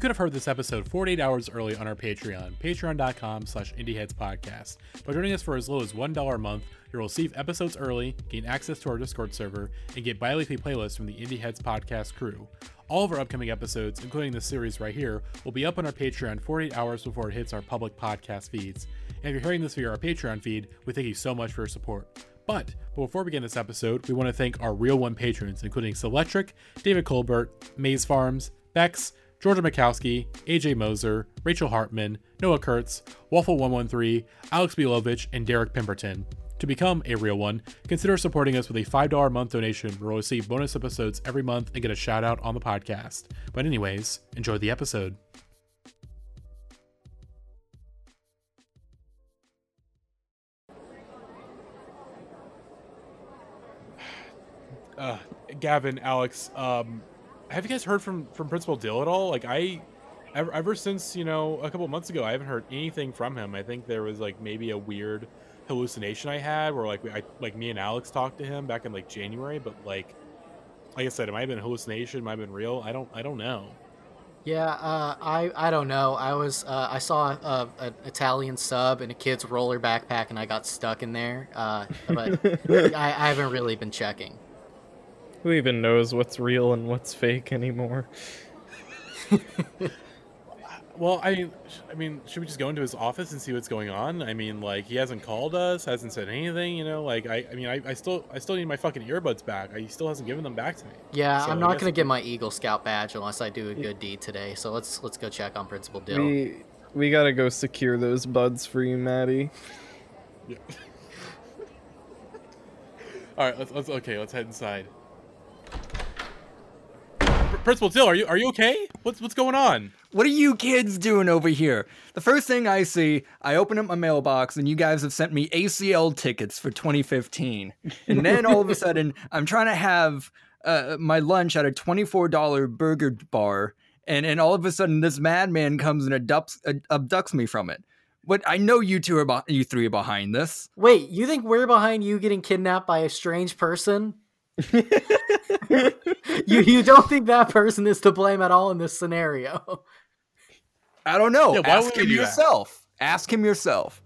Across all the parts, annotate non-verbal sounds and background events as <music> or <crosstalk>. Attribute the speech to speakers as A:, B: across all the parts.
A: You could have heard this episode 48 hours early on our Patreon, patreon.com slash indieheadspodcast. By joining us for as low as $1 a month, you'll receive episodes early, gain access to our Discord server, and get bi-weekly playlists from the Indie Heads podcast crew. All of our upcoming episodes, including this series right here, will be up on our Patreon 48 hours before it hits our public podcast feeds. And if you're hearing this via our Patreon feed, we thank you so much for your support. But before we begin this episode, we want to thank our Real One patrons, including Selectric, David Colbert, Maze Farms, Bex, Georgia Mikowski, AJ Moser, Rachel Hartman, Noah Kurtz, Waffle113, Alex Bilovich, and Derek Pemberton. To become a real one, consider supporting us with a $5 a month donation where you'll receive bonus episodes every month and get a shout out on the podcast. But, anyways, enjoy the episode. Uh, Gavin, Alex, um, have you guys heard from from Principal Dill at all? Like I, ever, ever since you know a couple months ago, I haven't heard anything from him. I think there was like maybe a weird hallucination I had where like we, I like me and Alex talked to him back in like January, but like like I said, it might have been a hallucination, it might have been real. I don't I don't know.
B: Yeah, uh, I I don't know. I was uh, I saw an Italian sub in a kid's roller backpack, and I got stuck in there. Uh, but <laughs> I, I haven't really been checking.
C: Who even knows what's real and what's fake anymore? <laughs>
A: well, I mean, I mean, should we just go into his office and see what's going on? I mean, like he hasn't called us, hasn't said anything. You know, like I, I mean, I, I still, I still need my fucking earbuds back. He still hasn't given them back to me.
B: Yeah, so I'm not gonna get my Eagle Scout badge unless I do a good deed today. So let's let's go check on Principal Dill.
C: We we gotta go secure those buds for you, Maddie.
A: Yeah. <laughs> All right, let's, let's okay. Let's head inside. Principal Dill, are you are you okay? What's what's going on?
D: What are you kids doing over here? The first thing I see, I open up my mailbox and you guys have sent me ACL tickets for 2015. And then all of a sudden, I'm trying to have uh, my lunch at a $24 burger bar, and and all of a sudden, this madman comes and abducts, abducts me from it. But I know you two are you three are behind this.
B: Wait, you think we're behind you getting kidnapped by a strange person? You you don't think that person is to blame at all in this scenario?
D: I don't know. Yeah, Ask him yourself. Ask him yourself.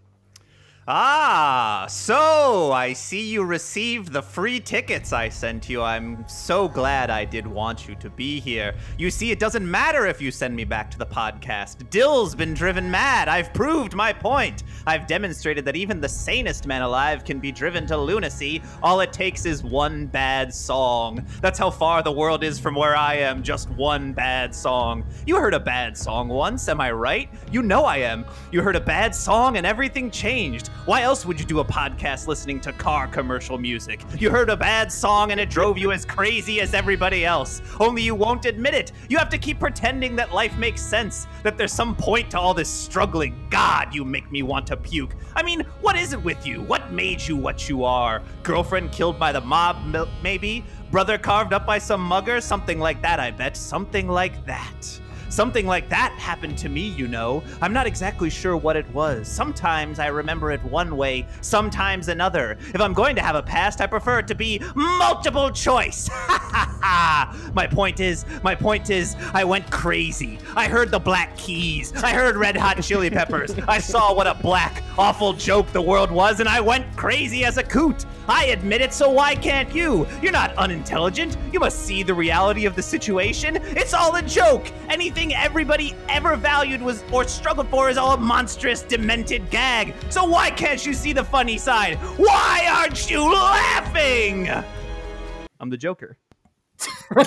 E: Ah, so I see you received the free tickets I sent you. I'm so glad I did want you to be here. You see, it doesn't matter if you send me back to the podcast. Dill's been driven mad. I've proved my point. I've demonstrated that even the sanest man alive can be driven to lunacy. All it takes is one bad song. That's how far the world is from where I am. Just one bad song. You heard a bad song once, am I right? You know I am. You heard a bad song and everything changed. Why else would you do a podcast listening to car commercial music? You heard a bad song and it drove you as crazy as everybody else. Only you won't admit it. You have to keep pretending that life makes sense, that there's some point to all this struggling. God, you make me want to puke. I mean, what is it with you? What made you what you are? Girlfriend killed by the mob, maybe? Brother carved up by some mugger? Something like that, I bet. Something like that. Something like that happened to me, you know. I'm not exactly sure what it was. Sometimes I remember it one way, sometimes another. If I'm going to have a past, I prefer it to be multiple choice. <laughs> my point is, my point is, I went crazy. I heard the Black Keys. I heard Red Hot Chili Peppers. I saw what a black, awful joke the world was, and I went crazy as a coot. I admit it, so why can't you? You're not unintelligent. You must see the reality of the situation. It's all a joke. Anything everybody ever valued was or struggled for is all a monstrous, demented gag. So why can't you see the funny side? Why aren't you laughing? I'm the Joker. <laughs>
A: okay,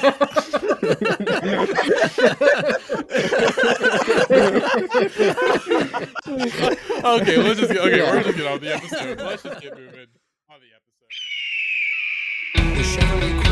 A: let's just get, okay, we're just get on the episode. Let's just get moving on the episode. The Chevrolet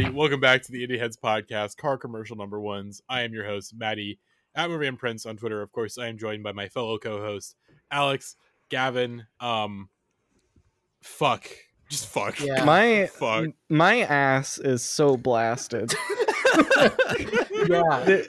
A: everybody. Welcome back to the Indie Heads podcast, car commercial number ones. I am your host, Maddie, at Movian Prince on Twitter. Of course, I am joined by my fellow co-host Alex, Gavin. Um, fuck, just fuck.
B: Yeah. <laughs>
C: My
A: Fuck.
C: my ass is so blasted. <laughs>
B: Yeah.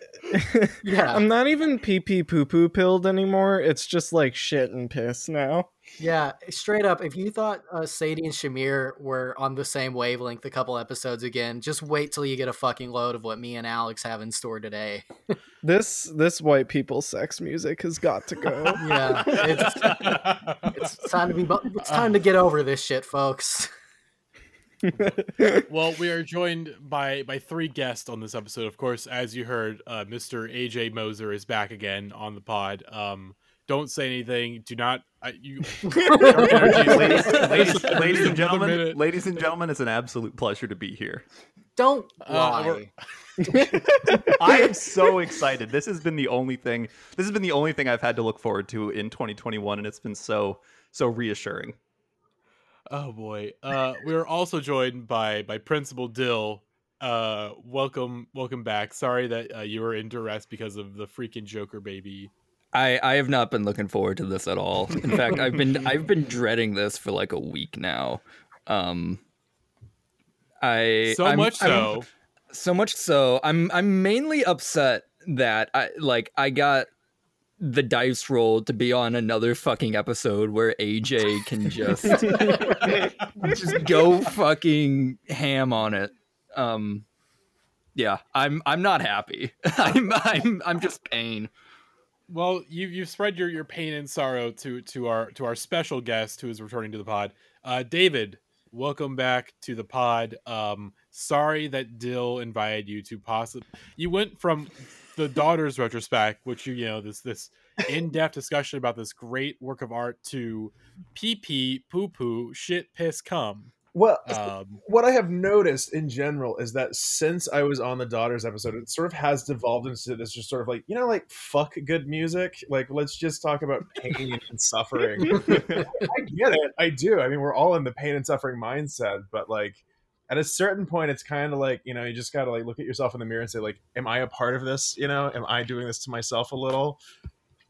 B: Yeah. <laughs>
C: I'm not even pee pee poo poo pilled anymore. It's just like shit and piss now.
B: Yeah, straight up. If you thought uh, Sadie and Shamir were on the same wavelength a couple episodes again, just wait till you get a fucking load of what me and Alex have in store today. <laughs>
C: This this white people sex music has got to go.
B: Yeah, it's, it's time to be. bu- It's time to get over this shit, folks. <laughs>
A: well, we are joined by by three guests on this episode. Of course, as you heard, uh, Mr. AJ Moser is back again on the pod. Um, don't say anything. Do not. I, you, <laughs> <laughs>
E: ladies, ladies, ladies and gentlemen, ladies and gentlemen, it's an absolute pleasure to be here.
B: Don't
A: Uh,
B: lie.
A: we're- <laughs>
E: I am so excited. This has been the only thing. This has been the only thing I've had to look forward to in 2021, and it's been so so reassuring.
A: Oh boy. Uh we're also joined by by Principal Dill. Uh welcome welcome back. Sorry that uh, you were in duress because of the freaking Joker baby.
D: I, I have not been looking forward to this at all. In fact, I've been I've been dreading this for like a week now. Um, I
A: So
D: I'm-
A: much
D: I'm-
A: so.
D: so much so I'm I'm mainly upset that I like I got the dice roll to be on another fucking episode where AJ can just <laughs> just go fucking ham on it. Um yeah, I'm I'm not happy. <laughs> I'm I'm I'm just pain.
A: Well, you you've spread your, your pain and sorrow to to our to our special guest who is returning to the pod. Uh David, welcome back to the pod. Um sorry that Dill invited you to possibly you went from the daughters retrospect, which you you know, this this in-depth discussion about this great work of art to pee pee poo poo shit piss cum.
F: Well, <laughs>
A: Um
F: what I have noticed in general is that since I was on the Daughters episode, it sort of has devolved into this just sort of like, you know, like fuck good music. Like, let's just talk about pain and <laughs> suffering. <laughs> I get it. I do. I mean, we're all in the pain and suffering mindset, but like at a certain point, it's kind of like, you know, you just got to like look at yourself in the mirror and say, like, am I a part of this? You know, am I doing this to myself a little?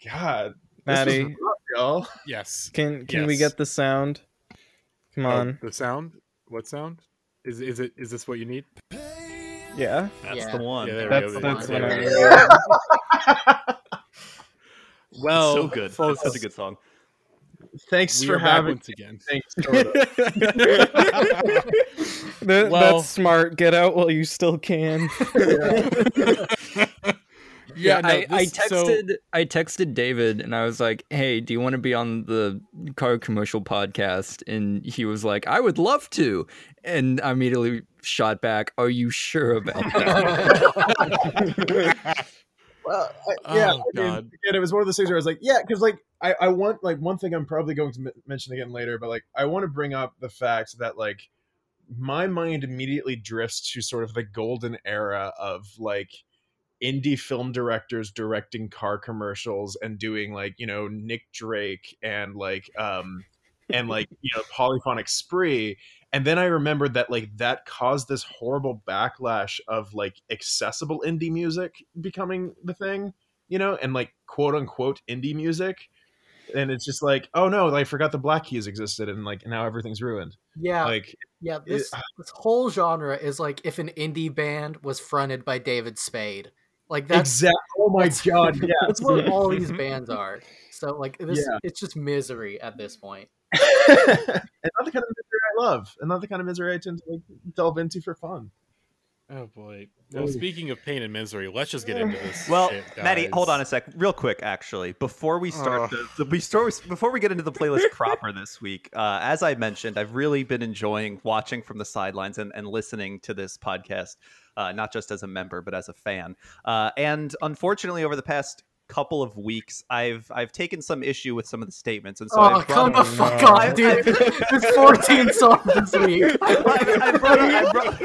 F: God, this
C: Maddie,
F: rough, y'all.
A: yes.
C: can can we get the sound? Come
A: Oh,
C: on.
A: the sound? What sound? Is is it is this what you need?
C: Yeah.
E: That's
B: Yeah.
E: the one.
A: Yeah,
C: That's
A: go.
C: that's
A: There
C: what I
A: go. <laughs>
C: need.
A: Well,
E: so good.
A: folks,
E: That's such a good song.
F: Thanks
A: we
F: for
A: are back
F: having
A: once again. <laughs>
F: Thanks. <laughs>
C: That-
A: Well-
C: that's smart. Get out while you still can.
A: Yeah, no,
D: I, I
A: this- so-
D: texted I texted David and I was like, "Hey, do you want to be on the car commercial podcast?" And he was like, "I would love to." And I immediately shot back, "Are you sure about that?" <laughs>
F: Well, I, yeah,
A: Oh,
F: I mean, again, it was one of those things where I was like, yeah, because like I, I want like one thing I'm probably going to m- mention again later, but like I want to bring up the fact that like my mind immediately drifts to sort of the golden era of like indie film directors directing car commercials and doing like you know Nick Drake and like um and like <laughs> you know polyphonic spree and then i remembered that like that caused this horrible backlash of like accessible indie music becoming the thing you know and like quote unquote indie music and it's just like oh no i forgot the black keys existed and like now everything's ruined
B: yeah,
F: like
B: yeah. This this whole genre is like if an indie band was fronted by David Spade. Like that's
F: exactly oh my
B: that's- <laughs>
F: god yeah
B: that's what <laughs> all these bands are. So like this,
F: Yeah.
B: it's just misery at this point. <laughs>
F: and not the kind of misery i love and not the kind of misery i tend to like delve into for fun
A: Oh boy. Well, speaking of pain and misery, let's just get into this.
E: Well,
A: shit,
E: Maddie, hold on a sec, real quick. Actually, before we start,
A: Ugh.
E: the, the, we start before we get into the playlist proper this week. Uh, as I mentioned, I've really been enjoying watching from the sidelines and, and listening to this podcast, uh, not just as a member but as a fan. Uh, and unfortunately, over the past couple of weeks, I've I've taken some issue with some of the statements, and so
B: oh,
E: I've
B: come the fuck <laughs> off, dude! There's 14 songs this week.
E: I, I, I brought, a, I, brought,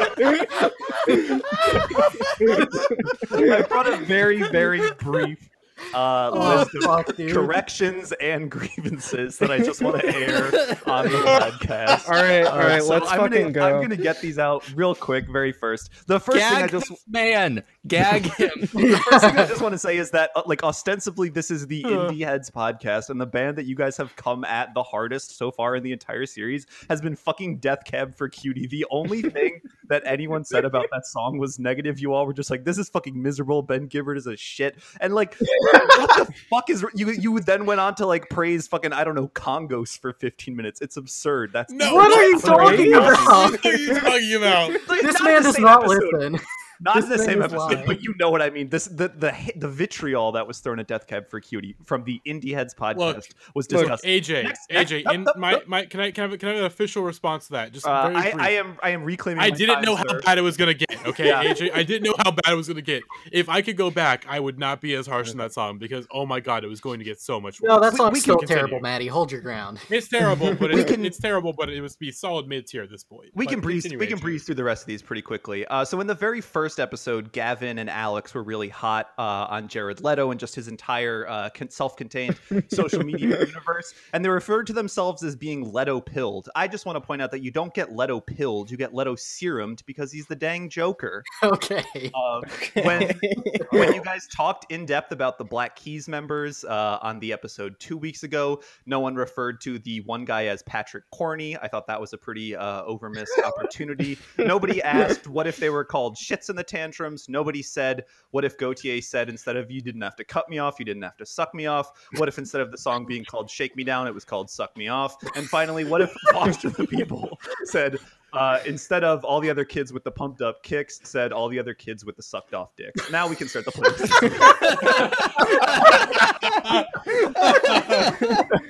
E: <laughs> I brought a very very brief uh,
B: Oh,
E: list of
B: fuck, dude.
E: corrections and <laughs> grievances that I just want to air on the <laughs> podcast.
C: All right, all right, Uh,
E: so
C: let's
E: I'm
C: fucking
E: gonna,
C: go.
E: I'm gonna get these out real quick, very first. The first thing I just
D: man. Gag <laughs> him.
E: the first thing I just want to say is that, uh, like, ostensibly, this is the Indie Heads podcast, and the band that you guys have come at the hardest so far in the entire series has been fucking Death Cab for Cutie. The only thing that anyone said about that song was negative. You all were just like, "This is fucking miserable." Ben Gibbard is a shit, and like, what the fuck is you? You then went on to like praise fucking I don't know Kongos for 15 minutes. It's absurd. That's
A: No,
B: What are you talking about?
A: What are you talking about? <laughs>
B: This
E: not
B: man does not
E: episode.
B: listen.
E: Not in the same episode,
B: lying.
E: but you know what I mean. This the the the vitriol that was thrown at Death Cab for Cutie from the Indie Heads podcast
A: Look,
E: was
A: Look. AJ,
E: Next, next,
A: AJ,
E: up,
A: in
E: up,
A: my,
E: up.
A: my, can I can I, have, can I have an official response to that? Just
E: Uh,
A: very
E: I. I am I am reclaiming.
A: I
E: my
A: didn't
E: time,
A: know how bad it was gonna get. <laughs> Okay,
E: Yeah.
A: AJ, I didn't know how bad it was gonna get. If I could go back, I would not be as harsh in that song because oh my god, it was going to get so much worse.
B: No, that
E: We-
B: song's
E: we can
B: still
A: continue.
B: terrible, Maddie. Hold your ground. <laughs>
A: It's terrible, but
E: We
A: it's,
E: can-
A: it's terrible, but it must be solid mid tier at this point.
E: We
A: But
E: can breeze. We can
A: AJ.
E: breeze through the rest of these pretty quickly. Uh, so in the very first episode, Gavin and Alex were really hot uh, on Jared Leto and just his entire uh, self-contained <laughs> social media universe, and they referred to themselves as being Leto pilled. I just want to point out that you don't get Leto pilled; you get Leto serumed because he's the dang Joker. <laughs>
B: Okay.
E: Uh, when <laughs> when you guys talked in depth about the Black Keys members uh, on the episode two weeks ago, no one referred to the one guy as Patrick Corney. I thought that was a pretty uh, overmissed opportunity. Nobody asked what if they were called shits in the tantrums. Nobody said what if Gotye said instead of you didn't have to cut me off, you didn't have to suck me off. What if instead of the song being called Shake Me Down, it was called Suck Me Off? And finally, what if <laughs> Foster the People said uh, instead of all the other kids with the pumped up kicks, said all the other kids with the sucked off dicks. Now we can start the playlist.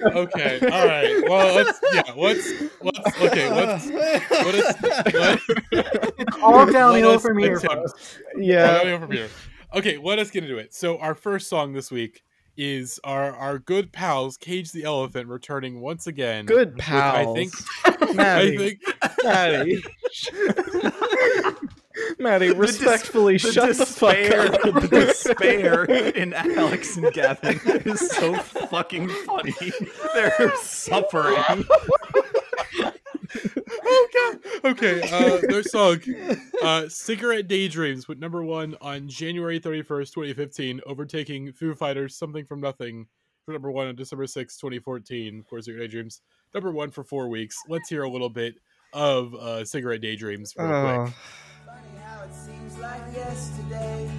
E: <laughs>
A: okay, all right. Well, let's yeah. Let's let's okay. Let's what is what,
B: All downhill
A: us
B: from here, folks.
C: yeah.
A: Well, from here. Okay, let us get into it. So our first song this week is our our good pals Cage the Elephant returning once again.
C: Good
A: with,
C: pals.
A: I think. <laughs> I
C: Maddie,
A: think.
C: Maddie. <laughs> Maddie, respectfully
E: the
C: shut the fuck up.
E: the despair in Alex and Gavin is so fucking funny. They're suffering. <laughs>
A: Okay, uh, their song, uh, "Cigarette Daydreams," went number one on January thirty first, twenty fifteen, overtaking Foo Fighters' "Something from Nothing" for number one on December sixth, twenty fourteen. Of course, "Cigarette Daydreams" number one for four weeks. Let's hear a little bit of uh, "Cigarette Daydreams" real
C: Oh,
A: quick.
G: Funny how it seems like yesterday.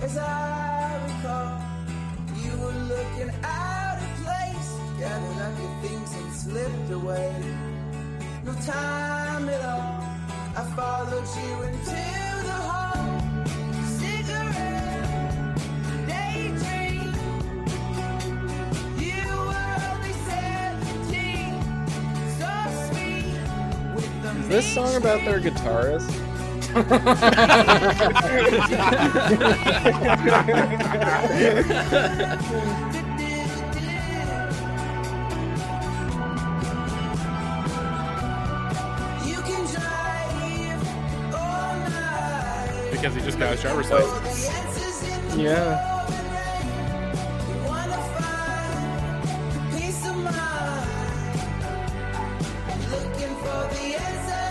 G: As I recall, you were looking out of place, gathered up your things and slipped away. No time at all. I followed you into the hall. Cigarette, daydream. You were only 17, so sweet. With the
C: is this song about their guitarist? <laughs> <laughs> <laughs>
A: Because he just got his driver's license.
G: The answers in the
C: Yeah.
G: morning. You wanna find peace of mind. Looking for the answer.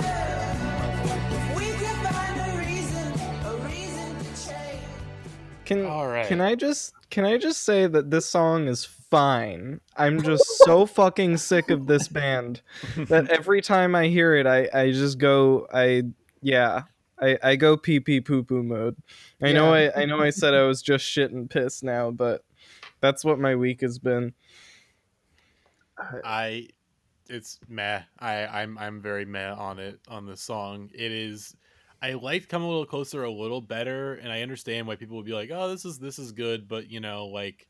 G: If we can find a reason, a reason to change.
C: Can
A: All right.
C: can I just can I just say that this song is fine? I'm just so fucking sick of this band that every time I hear it, I I just go I yeah. I, I go pee pee poo poo mode. I know I, I know I said I was just shit and piss now, but that's what my week has been.
A: I it's meh. I I'm I'm very meh on it on this song. It is I liked come a little closer a little better and I understand why people would be like, "Oh, this is this is good," but you know, like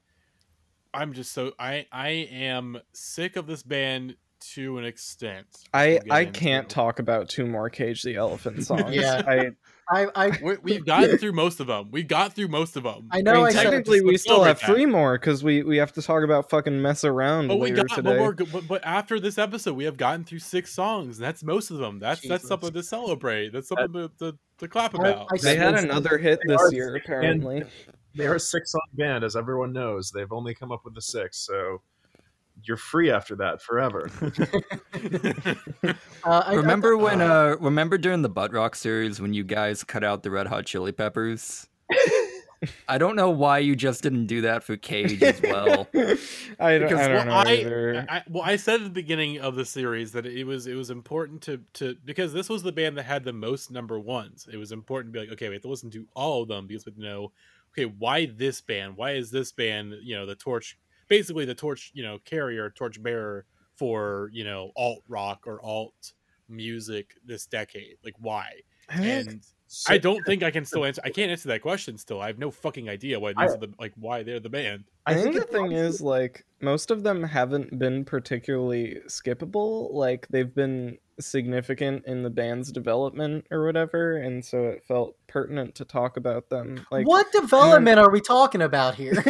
A: I'm just so I I am sick of this band to an extent.
C: I I can't
A: it.
C: talk about two more Cage the Elephant <laughs> songs.
B: Yeah.
C: I,
B: I, I,
A: We're, we've gotten through most of them. We've got through most of them.
B: I
C: I
B: know
C: mean,
B: I
C: technically we still have
A: that.
C: three more because we we have to talk about fucking mess around
A: But we got,
C: today.
A: but, we're, but but after this episode, we have gotten through six songs. And that's most of them. That's that's something to celebrate. That's something to, to, to clap about.
B: I
C: they had
B: Yes.
C: another hit this
F: are
C: year,
F: sick
C: apparently.
F: they're a six song band, as everyone knows. They've only come up with the six, so you're free after that forever. <laughs>
B: Uh, I- I-
D: remember when uh remember during the butt rock series when you guys cut out the red hot chili peppers <laughs> i don't know why you just didn't do that for cage as well <laughs>
C: I don't,
A: because
C: I don't
A: well,
C: know
A: I,
C: either.
A: I, well, I said at the beginning of the series that it was it was important to to because this was the band that had the most number ones. It was important to be like, okay, we have to listen to all of them because we have know, okay, why this band? Why is this band, you know, the torch, basically the torch, you know, carrier, torch bearer for you know alt rock or alt music this decade? Like, why? And I don't think I can <laughs> still answer. I can't answer that question still. I have no fucking idea why these
F: I-
A: are the like why they're the band.
C: I, think, the thing is like most of them haven't been particularly skippable. Like they've been significant in the band's development or whatever, and so it felt pertinent to talk about them. Like
B: what development are we talking about here? <laughs>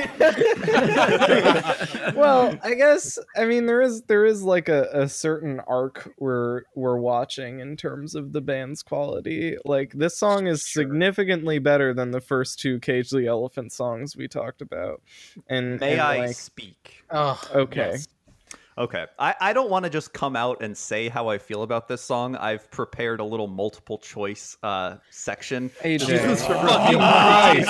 C: well, I guess I mean there is there is like a, a certain arc we're we're watching in terms of the band's quality. Like this song is
F: Sure.
C: significantly better than the first two Cage the Elephant songs we talked about. And
E: May
C: and,
E: I
C: like,
E: speak?
B: oh,
C: okay.
A: Yes.
E: Okay. I, I don't want to just come out and say how I feel about this song. I've prepared a little multiple choice uh, section.
C: AJ.
E: Jesus
A: fucking
E: Christ.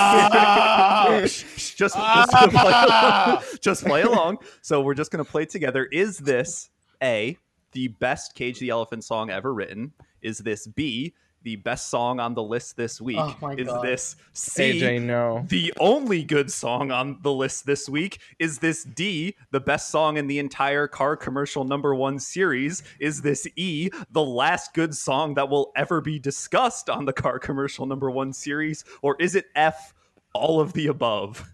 E: just, just, play <laughs> <laughs> just play along. So we're just going to play together. Is this A, the best Cage the Elephant song ever written? Is this B, the best song on the list this week?
B: Oh
E: is
B: God.
E: this C,
C: AJ, no.
E: the only good song on the list this week is this D, the best song in the entire car commercial number one series. Is this E, the last good song that will ever be discussed on the car commercial number one series? Or is it F, all of the above?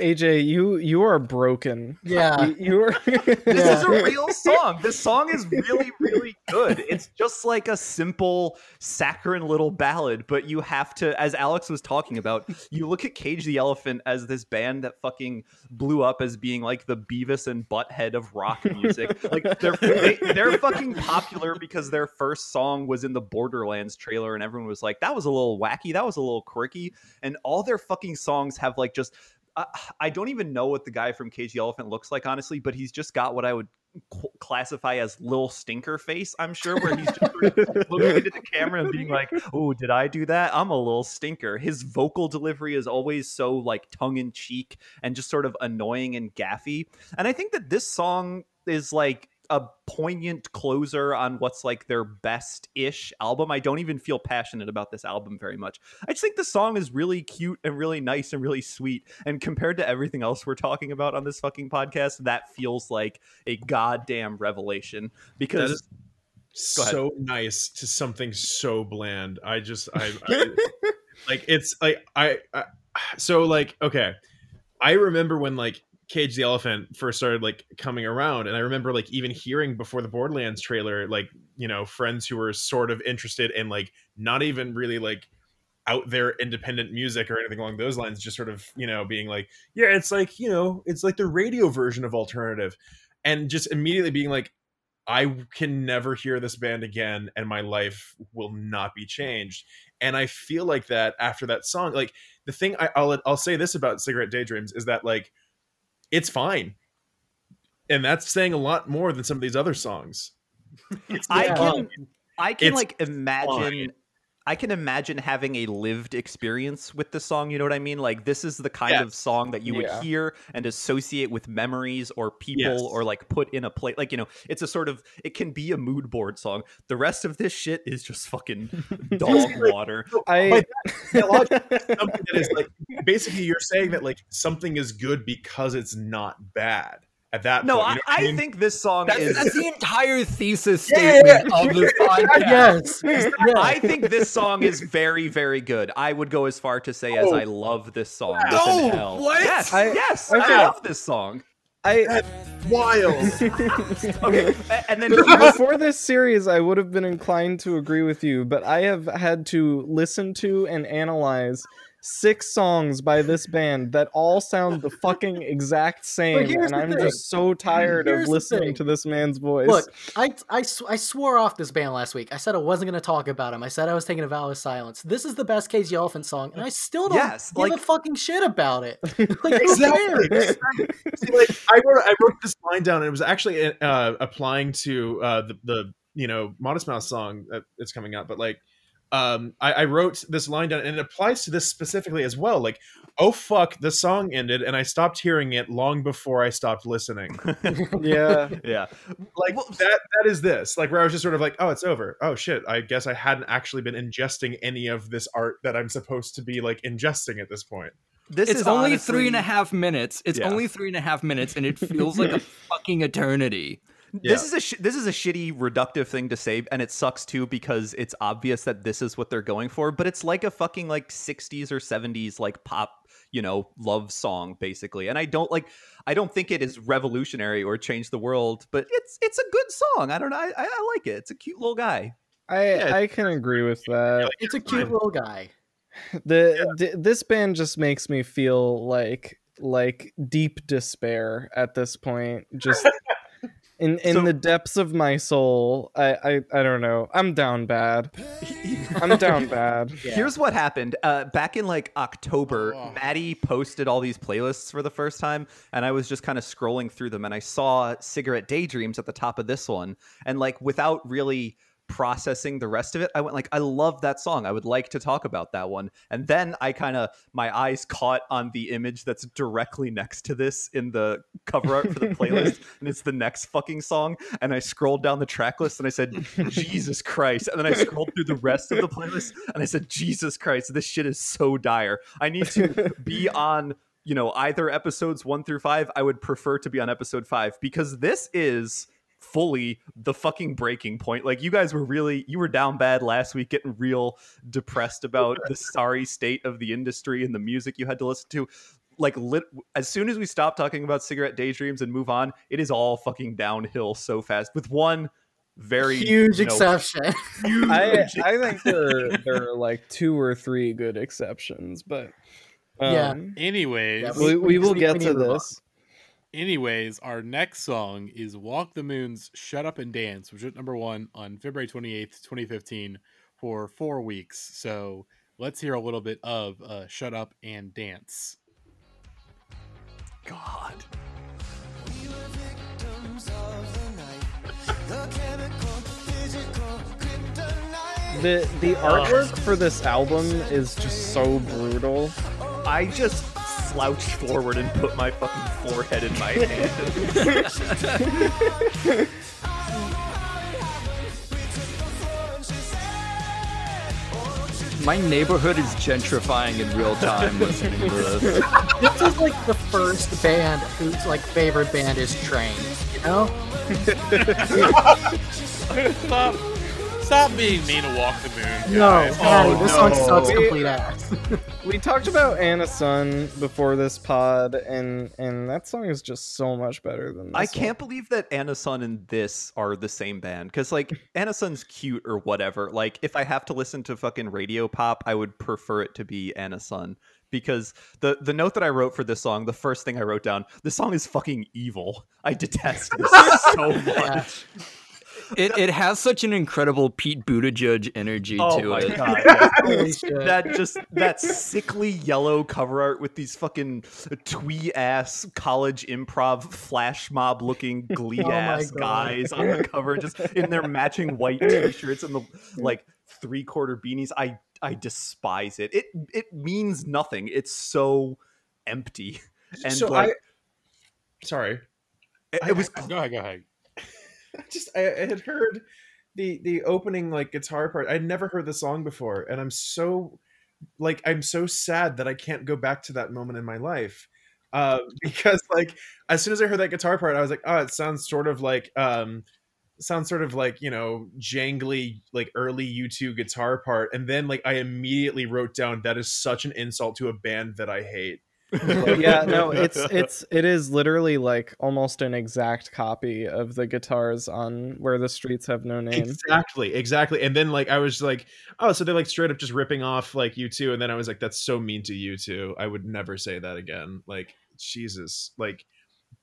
C: AJ, you you are broken.
B: yeah.
C: You, you are <laughs>
E: This
B: Yeah.
E: is a real song. This song is really, really good. It's just like a simple, saccharine little ballad, but you have to, as Alex was talking about, you look at Cage the Elephant as this band that fucking blew up as being like the Beavis and Butthead of rock music. like they're they, they're fucking popular because their first song was in the Borderlands trailer, and everyone was like, "That was a little wacky. That was a little quirky." And all their fucking songs have like just I- <sighs> I don't even know what the guy from Cage the Elephant looks like, honestly, but he's just got what I would classify as little stinker face. I'm sure where he's just <laughs> looking into the camera and being like, "Oh, did I do that? I'm a little stinker." His vocal delivery is always so like tongue in cheek and just sort of annoying and gaffy. And I think that this song is like a poignant closer on what's like their best ish album. I don't even feel passionate about this album very much. I just think the song is really cute and really nice and really sweet. And compared to everything else we're talking about on this fucking podcast, that feels like a goddamn revelation because
F: so nice to something so bland. I just I, I <laughs> like it's like I, I so like okay. I remember when like Cage the Elephant first started like coming around, and I remember like even hearing before the Borderlands trailer, like you know friends who were sort of interested in like not even really like out there independent music or anything along those lines, just sort of you know being like, yeah, it's like you know it's like the radio version of alternative, and just immediately being like, I can never hear this band again, and my life will not be changed. And I feel like that after that song, like the thing I, I'll I'll say this about Cigarette Daydreams is that like it's fine, and that's saying a lot more than some of these other songs. <laughs>
E: I can I can
F: It's
E: like imagine
F: fine.
E: I can imagine having a lived experience with the song, you know what I mean? Like this is the kind
F: Yes.
E: of song that you would hear and associate with memories or people
F: Yes.
E: or like put in a plate. Like, you know, it's a sort of it can be a mood board song. The rest of this shit is just fucking <laughs> dog water.
C: Oh I <laughs>
F: something that is like basically you're saying that like something is good because it's not bad at that
E: No,
F: point.
E: I,
F: you know what
E: I
F: mean?
E: think this song
D: That's,
E: is
D: that's the entire thesis
B: Yeah,
D: statement
B: yeah,
D: of this <laughs> podcast.
B: yes. <laughs> yeah.
E: I think this song is very, very good. I would go as far to say as
F: Oh.
E: I love this song.
D: No,
E: Listen,
D: what?
E: Yes,
C: I-
E: yes,
C: okay.
E: I love this song.
C: I
F: wild. <laughs>
E: Okay, and then
C: before this series I would have been inclined to agree with you, but I have had to listen to and analyze six songs by this band that all sound the fucking exact <laughs> same, and I'm
B: thing.
C: just so tired
B: Here's
C: of listening to this man's voice.
B: Look, I, I, sw- I swore off this band last week. I said I wasn't going to talk about him. I said I was taking a vow of silence. This is the best Cage Elephant song, and I still don't
E: Yes,
B: give a fucking shit about it. <laughs> Like, who
F: Exactly. <laughs> See, like I wrote, I wrote this line down, and it was actually uh, applying to uh, the, the you know Modest Mouse song that is coming out. But like, um, I, I wrote this line down, and it applies to this specifically as well. Like, oh fuck, the song ended, and I stopped hearing it long before I stopped listening. <laughs>
C: yeah,
E: yeah.
F: like
E: Well,
F: that. That is this. Like where I was just sort of like, oh, it's over. Oh shit, I guess I hadn't actually been ingesting any of this art that I'm supposed to be like ingesting at this point.
E: This
D: it's
E: is
D: only
E: honestly-
D: three and a half minutes. It's
E: Yeah.
D: only three and a half minutes, and it feels like a <laughs> fucking eternity.
E: This is a sh- this is a shitty reductive thing to say, and it sucks too because it's obvious that this is what they're going for. But it's like a fucking like '60s or '70s like pop, you know, love song basically. And I don't like, I don't think it is revolutionary or change the world, but it's it's a good song. I don't know, I, I, I like it. It's a cute little guy.
C: I
F: Yeah.
C: I can agree with that.
B: It's a cute little guy. <laughs>
C: The, th- this band just makes me feel like like deep despair at this point. Just <laughs> in in
E: So-
C: the depths of my soul. I, I I don't know. I'm down bad. I'm down <laughs> bad.
B: Yeah.
E: Here's what happened. Uh, back in like October,
A: Oh.
E: Maddie posted all these playlists for the first time, and I was just kind of scrolling through them, and I saw "Cigarette Daydreams" at the top of this one, and like without really processing the rest of it, I went like, I love that song. I would like to talk about that one, and then I kind of my eyes caught on the image that's directly next to this in the cover art for the playlist, <laughs> and it's the next fucking song, and I scrolled down the track list and I said, Jesus Christ. And then I scrolled through the rest of the playlist and I said, Jesus Christ, this shit is so dire. I need to be on, you know, either episodes one through five. I would prefer to be on episode five because this is fully the fucking breaking point. Like you guys were really you were down bad last week getting real depressed about the <laughs> sorry state of the industry and the music you had to listen to. Like lit, as soon as we stop talking about cigarette daydreams and move on, it is all fucking downhill so fast with one very
B: Huge
E: you know,
B: exception. <laughs>
C: I I think there there are like two or three good exceptions, but
B: Yeah.
C: um,
A: Anyways,
B: Yeah,
C: we, we will get
B: we
C: to
B: need to
C: this.
A: Anyways, our next song is "Walk the Moon's Shut Up and Dance," which was number one on February twenty eighth, twenty fifteen, for four weeks. So let's hear a little bit of uh, "Shut Up and Dance."
E: God.
C: The the artwork for this album is just so brutal.
E: I just slouched forward and put my fucking forehead in my hand.
D: My neighborhood is gentrifying in real time listening to this.
B: this is like the first band whose like favorite band is Train. You know?
A: Stop, stop being mean to "Walk the Moon."
B: No,
A: guys.
B: Patty,
E: Oh,
B: this song sucks complete ass. <laughs>
C: We talked about Anna Sun before this pod, and and that song is just so much better than this.
E: I
C: one.
E: can't believe that Anna Sun and this are the same band. Because, like, <laughs> Anna Sun's cute or whatever. Like, if I have to listen to fucking radio pop, I would prefer it to be Anna Sun. Because the, the note that I wrote for this song, the first thing I wrote down, this song is fucking evil. I detest this <laughs> so much.
D: It, it has such an incredible Pete Buttigieg energy
E: Oh
D: to
E: my
D: it.
E: god. <laughs>
B: Holy shit.
E: that just that sickly yellow cover art with these fucking twee ass college improv flash mob looking <laughs> glee
B: Oh my
E: ass
B: God.
E: guys on the cover just in their matching white t-shirts and the like three quarter beanies i i despise it it it means nothing it's so empty and
F: so
E: like
F: I, sorry,
E: it, it was
A: Go ahead, go ahead. <laughs>
F: I just I, I had heard the the opening like guitar part. I'd never heard the song before, and I'm so like I'm so sad that I can't go back to that moment in my life. Uh, <laughs> because like as soon as I heard that guitar part, I was like, oh, it sounds sort of like um sounds sort of like you know jangly like early U2 guitar part, and then like I immediately wrote down that is such an insult to a band that I hate. <laughs>
C: Yeah, no, it's <laughs> it's it is literally like almost an exact copy of the guitars on Where the Streets Have No Name.
F: Exactly, exactly. And then like I was like, oh, so they're like straight up just ripping off like U2. And then I was like, that's so mean to U2. I would never say that again. Like Jesus, like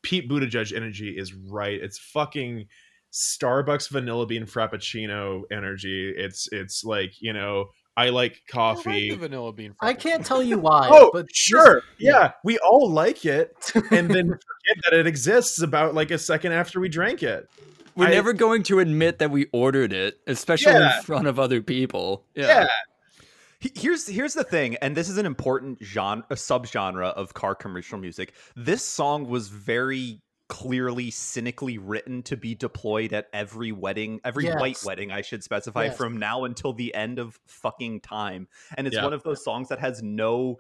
F: Pete Buttigieg energy is right. It's fucking Starbucks vanilla bean frappuccino energy. It's it's like you know I like
A: I like
F: coffee.
A: the vanilla bean.
B: I can't tell you <laughs> why.
F: Oh,
B: but this-
F: sure. yeah, we all like it, and then <laughs> forget that it exists about like a second after we drank it.
D: We're
F: I-
D: never going to admit that we ordered it, especially
F: Yeah.
D: in front of other people.
F: Yeah.
E: He- Here's here's the thing, and this is an important genre, a subgenre of car commercial music. This song was very clearly cynically written to be deployed at every wedding, every white wedding, I should specify,
B: Yes.
E: from now until the end of fucking time. And it's
F: Yeah.
E: one of those songs that has no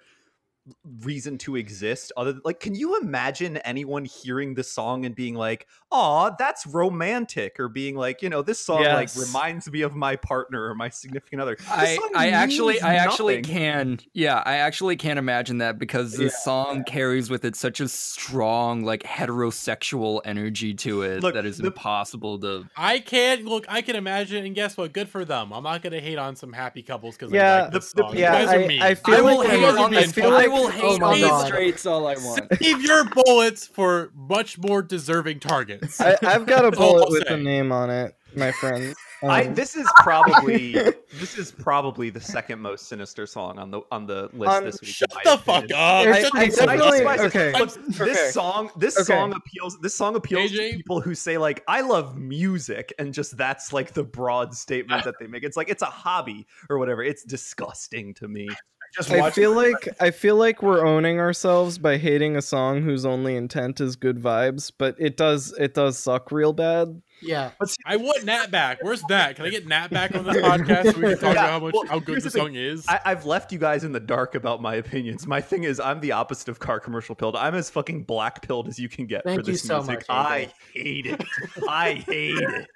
E: reason to exist other like can you imagine anyone hearing this song and being like "Aw, that's romantic," or being like, you know, this song
C: Yes.
E: like reminds me of my partner or my significant other. This
D: I, I actually
E: means
D: I actually
E: nothing.
D: can yeah I actually can't imagine that because this song carries with it such a strong like heterosexual energy to it
E: Look,
D: that is
E: the-
D: impossible to
A: I can't look. I can imagine, and guess what? Good for them. I'm not gonna hate on some happy couples because
C: Yeah,
A: I like
E: the- the-
A: song.
C: yeah,
A: you
C: I- I feel
D: I
C: like
D: will
A: you
D: hate on
C: I feel like-
D: will
B: oh
D: hate
B: my
D: on the all I want.
A: Save your bullets for much more deserving targets.
C: I, I've got a bullet with
A: say.
C: a name on it, my friends. <laughs>
E: I,
C: Um,
E: this is probably <laughs> this is probably the second most sinister song on the on the list
C: On-
E: this week.
A: Shut the fuck
E: opinion.
A: up.
C: I- I
A: the
E: I
A: up.
C: definitely-
E: despise
C: okay.
E: Look,
C: Okay.
E: this song this
C: Okay.
E: song appeals this song appeals
A: AJ?
E: to people who say like I love music and just that's like the broad statement that they make. It's like it's a hobby or whatever. It's disgusting to me.
F: Just
C: I
F: watch
C: feel like I feel like we're owning ourselves by hating a song whose only intent is good vibes, but it does it does suck real bad.
B: yeah.
A: I want Nat back. Where's Nat? Can I get Nat back on this podcast so we can talk
E: Yeah,
A: about how much
E: well,
A: how good
E: here's
A: the
E: the
A: song is?
E: I, I've left you guys in the dark about my opinions. My thing is, I'm the opposite of car commercial pilled. I'm as fucking black pilled as you can get
B: Thank
E: for
B: you
E: this
B: so
E: music.
B: much,
E: I hate it. I hate it.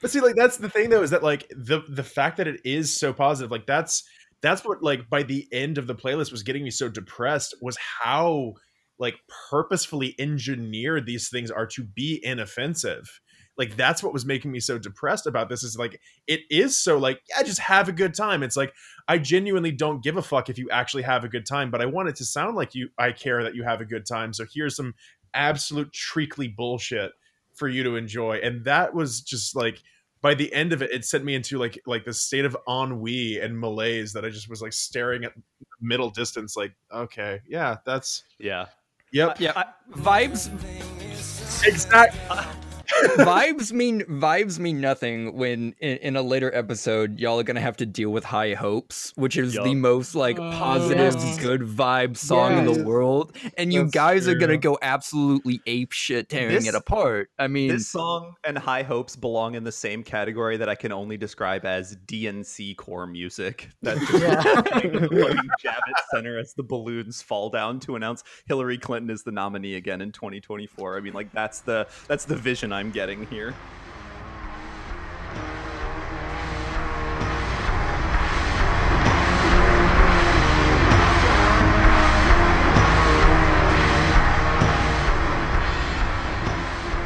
F: But see, like that's the thing though, is that like the the fact that it is so positive, like that's that's what like by the end of the playlist was getting me so depressed was how like purposefully engineered these things are to be inoffensive. Like that's what was making me so depressed about this is like it is so like yeah just have a good time. It's like I genuinely don't give a fuck if you actually have a good time, but I want it to sound like you I care that you have a good time. So here's some absolute treacly bullshit for you to enjoy. And that was just like by the end of it, it sent me into like like this state of ennui and malaise that I just was like staring at middle distance, like, okay, yeah, that's
E: Yeah.
F: yep.
D: Yeah, vibes
F: Exact
D: vibes mean vibes mean nothing when in, in a later episode y'all are gonna have to deal with high hopes which is the most like
A: Oh,
D: positive
B: yes.
D: good vibe song in the world and you
C: That's
D: guys are gonna go absolutely ape shit tearing
E: This-
D: it apart i mean
E: This song and High Hopes belong in the same category that I can only describe as DNC core music. That just
B: Yeah. <laughs>
E: fucking Javits Center as the balloons fall down to announce Hillary Clinton is the nominee again in 2024. I mean, like that's the that's the vision I'm getting here.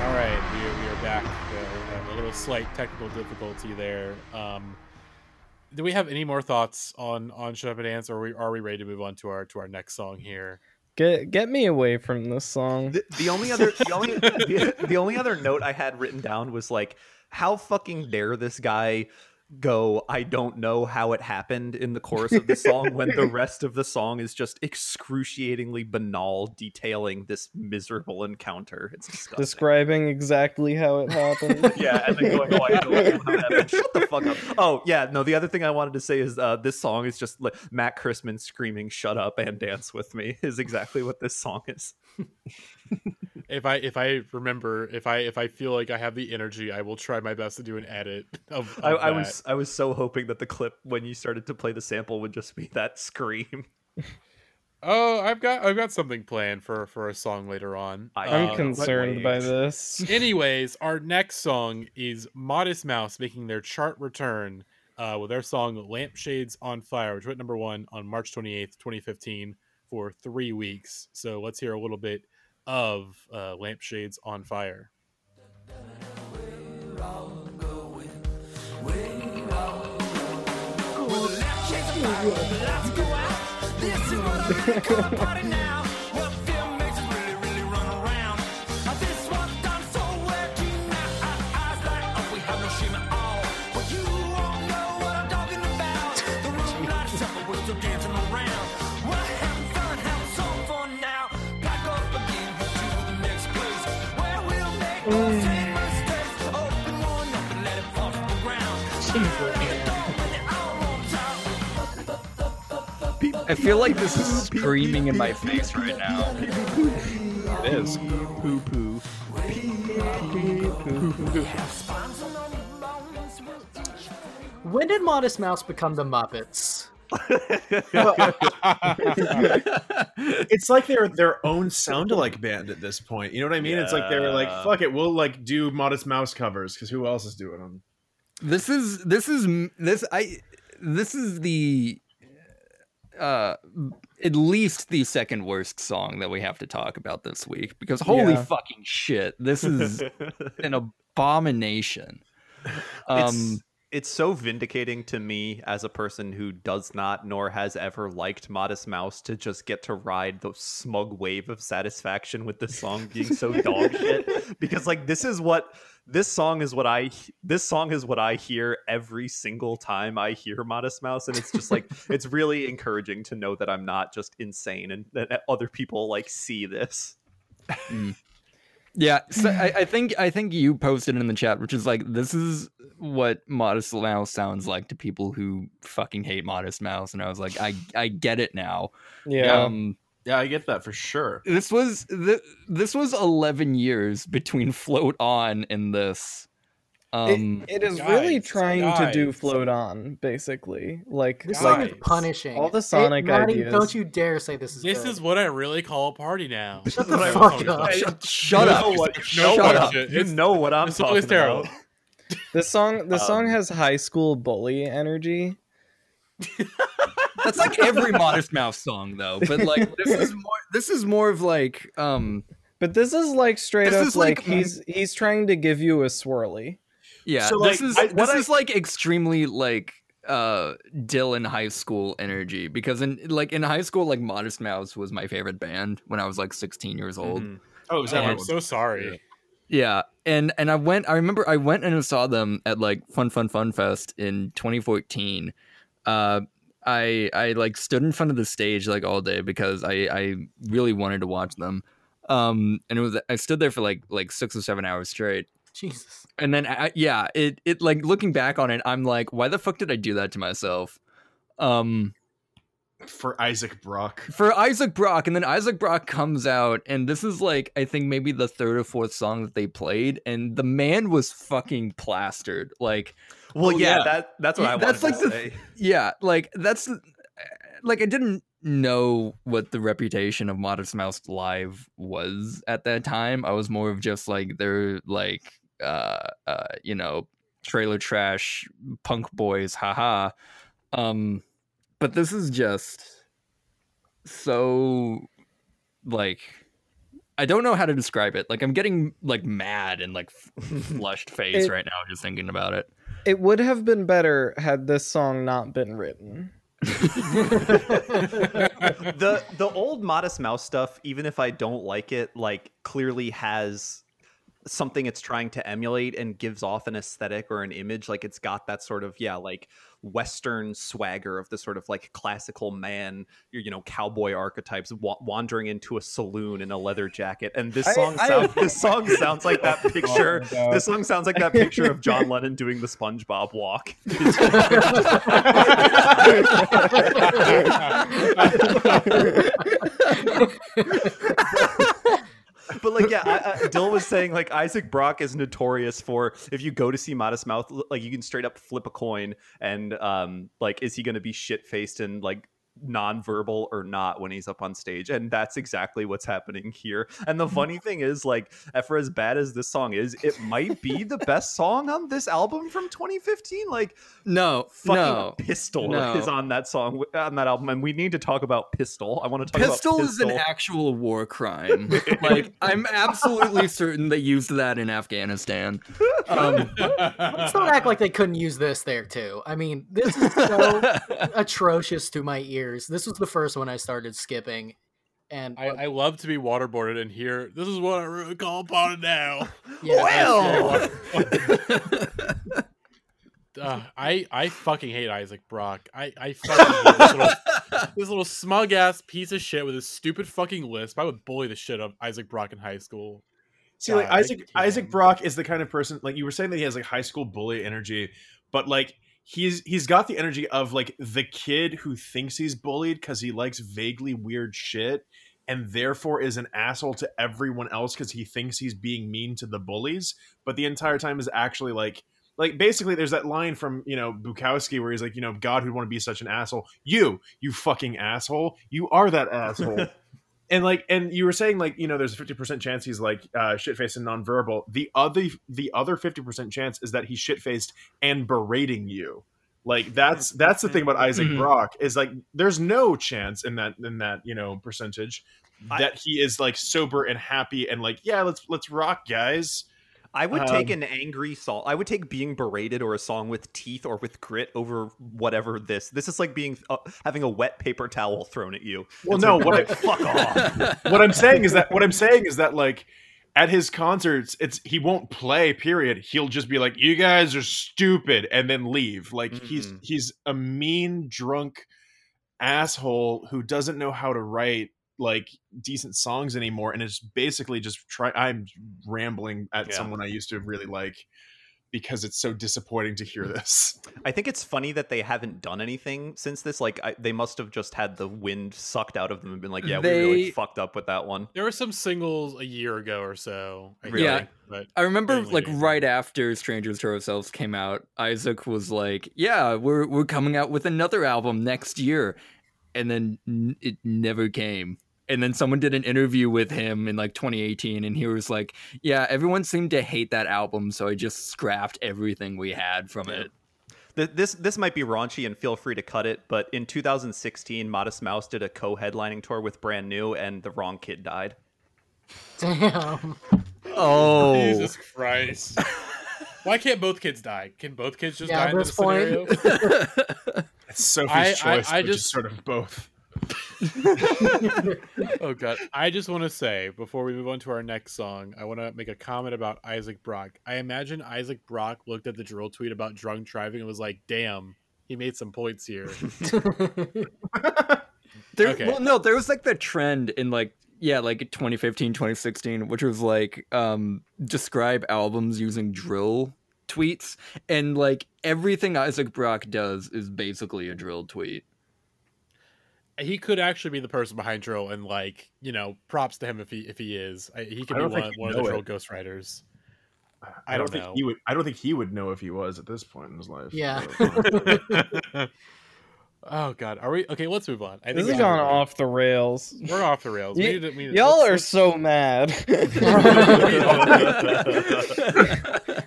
A: All right, we are, back. Uh, a little slight technical difficulty there. Um, do we have any more thoughts on on Shut Up and Dance, or are we, are we ready to move on to our to our next song here?
C: Get get me away from this song.
E: The, the only other the only the, the only other note I had written down was like how fucking dare this guy go I don't know how it happened in the chorus of the song when the <laughs> rest of the song is just excruciatingly banal detailing this miserable encounter. It's disgusting.
C: Describing exactly how it happened. <laughs>
E: yeah, and then going, oh, I don't know how that happened. Shut the fuck up. Oh, yeah, no, the other thing I wanted to say is uh, this song is just like Matt Christman screaming, shut up and dance with me, is exactly what this song is. <laughs>
A: If I if I remember, if I if I feel like I have the energy, I will try my best to do an edit of. of
E: I, I was I was so hoping that the clip when you started to play the sample would just be that scream. <laughs>
A: Oh, I've got I've got something planned for for a song later on.
E: I-
C: I'm
A: Um,
C: concerned by this. <laughs>
A: Anyways, our next song is Modest Mouse making their chart return uh, with their song Lampshades on Fire, which went number one on March 28th, 2015. For three weeks. So let's hear a little bit of uh, Lampshades on Fire.
D: I feel like this is screaming in my face right now.
F: It is.
D: Poo poo.
B: When did Modest Mouse become the Muppets? <laughs>
F: it's like they're their own sound-alike band at this point. You know what I mean? It's like they're like, fuck it, we'll like do Modest Mouse covers because who else is doing them?
D: This is this is this I this is the uh at least the second worst song that we have to talk about this week because holy
C: Yeah.
D: fucking shit this is <laughs> an abomination um
E: it's it's so vindicating to me as a person who does not nor has ever liked Modest Mouse to just get to ride the smug wave of satisfaction with this song being so dog shit <laughs> because like this is what this song is what I this song is what I hear every single time I hear Modest Mouse and it's just like <laughs> it's really encouraging to know that I'm not just insane and that other people like see this.
D: yeah so I, I think i think you posted in the chat which is like this is what modest mouse sounds like to people who fucking hate modest mouse and i was like i i get it now
C: Yeah.
D: um
F: Yeah, I get that for sure.
D: this was th- this was 11 years between float on and this um
C: it, it is really
A: guys,
C: trying to do float on, basically. Like,
B: This
C: like
B: song is punishing.
C: all the
B: Hey,
C: Sonic
B: Maddie,
C: ideas-
B: Don't you dare say this is
A: This
B: good.
A: is what I really call a party now.
B: Shut the
A: That's
B: fuck up.
A: talking
D: shut up
E: know what-
A: No
E: shut up.
A: bullshit.
E: You
A: It's-
E: know what I'm
A: This
E: talking
A: is terrible.
E: about.
C: this song, this song
E: Um,
C: has high school bully energy. <laughs>
D: that's like every modest mouse song though but like this is more this is more of like um
C: But this is like straight
D: This
C: up
D: is
C: like,
D: like-
C: he's he's trying to give you a swirly.
D: yeah
F: So,
D: this
F: like,
D: is
F: I-
D: this
F: I-
D: is like extremely like uh Dylan high school energy because in like in high school like Modest Mouse was my favorite band when I was like 16 years old.
E: Mhm.
F: Oh, is that
A: I'm so sorry.
D: Yeah, and and I went. I remember I went and saw them at like Fun Fun Fun Fest in 2014. Uh, I I like stood in front of the stage like all day because I I really wanted to watch them. Um, and it was I stood there for like like six or seven hours straight.
B: Jesus.
D: And then I, yeah, it it like looking back on it, I'm like, why the fuck did I do that to myself? Um,
F: for Isaac Brock.
D: for Isaac Brock, and then Isaac Brock comes out, and this is like I think maybe the third or fourth song that they played, and the man was fucking plastered. Like,
E: Well,
F: Oh,
E: yeah,
F: yeah.
E: that that's what I wanted
D: that's like
E: to
D: the-
E: say.
D: yeah, like that's like I didn't know what the reputation of Modest Mouse live was at that time. I was more of just like they're like uh uh you know trailer trash punk boys, haha. Um, but this is just so like I don't know how to describe it. Like I'm getting like mad and like <laughs> flushed face
C: It-
D: right now just thinking about it.
C: It would have been better had this song not been written. <laughs>
E: the the old Modest Mouse stuff, even if I don't like it, like clearly has something it's trying to emulate and gives off an aesthetic or an image. Like it's got that sort of yeah, like Western swagger of the sort of like classical man, you you know, cowboy archetypes wa- wandering into a saloon in a leather jacket. And this
C: I-
E: song
C: I-
E: sounds <laughs> this song sounds like that
C: oh picture. Oh
E: this song sounds like that picture of John <laughs> Lennon doing the SpongeBob walk. <laughs> but like yeah I, I, dill was saying like isaac brock is notorious for if you go to see modest mouse like you can straight up flip a coin and um like is he gonna be shit faced and like nonverbal or not when he's up on stage and that's exactly what's happening here and the <laughs> funny thing is like for as bad as this song is it might be the best song on this album from 2015 like
D: No,
E: fucking
D: no.
E: pistol
D: no.
E: is on that song on that album and we need to talk about pistol i want to talk
D: Pistol
E: about
D: is an actual war crime. <laughs> like I'm absolutely certain they used that in Afghanistan. Um,
B: Let's not act like they couldn't use this there too. I mean, this is so <laughs> atrocious to my ears. This was the first one I started skipping, and
A: I, I love to be waterboarded and hear this is what I really call upon it now. <laughs> <laughs>
B: yeah,
E: well <laughs>
A: Uh, I I fucking hate Isaac Brock. I I fucking hate this little, this little smug ass piece of shit with his stupid fucking lisp. I would bully the shit out of Isaac Brock in high school.
F: See, like
A: God, I
F: Isaac. Isaac Brock is the kind of person like you were saying that he has like high school bully energy, but like he's he's got the energy of like the kid who thinks he's bullied because he likes vaguely weird shit and therefore is an asshole to everyone else because he thinks he's being mean to the bullies, but the entire time is actually like like basically there's that line from you know Bukowski where he's like you know God who'd want to be such an asshole? You you fucking asshole. You are that <laughs> asshole and like and you were saying like you know there's a 50% chance he's like uh shit-faced and nonverbal. The other the other 50% chance is that he's shit-faced and berating you. Like that's that's the thing about isaac
D: Mhm.
F: brock is like there's no chance in that in that you know percentage
E: I-
F: that he is like sober and happy and like yeah let's let's rock guys
E: I would take
F: Um,
E: an angry song. I would take being berated or a song with teeth or with grit over whatever this. This is like being uh, having a wet paper towel thrown at you.
F: well
E: It's
F: no
E: like,
F: what I, <laughs>
E: fuck off. <laughs>
F: what I'm saying is that what I'm saying is that like at his concerts, it's he won't play. Period. He'll just be like, "You guys are stupid," and then leave. Like he's
E: Mhm.
F: he's a mean drunk asshole who doesn't know how to write like decent songs anymore, and it's basically just try. I'm rambling at
E: Yeah.
F: someone I used to really like because it's so disappointing to hear this. <laughs>
E: I think it's funny that they haven't done anything since this. Like I, they must have just had the wind sucked out of them and been like, "Yeah, we really fucked up with that one."
A: There were some singles a year ago or so. I
E: Really?
A: think, but
D: I remember
A: Mainly
D: like right after Strangers to Ourselves came out, Isaac was like, "Yeah, we're we're coming out with another album next year," and then n- it never came. And then someone did an interview with him in like 2018, and he was like, "Yeah, everyone seemed to hate that album, so I just scrapped everything we had from it."
E: This this might be raunchy and feel free to cut it, but in 2016, Modest Mouse did a co-headlining tour with Brand New, and the wrong kid died.
B: damn.
D: Oh,
A: Jesus Christ. <laughs> Why can't both kids die? Can both kids just
B: Yeah,
A: die
B: at
A: in
B: this
A: this
B: point.
A: scenario? <laughs> <laughs>
F: It's Sophie's
A: I- I-
F: choice,
A: I
F: which is
A: just-
F: sort of both. <laughs>
A: oh god. I just want to say before we move on to our next song, I want to make a comment about Isaac Brock. I imagine Isaac Brock looked at the dril tweet about drunk driving and was like, "Damn, he made some points here." <laughs>
D: There,
A: Okay.
D: Well, no, there was like the trend in like yeah, like 2015, 2016, which was like um describe albums using dril tweets, and like everything Isaac Brock does is basically a dril tweet.
A: He could actually be the person behind dril, and like you know, props to him if he if he is. I, he could be one, one of the
F: know
A: drill
F: it.
A: ghostwriters.
F: I don't,
A: don't
F: think
A: know.
F: he would. I don't think he would know if he was at this point in his life.
B: Yeah. <laughs> <laughs>
A: oh god, are we okay? Let's move on. I
C: This
A: we
C: has gone
A: move on.
C: off the rails.
A: We're off the rails. We
C: Y-
A: need to- we need to-
C: Y'all are so mad. <laughs>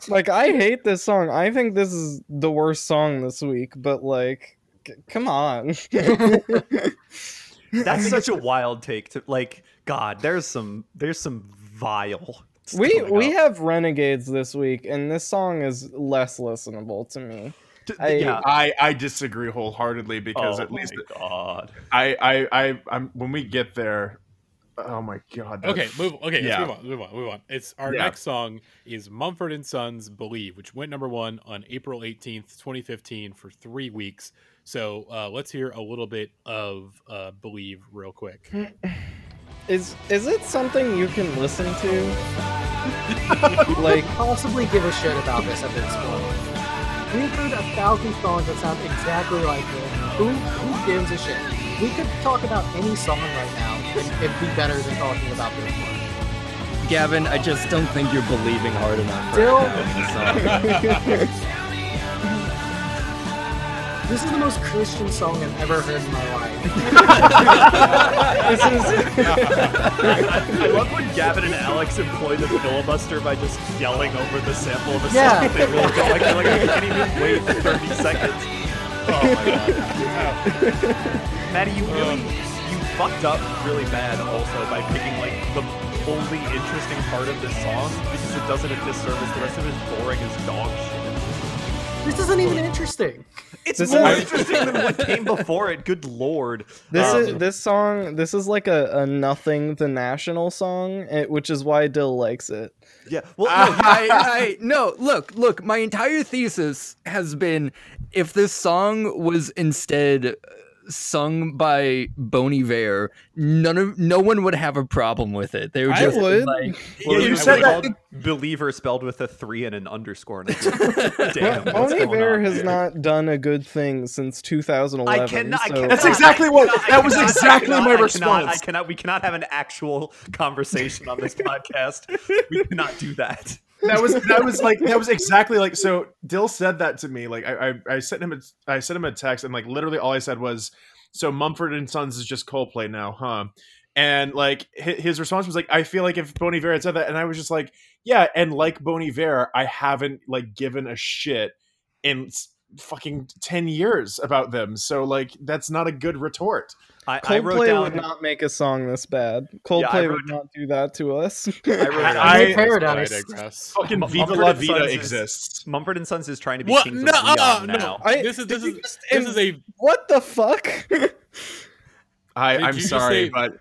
C: like I hate this song. I think this is the worst song this week. But like, c- come on. <laughs>
E: That's such a wild take. To like, God, there's some there's some vile.
C: we we
E: up.
C: have renegades this week, and this song is less listenable to me.
E: T-
C: I-
E: yeah.
F: I, I disagree wholeheartedly because
E: oh
F: at least
E: my God.
F: I, I I I'm when we get there. Oh my god. that-
A: Okay, move. Okay,
F: Yeah.
A: move on. Move on. Move on. It's our
F: Yeah.
A: next song is Mumford and Sons "Believe," which went number one on April eighteenth, twenty fifteen, for three weeks. So uh, let's hear a little bit of uh, "Believe" real quick. <laughs>
C: Is is it something you can listen to? like
B: possibly give a shit about this at this point. We've heard a thousand songs that sound exactly like this. Who who gives a shit? We could talk about any song right now. and It'd be better than talking about this one.
D: Gavin, I just don't think you're believing hard enough.
B: Still-
D: Right now in this
B: is the most Christian song I've ever heard in my life. <laughs>
C: This is <laughs>
H: I love when Gavin and Alex employ the filibuster by just yelling over the sample of a
B: Yeah.
H: song they really don't like. They're like, I can't even wait 30 seconds.
E: Oh, Maddie, you really um,
H: You fucked up really bad also by picking like the only interesting part of this song because it does it a disservice. The rest of it is boring as dog shit.
B: This isn't even interesting.
E: it's
C: This
E: more
C: is-
E: interesting than what came before it. Good lord.
C: this
E: Um,
C: is this song. This is like a, a nothing the national song, eh, which is why Dill likes it.
E: yeah. Well, no,
D: I, I no look look my entire thesis has been if this song was instead uh, sung by Bon Iver, none of no one would have a problem with it. They would just be
C: would.
D: like
H: Well,
F: you
H: you
F: said
H: said
F: that-
H: believer spelled with a three and an underscore. And I said, Damn, what's
C: Bon Iver has
H: here?
C: not done a good thing since 2011.
E: I cannot. I cannot
F: That's exactly
E: I
F: what-
E: cannot-
F: that was exactly
E: cannot-
F: my
E: I cannot-
F: response.
E: I cannot. We cannot have an actual conversation on this <laughs> podcast. We cannot do that.
F: That was that was like that was <laughs> exactly like so dill said that to me like i i, I sent him a i sent him a text and like literally all i said was so mumford and sons is just coldplay now huh? And like his response was like i feel like if bon iver had said that and i was just like yeah and like bon iver i haven't like given a shit in fucking 10 years about them so like that's not a good retort
E: I, I wrote
C: Coldplay
E: down.
C: would not make a song this bad. Coldplay
E: wrote
C: would not do that to us. <laughs>
E: I wrote <laughs> down.
F: I-
B: Made Paradise.
A: I
F: fucking
E: Mum-
F: viva
E: Mumford
F: la
E: and
F: vida
E: Sons is-
F: exists
E: Mumford and Sons is trying to be
A: What?
E: kings
A: No,
E: of Leon
A: uh,
E: now.
A: no.
C: I-
A: this is this is
C: just
A: this is a.
C: what the fuck?
F: i i'm sorry
A: say-
F: but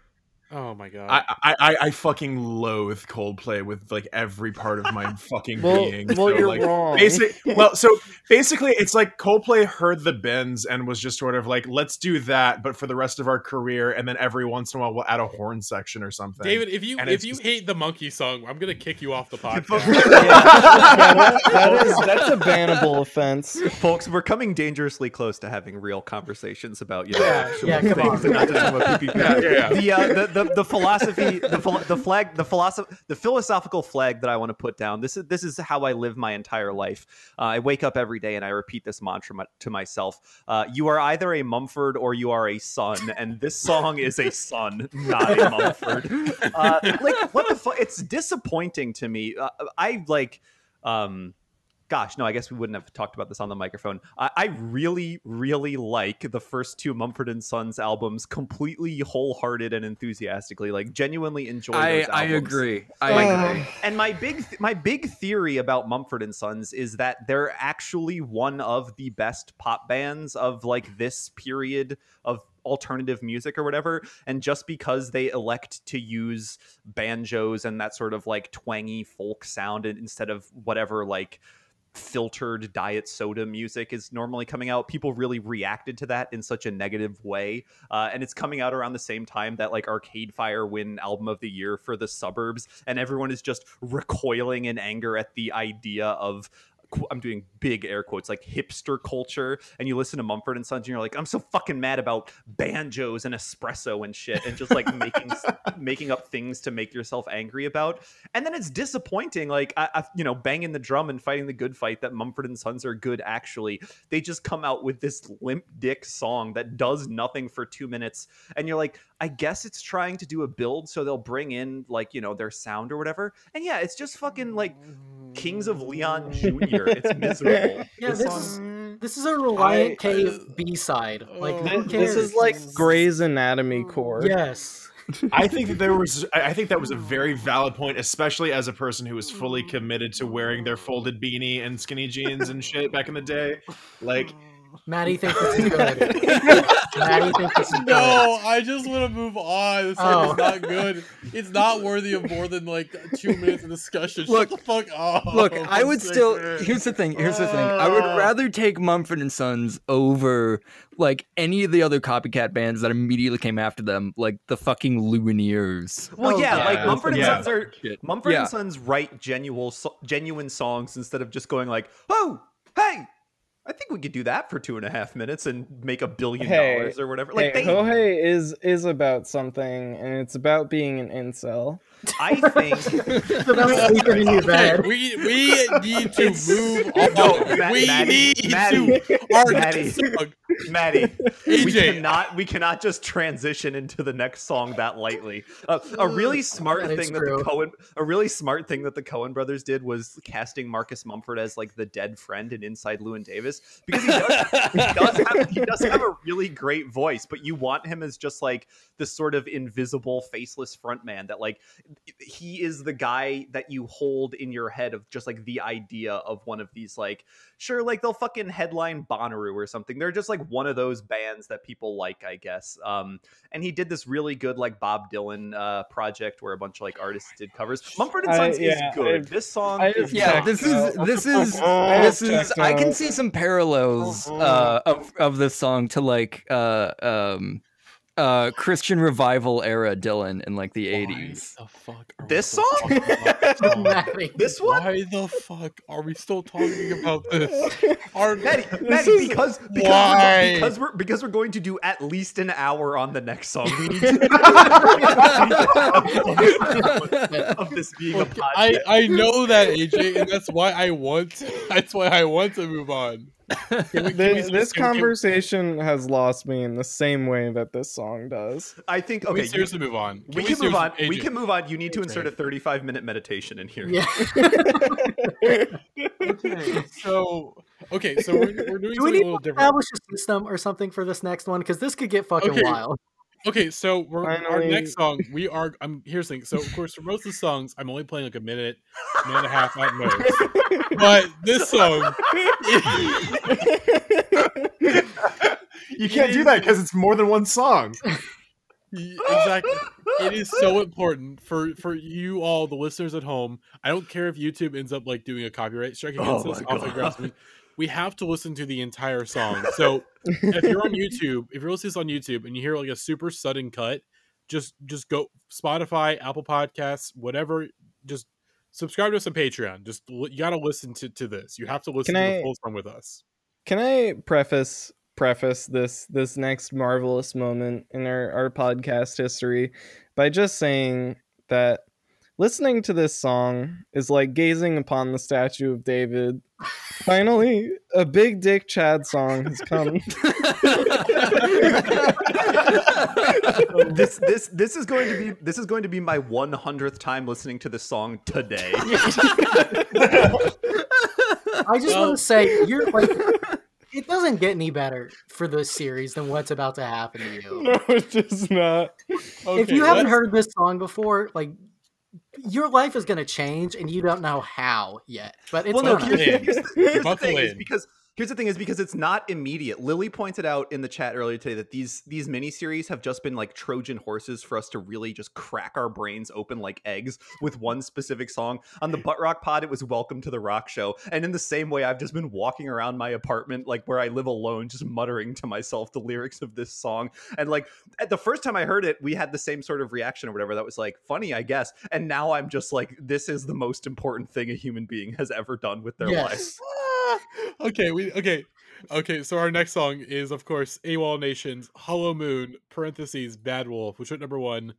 A: Oh my god.
F: I, I, I, I fucking loathe Coldplay with like every part of my <laughs> fucking
C: well,
F: being.
C: well,
F: So,
C: you're
F: like,
C: wrong.
F: Basic, <laughs> well, so basically, it's like Coldplay heard the bends and was just sort of like, let's do that, but for the rest of our career, and then every once in a while we'll add a horn section or something.
A: David, if you
F: and
A: if you
F: just-
A: hate the monkey song, I'm gonna kick you off the <laughs> podcast.
C: yeah, that, that is that's a bannable offense.
E: Folks, we're coming dangerously close to having real conversations about you know
B: Yeah,
E: actual
B: yeah, come
E: things
B: on.
E: and not just about
F: Yeah, yeah, yeah.
E: The, uh, the the the philosophy, the the flag, the philosoph- the philosophical flag that I want to put down. This is this is how I live my entire life. Uh, I wake up every day and I repeat this mantra my- to myself: uh, "You are either a Mumford or you are a son," and this song is a son, not a Mumford. Uh, like what the fuck? It's disappointing to me. Uh, I like. Um, gosh, no, I guess we wouldn't have talked about this on the microphone. I, I really, really like the first two Mumford and Sons albums completely wholehearted and enthusiastically. Like genuinely enjoy
D: I
E: those
D: I
E: albums.
D: agree. I
C: Uh,
D: agree.
E: And my big my big theory about Mumford and Sons is that they're actually one of the best pop bands of like this period of alternative music or whatever and just because they elect to use banjos and that sort of like twangy folk sound instead of whatever like filtered diet soda music is normally coming out. People really reacted to that in such a negative way uh, and it's coming out around the same time that like arcade fire win album of the year for the suburbs and everyone is just recoiling in anger at the idea of I'm doing big air quotes like hipster culture, and you listen to Mumford and Sons, and you're like, I'm so fucking mad about banjos and espresso and shit, and just like <laughs> making making up things to make yourself angry about. And then it's disappointing, like I, I, you know, banging the drum and fighting the good fight that Mumford and Sons are good. Actually, they just come out with this limp dick song that does nothing for two minutes, and you're like, I guess it's trying to do a build, so they'll bring in like you know their sound or whatever. And yeah, it's just fucking like Kings of Leon <laughs> Jr. It's miserable. <laughs>
B: Yeah,
E: This
B: this
E: song-
B: is this is a Relient
C: I-
B: K uh, B side. Oh. Like
C: This, this is like Grey's Anatomy oh. core.
B: yes.
F: I think that there was. I I think that was a very valid point, especially as a person who was fully mm. committed to wearing their folded beanie and skinny jeans and shit back in the day. Like,
B: Maddie thinks this is good. <laughs> Maddie thinks this is good.
A: No, I just want to move on. This
B: Oh.
A: is not good. It's not worthy of more than like two minutes of discussion. Shut
D: Look-
A: the fuck up.
D: Look, I
A: I'm
D: would still.
A: of it.
D: Here's the thing. Here's the thing. I would
A: Ah.
D: rather take Mumford and Sons over like any of the other copycat bands that immediately came after them, like the fucking Lumineers.
E: Well,
B: Oh,
E: yeah,
B: yeah.
E: like Mumford and
F: Yeah.
E: Sons are
D: Shit.
E: Mumford
D: Yeah.
E: and Sons write genuine genuine songs instead of just going like, "Oh, hey, I think we could do that for two and a half minutes and make a billion
C: Hey,
E: dollars or whatever. Like
C: hey,
E: they,
C: Ho Hey is is about something, and it's about being an incel.
E: I think
B: It's about sleeping in your
A: Okay,
B: bed.
A: we we need to
E: It's-
A: move
E: No,
A: on.
E: Ma-
A: we
E: Maddie,
A: need
E: Maddie,
A: to. Our
E: Maddie.
A: next
E: Maddie, we cannot we cannot just transition into the next song that lightly. Uh, a really smart
B: That is
E: thing that
B: true.
E: the Coen a really smart thing that the Coen brothers did was casting Marcus Mumford as like the dead friend in Inside Llewyn Davis because he does, he does have he does have a really great voice, but you want him as just like this sort of invisible, faceless front man that like he is the guy that you hold in your head of just like the idea of one of these like sure like they'll fucking headline Bonnaroo or something. They're just like one of those bands that people like, I guess. Um and he did this really good like Bob Dylan uh project where a bunch of like artists did covers. Mumford and
C: I-
E: Sons
C: yeah,
E: is good.
C: I-
E: this song
C: I
E: is
D: Yeah, this is this is
C: I
D: this is. I can see some parallels uh, of of this song to like uh um uh Christian revival era Dylan in like the eighties.
A: The fuck <laughs>
E: This song?
A: this song?
E: One
A: Why the fuck are we still talking about this? Our,
E: Maddie, Maddie,
C: is-
E: because because we're, because we're because we're going to do at least an hour on the next song. <laughs> We need to <laughs> of this being a podcast.
A: I, I know that AJ, and that's why I want that's why I want to move on. Can we- <laughs> can
C: This, this
A: can we- can-
C: conversation has lost me in the same way that this song does.
E: I think
A: Can we
E: okay. you-
A: seriously move on.
E: we can move on.
A: seriously-
E: We can move on. You need to insert a 35 minute meditation in here.
B: Yeah. <laughs>
A: Okay, so okay, so we're, we're doing
B: Do we
A: something
B: need
A: a little
B: to
A: different.
B: establish a system or something for this next one? Because this could get fucking
A: Okay.
B: wild.
A: Okay, so we're, our next song, we are. I'm um, here's the thing. So of course, for most of the songs, I'm only playing like a minute, minute and a half at most. But this song, <laughs>
F: You can't do that because it's more than one song.
A: Exactly it is so important for for you all the listeners at home i don't care if youtube ends up like doing a copyright strike oh against
E: Oh
A: us off the. We, have to listen to the entire song. So if you're on youtube if you're listening to this on youtube and you hear like a super sudden cut just just go spotify apple podcasts whatever just subscribe to us on patreon. Just you gotta listen to to this. You have to listen
C: Can
A: to
C: I-
A: the full song with us.
C: Can I preface preface this this next marvelous moment in our, our podcast history by just saying that listening to this song is like gazing upon the statue of David. Finally, a big dick Chad song has come.
E: this this this is going to be this is going to be my 100th time listening to this song today.
B: I just
A: Well-
B: want to say you're like it doesn't get any better for this series than what's about to happen to you.
C: no, it's just not.
A: okay,
B: if you haven't heard this song before, like your life is going to change and you don't know how yet. But it's
E: well, no,
B: gonna.
E: here's, here's the, here's the
A: Buckle
E: thing is because here's the thing is because it's not immediate. Lily pointed out in the chat earlier today that these these miniseries have just been like Trojan horses for us to really just crack our brains open like eggs with one specific song. On the Butt Rock Pod, it was "Welcome to the Rock Show," and in the same way, I've just been walking around my apartment like where I live alone, just muttering to myself the lyrics of this song. And like at the first time I heard it, we had the same sort of reaction or whatever. That was like funny, I guess. And now I'm just like, this is the most important thing a human being has ever done with their life.
B: Ah! <laughs>
A: Okay, we okay. Okay, so our next song is of course AWOL Nation's Hollow Moon parentheses Bad Wolf, which went number one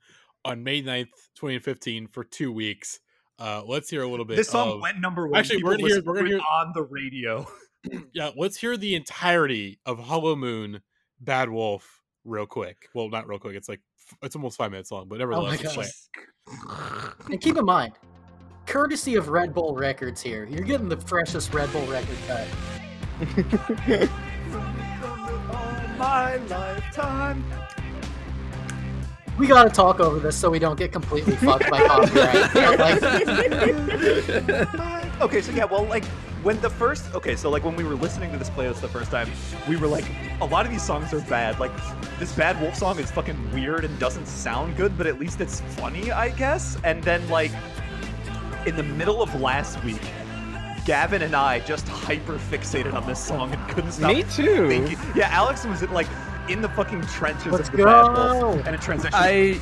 A: on May 9th, 2015 for two weeks. Uh let's hear a little bit
E: This song
A: of-
E: went number one.
A: Actually,
E: People
A: we're gonna hear- we're gonna hear-
E: on the radio. <clears throat>
A: yeah, let's hear the entirety of Hollow Moon Bad Wolf real quick. Well, not real quick. It's like it's almost 5 minutes long, but nevertheless, play.
B: And keep in mind, courtesy of Red Bull Records here, you're getting the freshest Red Bull record cut.
E: My <laughs> lifetime.
B: We got to talk over this so we don't get completely fucked by copyright. Like, <laughs>
E: okay, so yeah, well, like when the first, okay, so like when we were listening to this playlist the first time, we were like, a lot of these songs are bad. Like this Bad Wolf song is fucking weird and doesn't sound good, but at least it's funny, I guess. And then like in the middle of last week. Gavin and I just hyper fixated on this song and couldn't stop
C: Me too.
E: thinking. Yeah, Alex was in like in the fucking trenches
B: Let's
E: of the Bad Wolf, and it transitioned.
D: I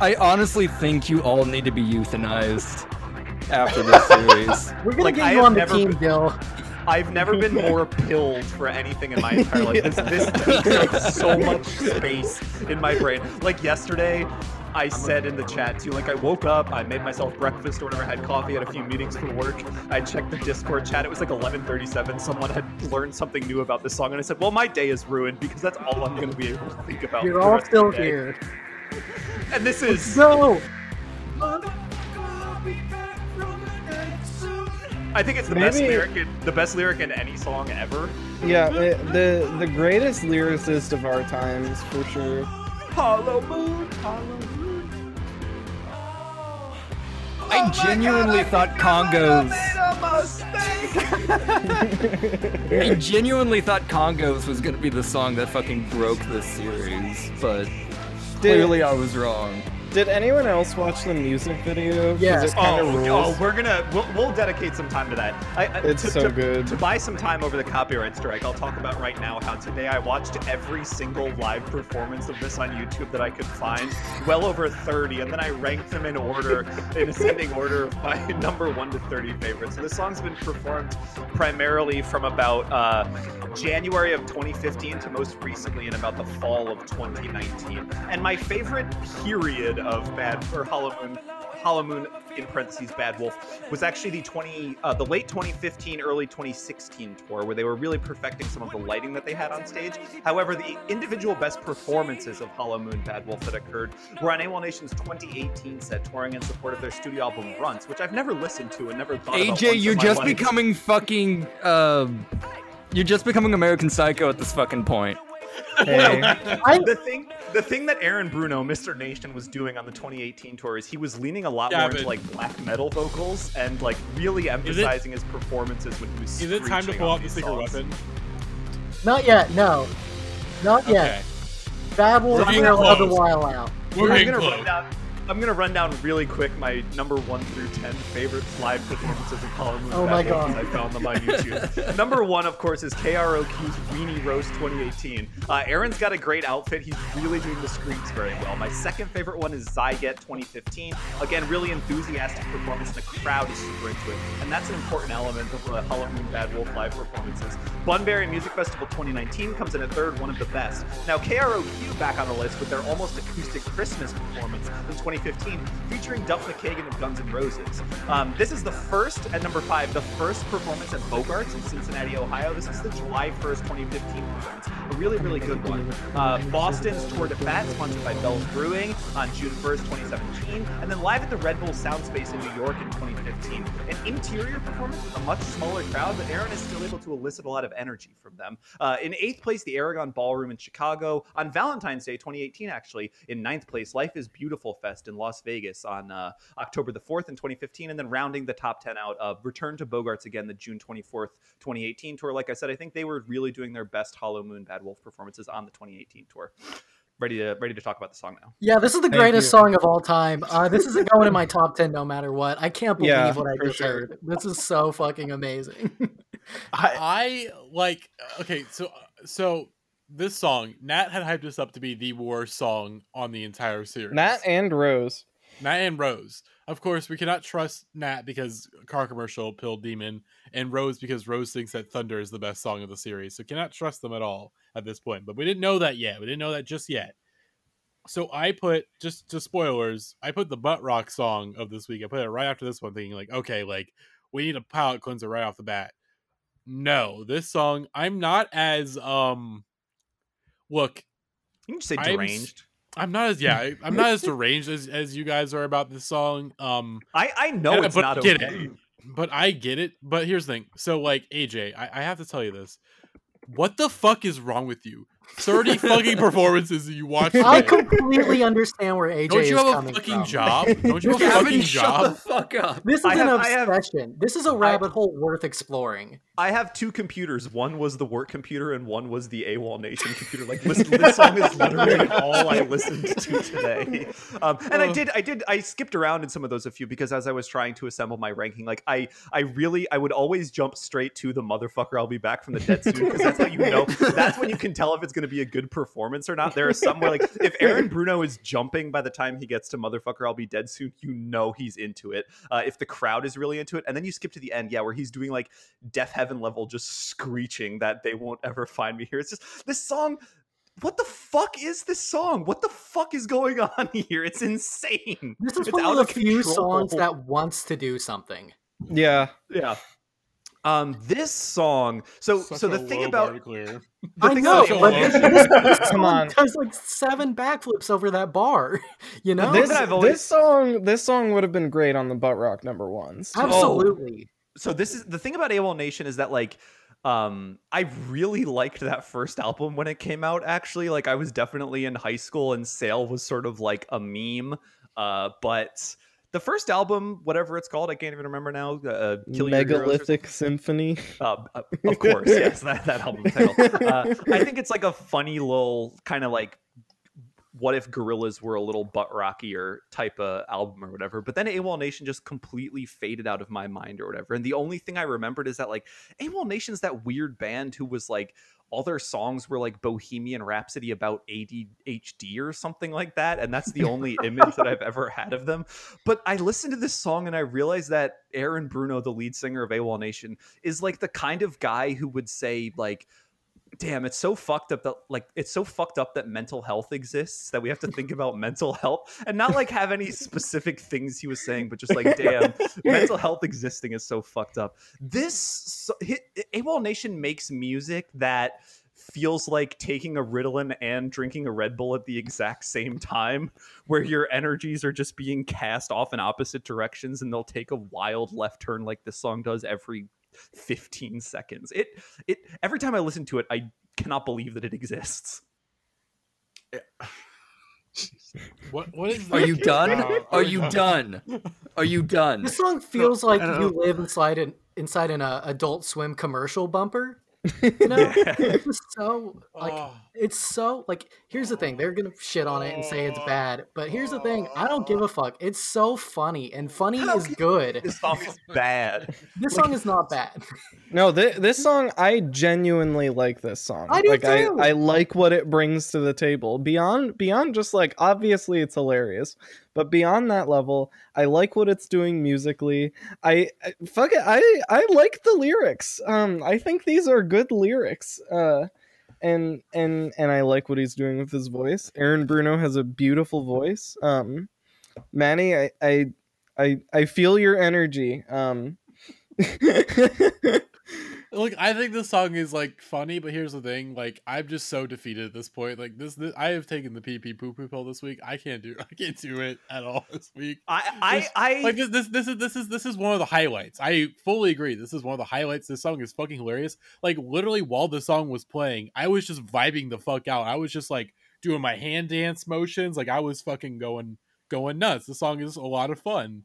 D: I honestly think you all need to be euthanized after this series. <laughs>
B: we're gonna
E: Like,
B: get you on the
E: never
B: team,
E: been-
B: Bill.
E: I've never been more pilled for anything in my entire life. This, this <laughs> takes up so much space in my brain. Like yesterday, I said in the chat too, like I woke up, I made myself breakfast or whatever, had coffee, had a few meetings for work. I checked the Discord chat. It was like 11:37. Someone had learned something new about this song, and I said, "Well, my day is ruined because that's all I'm going to be able to think about."
B: You're all still here. <laughs>
E: and this is.
B: No.
E: I think it's the best lyric, in, the best lyric in any song ever.
C: Yeah, the, the the greatest lyricist of our times for sure.
E: Hollow Moon, Hollow Moon.
D: I genuinely thought Kongos. I genuinely thought Kongos was gonna be the song that fucking broke this series, but clearly I was wrong.
C: Did anyone else watch the music video?
B: Yes.
C: it
E: Oh,
C: rules.
E: oh, we're gonna we'll, we'll dedicate some time to that. I, I,
C: It's
E: to,
C: so
E: to-
C: good.
E: To buy some time over the copyright strike, I'll talk about right now how today I watched every single live performance of this on YouTube that I could find, well over 30, and then I ranked them in order, in ascending order <laughs> of my number one to 30 favorites. So this song's been performed primarily from about uh, January of 2015 to most recently in about the fall of 2019. And my favorite period of Bad or Hollow Moon, Hollow Moon in parentheses Bad Wolf was actually the 20, uh, the late 2015, early 2016 tour where they were really perfecting some of the lighting that they had on stage. However, the individual best performances of Hollow Moon Bad Wolf that occurred were on AWOL Nation's 2018 set touring in support of their studio album Runts, which I've never listened to and never thought about
D: AJ, you're just becoming fucking. Uh, you're just becoming American Psycho at this fucking point.
C: Hey.
B: I
E: the thing the thing that Aaron Bruno, Mr. Nation, was doing on the 2018 tour is he was leaning a lot
A: Yeah,
E: more into like black metal vocals and like really emphasizing his performances when he was.
A: Is it time to pull out the
E: these
A: secret weapon?
B: not yet. No. Not yet.
A: Okay.
B: Bad Wolf
A: We're getting
B: will have a
A: close.
B: while out.
A: We're
E: I'm
A: getting
E: gonna
A: close.
E: run down. I'm gonna run down really quick my number one through ten favorite live performances of Hollow Moon.
B: Oh my God.
E: I found them on YouTube. <laughs> number one, of course, is KROQ's Weenie Roast 2018. Uh, Aaron's got a great outfit. He's really doing the screams very well. My second favorite one is Zyget 2015. Again, really enthusiastic performance. The crowd is super into it, and that's an important element of uh, Hollow Moon Bad Wolf live performances. Bunbury Music Festival 2019 comes in at third, one of the best. Now, KROQ back on the list with their almost acoustic Christmas performance in 2015, featuring Duff McKagan of Guns N' Roses. Um, this is the first, at number five, the first performance at Bogarts in Cincinnati, Ohio. This is the July 1st, 2015 performance. A really, really good one. Uh, Boston's Tour de Fat, sponsored by Bell's Brewing on June 1st, 2017. And then live at the Red Bull Sound Space in New York in 2015. An interior performance with a much smaller crowd, but Aaron is still able to elicit a lot of energy from them. Uh, in eighth place, the Aragon Ballroom in Chicago. On Valentine's Day, 2018, actually. In ninth place, Life is Beautiful Fest in Las Vegas on uh, October the 4th in 2015. And then rounding the top 10 out, of Return to Bogarts again, the June 24th, 2018 tour. Like I said, I think they were really doing their best Hollow Moon Bad Wolf performances on the 2018 tour. Ready to ready to talk about the song now.
B: Yeah, this is the
C: Thank
B: greatest
C: you.
B: song of all time. Uh, this isn't going in my top ten no matter what. I can't believe
C: Yeah,
B: what I just
C: sure.
B: heard. This is so fucking amazing. <laughs>
A: I like okay, so so this song, Nat had hyped this up to be the worst song on the entire series.
C: Nat and Rose.
A: Nat and Rose. Of course, we cannot trust Nat because car commercial, Pill Demon, and Rose because Rose thinks that Thunder is the best song of the series. So cannot trust them at all at this point. But we didn't know that yet. We didn't know that just yet. So I put just to spoilers, I put the butt rock song of this week. I put it right after this one, thinking like, okay, like we need a palate cleanser right off the bat. No, this song, I'm not as um look,
E: You can just say
A: I'm
E: deranged.
A: I'm not as yeah, I- I'm not as <laughs> deranged as, as you guys are about this song. Um
E: I, I know
A: and-
E: it's
A: but
E: not
A: get
E: okay.
A: it. But I get it. But here's the thing. So like AJ, I, I have to tell you this. What the fuck is wrong with you? 30 fucking <laughs> performances that you watch.
B: I
A: today.
B: completely understand where AJ is.
A: Don't you
B: is
A: have a fucking
B: from.
A: job? <laughs> Don't you have a
D: Gavin,
A: fucking
D: shut the
A: job?
D: fuck up.
B: This is
E: I
B: an
E: have- I have-
B: obsession. This is a rabbit hole worth exploring.
E: I have two computers. One was the work computer, and one was the AWOL Nation computer. Like, listen, this song is literally all I listened to today. <laughs> Um, and I did, I did, I skipped around in some of those a few because as I was trying to assemble my ranking, like I, I really, I would always jump straight to the motherfucker. I'll be back from the dead soon because that's how you know. That's when you can tell if it's going going to be a good performance or not. There are some where, like, <laughs> if Aaron Bruno is jumping by the time he gets to "Motherfucker, I'll Be Dead Soon," you know he's into it. Uh, if the crowd is really into it, and then you skip to the end, yeah, where he's doing like Deafheaven level, just screeching that they won't ever find me here. It's just this song. What the fuck is this song? What the fuck is going <laughs> on here? It's insane.
B: This is
E: It's
B: one
E: out
B: of the few
E: control.
B: songs that wants to do something.
C: Yeah.
E: Yeah. Um, this song. So,
A: Such
E: so the
A: a
E: thing about
A: bar clear.
E: the
B: I
E: thing
B: know,
E: about
B: this, this, this <laughs>
C: Come
B: song
C: on.
B: does like seven backflips over that bar. <laughs> You know,
C: This,
E: that always-
C: this song this song would have been great on the butt rock number ones.
E: Oh.
B: absolutely.
E: so this is the thing about AWOL Nation is that like um I really liked that first album when it came out actually like I was definitely in high school and Sail was sort of like a meme uh but the first album whatever it's called I can't even remember now uh, Your
C: Megalithic Symphony.
E: Uh, uh, of course, yes, <laughs> that, that album title. Uh, I think it's like a funny little kind of like what if Gorillaz were a little butt rockier type of album or whatever. But then AWOL Nation just completely faded out of my mind or whatever. And the only thing I remembered is that like AWOL Nation's that weird band who was like all their songs were like Bohemian Rhapsody about ADHD or something like that. And that's the only <laughs> image that I've ever had of them. But I listened to this song and I realized that Aaron Bruno, the lead singer of AWOL Nation, is like the kind of guy who would say, like, damn, it's so fucked up that like it's so fucked up that mental health exists that we have to think <laughs> about mental health and not like have any specific things he was saying, but just like, <laughs> damn, mental <laughs> health existing is so fucked up. This so, hit, AWOL Nation makes music that feels like taking a Ritalin and drinking a Red Bull at the exact same time, where your energies are just being cast off in opposite directions, and they'll take a wild left turn like this song does every 15 seconds. It it every time I listen to it, I cannot believe that it exists. <sighs>
A: What what is?
D: Are you done?
A: Uh,
D: Are you done? Are you done?
B: This song feels like you live inside an inside an uh, Adult Swim commercial bumper. You know, <laughs> it's so like
A: Oh.
B: it's so like. Here's the thing: they're gonna shit on it and say it's oh. bad, but here's the thing: I don't give a fuck. It's so funny, and funny
E: How
B: is good.
E: This song is bad. <laughs>
B: This song is not bad.
C: No, th- this song I genuinely like this song.
B: I do
C: like
B: too.
C: I I like what it brings to the table. Beyond beyond just like obviously it's hilarious, but beyond that level, I like what it's doing musically. I, I fuck it, I I like the lyrics. Um I think these are good lyrics. Uh and and and I like what he's doing with his voice. Aaron Bruno has a beautiful voice. Um Manny, I I I, I feel your energy. Um <laughs>
A: Look, I think this song is like funny, but here's the thing: like, I'm just so defeated at this point. Like, this, this I have taken the pee pee poo poo pill this week. I can't do, <laughs> I can't do it at all this week.
E: I I
A: This-
E: I
A: Like this, this, this is this is this is one of the highlights. I fully agree. This is one of the highlights. This song is fucking hilarious. Like, literally, while the song was playing, I was just vibing the fuck out. I was just like doing my hand dance motions. Like, I was fucking going going nuts. The song is a lot of fun.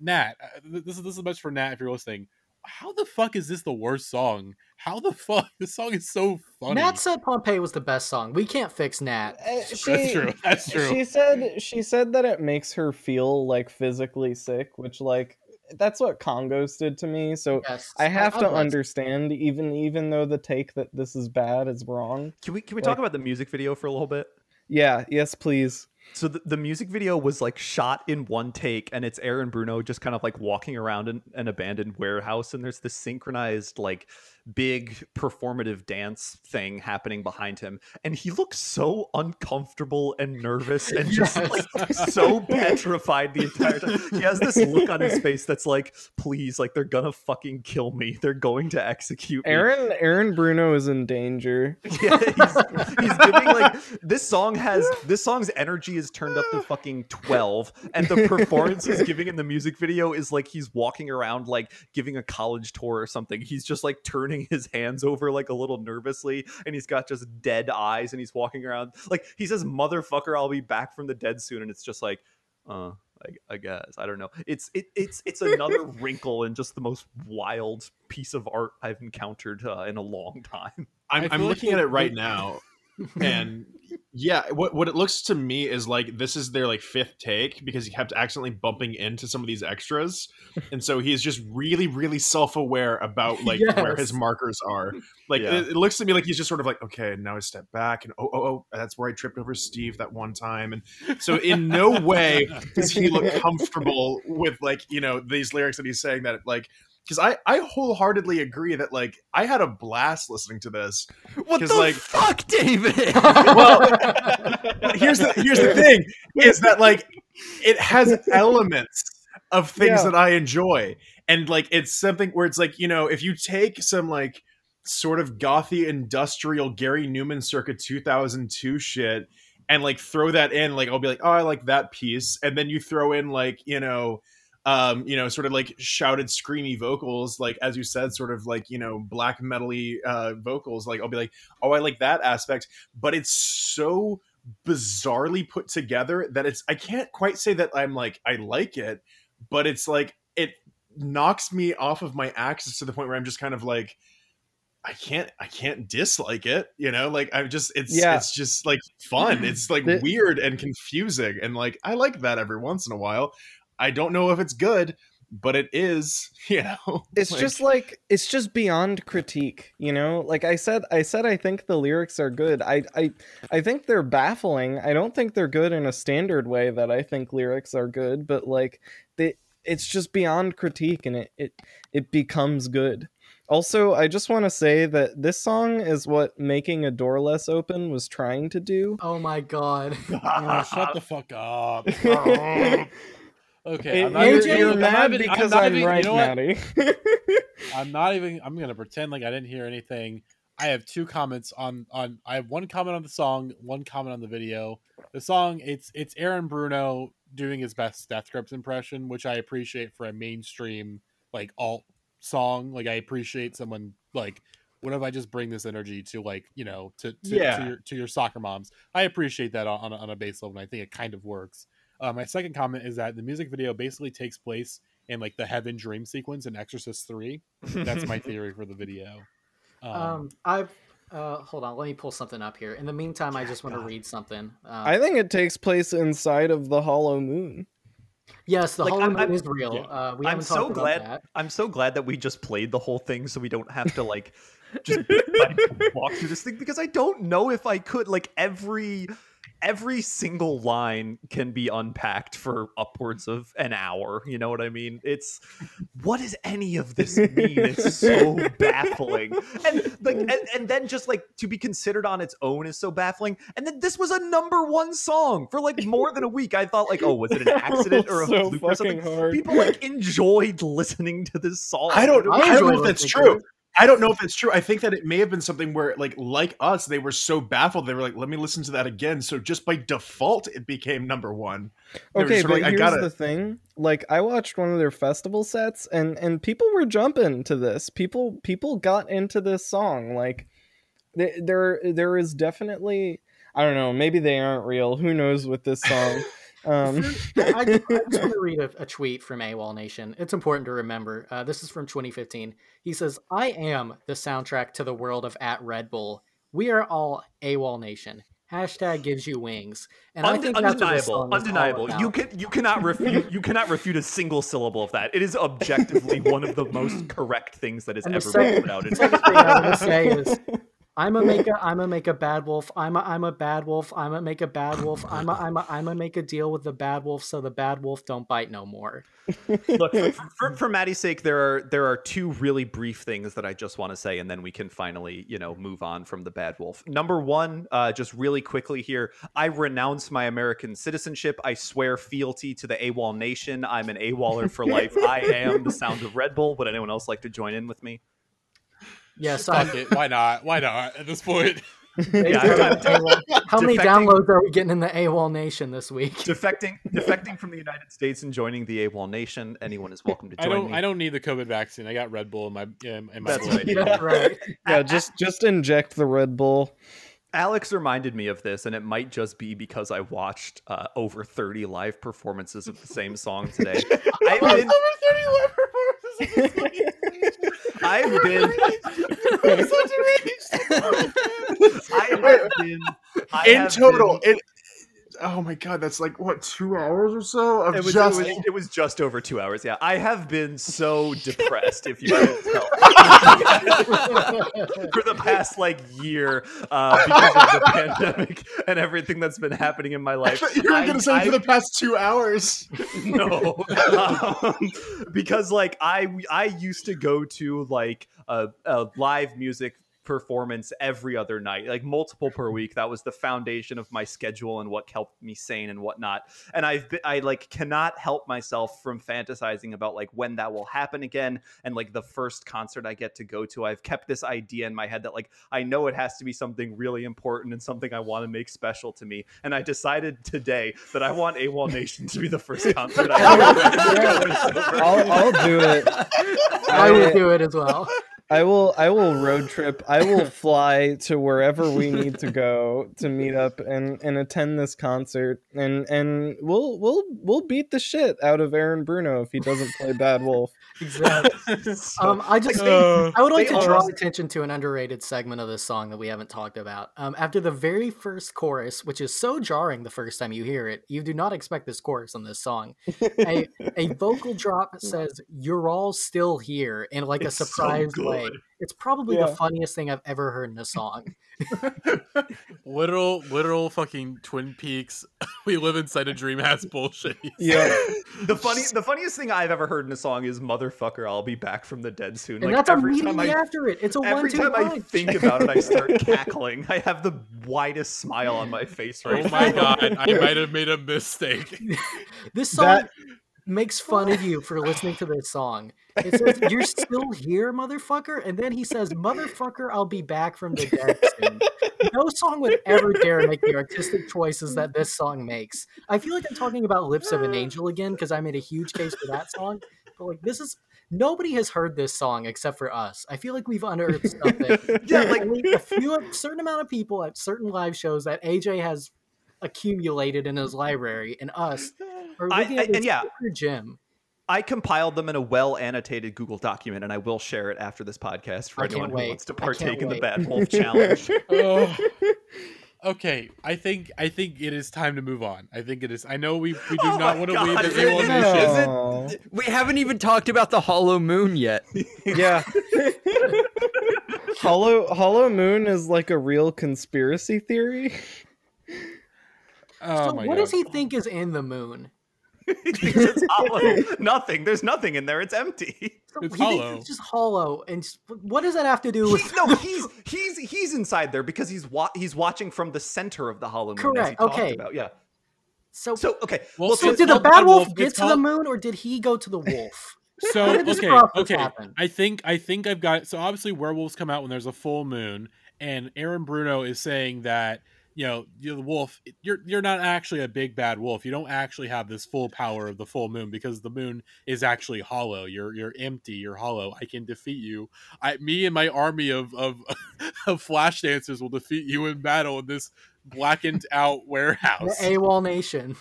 A: Nat, uh, this is this is much for Nat if you're listening. How the fuck is this the worst song? How the <laughs> fuck this song is so funny?
B: Nat said Pompeii was the best song. We can't fix Nat.
C: Uh,
A: That's
C: she-
A: true. <laughs> That's true.
C: She said she said that it makes her feel like physically sick, which like that's what Kongos did to me. So
B: Yes,
C: I have to understand, even even though the take that this is bad is wrong.
E: can we can we
C: like-
E: talk about the music video for a little bit?
C: Yeah, yes, please.
E: So the, the music video was like shot in one take, and it's Aaron Bruno just kind of like walking around in an abandoned warehouse, and there's this synchronized like big performative dance thing happening behind him, and he looks so uncomfortable and nervous and <laughs> just
B: Yes.
E: like so petrified the entire time. He has this look on his face that's like, please, like they're gonna fucking kill me. They're going to execute me.
C: Aaron Aaron Bruno is in danger. <laughs>
E: Yeah, he's, he's giving like this song has this song's energy is turned up to fucking 12 and the performance he's giving in the music video is like he's walking around like giving a college tour or something he's just like turning <laughs> his hands over like a little nervously and he's got just dead eyes and he's walking around like he says motherfucker I'll be back from the dead soon and it's just like uh I, I guess I don't know. It's it, it's it's another <laughs> wrinkle in just the most wild piece of art I've encountered uh, in a long time.
F: I'm,
A: I
F: I'm
A: feel like
F: looking at it right now. And yeah, what what it looks to me is like this is their like fifth take because he kept accidentally bumping into some of these extras, and so he is just really really self aware about like where his markers are. Like
E: Yeah.
F: it, it looks to me like he's just sort of like okay now I step back and oh oh oh that's where I tripped over Steve that one time, and so in no way does he look <laughs> comfortable with like you know these lyrics that he's saying that like because I I wholeheartedly agree that like I had a blast listening to this.
D: What
F: 'Cause,
D: the
F: like-
D: fuck, David? <laughs>
F: Well, here's the here's the thing is that like it has elements of things
C: Yeah.
F: that I enjoy, and like it's something where it's like you know if you take some like sort of gothy industrial Gary Numan circa 2002 shit and like throw that in like I'll be like oh I like that piece and then you throw in like you know um you know sort of like shouted screamy vocals like as you said sort of like you know black metally uh vocals like I'll be like oh I like that aspect but it's so bizarrely put together that it's I can't quite say that I'm like I like it but it's like it knocks me off of my axis to the point where I'm just kind of like I can't I can't dislike it, you know? Like I'm just it's
C: Yeah.
F: it's just like fun. It's like
C: The-
F: weird and confusing and like I like that every once in a while. I don't know if it's good, but it is, <laughs> you know.
C: it's just like it's just beyond critique you know like i said i said i think the lyrics are good i i i think they're baffling i don't think they're good in a standard way that i think lyrics are good but like they it's just beyond critique and it it, it becomes good also i just want to say that this song is what making a door less open was trying to do
B: Oh my god.
A: Oh, <laughs> shut the fuck up. <laughs> Okay,
C: It-
A: I'm not
C: you're,
A: even-
C: you're
A: I'm
C: mad
A: even-
C: because
A: not
C: i'm,
A: even-
C: right
A: you know
C: maddie <laughs> <laughs>
A: I'm not even. I'm gonna pretend like I didn't hear anything. I have two comments on on. I have one comment on the song, one comment on the video. The song, it's it's Aaron Bruno doing his best Death Grips impression, which I appreciate for a mainstream like alt song. Like I appreciate someone like. What if I just bring this energy to like you know to to,
F: Yeah.
A: to your to your soccer moms? I appreciate that on on a, on a base level, and I think it kind of works. Uh, my second comment is that the music video basically takes place in like the heaven dream sequence in Exorcist Three. That's my <laughs> theory for the video. Um,
B: Um, I've uh, hold on. Let me pull something up here. In the meantime, I just want to read something. Uh,
C: i think it takes place inside of the hollow moon
B: yes, the
E: Like,
B: Hollow
E: I'm-
B: Moon
E: I'm-
B: is real.
A: yeah.
B: Uh, we
E: I'm so glad.
B: that.
E: I'm so glad that we just played the whole thing, so we don't have to like <laughs> just walk through this thing because I don't know if I could. Like every every single line can be unpacked for upwards of an hour. You know what I mean? It's what does any of this mean? It's so <laughs> baffling. And like and, and then just like to be considered on its own is so baffling. And then this was a number one song for like more than a week. I thought like, oh, was it an <laughs> accident or a
C: So
E: fluke or something?
C: hard.
E: People like enjoyed listening to this song.
F: I don't
B: I
F: I, don't know if that's
B: listening to
F: true. I don't know if it's true. I think that it may have been something where, like, like us, they were so baffled they were like, "Let me listen to that again." So just by default, it became number one. They
C: Okay, but
F: like,
C: here's
F: gotta-
C: the thing. Like, I watched one of their festival sets, and and people were jumping to this. People people got into this song. Like, there there is definitely. I don't know. Maybe they aren't real. Who knows with this song? <laughs> Um, <laughs>
B: I, I just want to read a, a tweet from AWOL Nation. It's important to remember. Uh, this is from 2015. He says, "I am the soundtrack to the world of at Red Bull. We are all AWOL Nation. Hashtag gives you wings." And I
E: Unde-
B: think that's what this
E: undeniable, undeniable. You can you cannot refute you cannot refute a single syllable of that. It is objectively one of the most <laughs> correct things that has ever
B: second-
E: been put out. In
B: second thing I want to say is, <laughs> I'm a make a <laughs> I'm a make a bad wolf. I'm a I'm a bad wolf. I'm a make a bad wolf. I'm a I'm a I'm a make a deal with the bad wolf so the bad wolf don't bite no more.
E: Look, for, for, for Maddie's sake, there are there are two really brief things that I just want to say, and then we can finally, you know, move on from the bad wolf. Number one, uh, just really quickly here, I renounce my American citizenship. I swear fealty to the AWOL nation. I'm an AWOLer for life. I am the sound of Red Bull. Would anyone else like to join in with me?
B: Yes, I'm,
A: fuck it. Why not? Why not? At this point, <laughs>
E: Yeah, I'm- I'm- <laughs>
B: How many downloads are we getting in the AWOL Nation this week? <laughs>
E: defecting defecting from the United States and joining the AWOL nation. Anyone is welcome to
A: I
E: join
A: don't.
E: me.
A: I don't need the COVID vaccine. I got Red Bull in my in, in my
E: That's
A: blood.
B: Yeah, right.
C: yeah, just just inject the Red Bull.
E: Alex reminded me of this, and it might just be because I watched uh, over 30 live performances of the same song today. <laughs> I've been, I've been, <laughs> I,
F: wait.
E: been- I
F: In
E: have
F: total,
E: been-
F: it. Oh my god, that's like what two hours or so of
E: it was,
F: just.
E: it, was, it was just over two hours. Yeah, I have been so depressed. If you <laughs> can tell, <laughs> for the past like year uh, because of the <laughs> pandemic and everything that's been happening in my life.
F: you were gonna say
E: I-
F: for the past two hours.
E: no um, because like i i used to go to like a, a live music performance every other night like multiple per mm-hmm. week that was the foundation of my schedule and what helped me sane and whatnot and i've been, i like cannot help myself from fantasizing about like when that will happen again and like the first concert i get to go to i've kept this idea in my head that like i know it has to be something really important and something i want to make special to me and i decided today that i want awol nation to be the first concert i <laughs> go to. <laughs>
C: I'll, I'll do it.
B: I would do it as well.
C: I will I will road trip. I will fly to wherever we need to go to meet up and, and attend this concert and and we'll we'll we'll beat the shit out of Aaron Bruno if he doesn't play Bad Wolf. <laughs>
B: Exactly.
E: So- <laughs>
B: Um, I just
A: Uh,
B: I would like to draw
E: almost-
B: attention to an underrated segment of this song that we haven't talked about. Um, after the very first chorus, which is so jarring the first time you hear it, you do not expect this chorus on this song. A, a vocal drop <laughs> says "You're all still here" in like
E: It's
B: a
E: so
B: surprised way. It's probably
C: Yeah.
B: the funniest thing I've ever heard in a song. <laughs> <laughs>
A: literal, literal fucking Twin Peaks. <laughs> we live inside a dream ass bullshit.
C: Yeah.
E: the funny the funniest thing i've ever heard in a song is motherfucker i'll be back from the dead soon
B: And
E: like
B: that's
E: every time
B: immediately
E: i
B: after it. It's a
E: every
B: one-two
E: time i think about it i start cackling i have the widest smile on my face right
A: Oh my god, I might have made a mistake.
B: This song
C: That-
B: makes fun of you for listening to this song. It says, You're still here, motherfucker. And then he says, Motherfucker, I'll be back from the dead soon. No song would ever dare make the artistic choices that this song makes. I feel like I'm talking about Lips of an <sighs> Angel again because I made a huge case for that song. But like, this is. Nobody has heard this song except for us. I feel like we've unearthed something. <laughs>
E: Yeah, like-
B: a few, a certain amount of people at certain live shows that AJ has accumulated in his library, and us <laughs> are
E: I-
B: looking
E: I-
B: at this
E: and yeah.
B: super gem.
E: I compiled them in a well annotated Google document, and I will share it after this podcast for
B: I
E: anyone who wants to partake in the. Bad Wolf Challenge. <laughs> <laughs>
A: Oh. Okay, I think I think it is time to move on. I think it is. I know we we do
E: Oh
A: not
E: my
A: want to leave the
E: is it-
A: AWOL
E: is
A: Nation.
C: Aw.
D: We haven't even talked about the Hollow Moon yet.
C: Yeah. Hollow Hollow Moon is like a real conspiracy theory.
A: Oh
B: so
A: my
B: what
A: god.
B: does he think is in the moon? <laughs>
E: it's hollow. Nothing. There's nothing in there. It's empty.
A: It's
B: he
A: hollow.
B: It's just hollow. And s- what does that have to do with?
E: He- no, he's he's he's inside there because he's wa- he's watching from the center of the hollow moon. As he
B: Correct, okay.
E: About. Yeah.
B: So,
E: So okay.
A: Well,
E: Well,
B: so
A: it's
B: did the bad
A: Bad
B: wolf
A: Wolf.
B: get
A: It's
B: to the moon, or did he go to the <laughs> wolf?
A: So
B: How did this
A: okay, okay.
B: happen?
A: I think I think I've got so obviously werewolves come out when there's a full moon, and Aaron Bruno is saying that you know you're the wolf. You're you're not actually a big bad wolf. You don't actually have this full power of the full moon because the moon is actually hollow. You're you're empty. You're hollow. I can defeat you. I me and my army of of <laughs> of flash dancers will defeat you in battle in this blackened <laughs> out warehouse.
B: The
A: warehouse.
B: AWOL Nation.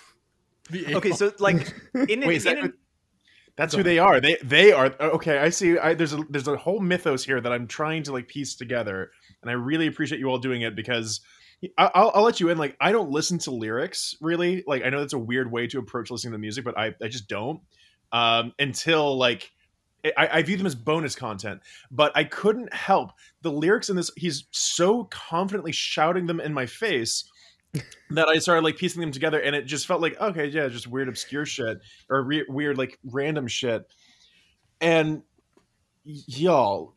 A: The <laughs>
E: okay. So like in,
F: Wait,
E: in,
F: that- That's who they are. They they are okay. I see. I, there's a there's a whole mythos here that I'm trying to like piece together, and I really appreciate you all doing it because I, I'll, I'll let you in. Like I don't listen to lyrics really. Like I know that's a weird way to approach listening to music, but I I just don't um, until like. I, I view them as bonus content, but I couldn't help the lyrics in this. He's so confidently shouting them in my face <laughs> that I started like piecing them together, and it just felt like okay, yeah, just weird obscure shit or re- weird like random shit. And y'all,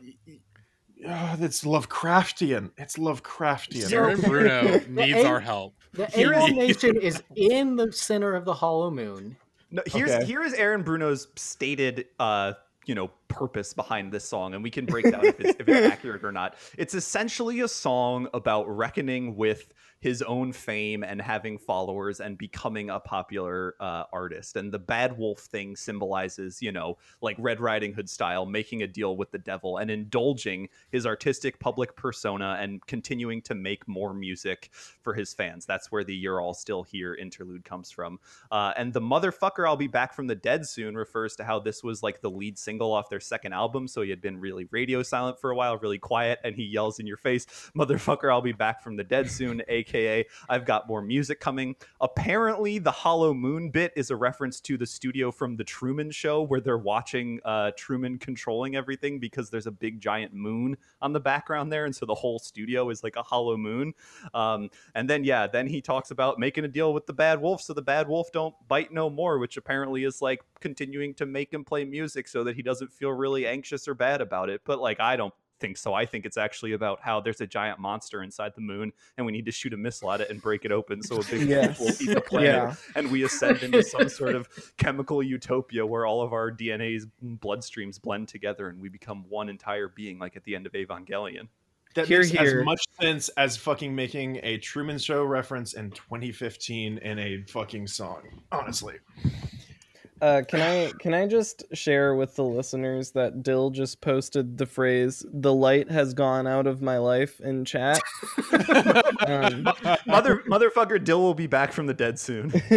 F: y- y- ah, it's Lovecraftian. It's Lovecraftian.
A: Aaron Bruno <laughs> needs
B: A-
A: our help.
B: The
A: Here he-
B: Nation is in the center of the hollow moon.
E: No, here's
C: Okay.
E: here is Aaron Bruno's stated uh you know purpose behind this song and we can break down if it's, if it's <laughs> accurate or not it's essentially a song about reckoning with his own fame and having followers and becoming a popular uh, artist and the bad wolf thing symbolizes you know like red riding hood style making a deal with the devil and indulging his artistic public persona and continuing to make more music for his fans that's where the you're all still here interlude comes from uh, and the motherfucker I'll be back from the dead soon refers to how this was like the lead single off their second album, so he had been really radio silent for a while, really quiet, and he yells in your face, "Motherfucker, I'll be back from the dead soon." <laughs> AKA, I've got more music coming. Apparently, the Hollow Moon bit is a reference to the studio from the Truman Show, where they're watching uh, Truman controlling everything because there's a big giant moon on the background there, and so the whole studio is like a hollow moon. Um, and then yeah, then he talks about making a deal with the bad wolf so the bad wolf don't bite no more, which apparently is like continuing to make him play music so that he doesn't feel really anxious or bad about it. But like I don't think so. I think it's actually about how there's a giant monster inside the moon and we need to shoot a missile at it and break it open so a big <laughs>
C: Yes.
E: wolf will eat the <laughs> planet
C: Yeah.
E: and we ascend into some sort of chemical utopia where all of our DNA's mm, bloodstreams blend together and we become one entire being like at the end of Evangelion.
F: That
C: Here,
F: makes
C: here.
F: as much sense as fucking making a Truman Show reference in 2015 in a fucking song. Honestly,
C: Uh, can I can I just share with the listeners that Dill just posted the phrase "the light has gone out of my life" in chat? <laughs> um,
E: Mother motherfucker Dill will be back from the dead soon. <laughs>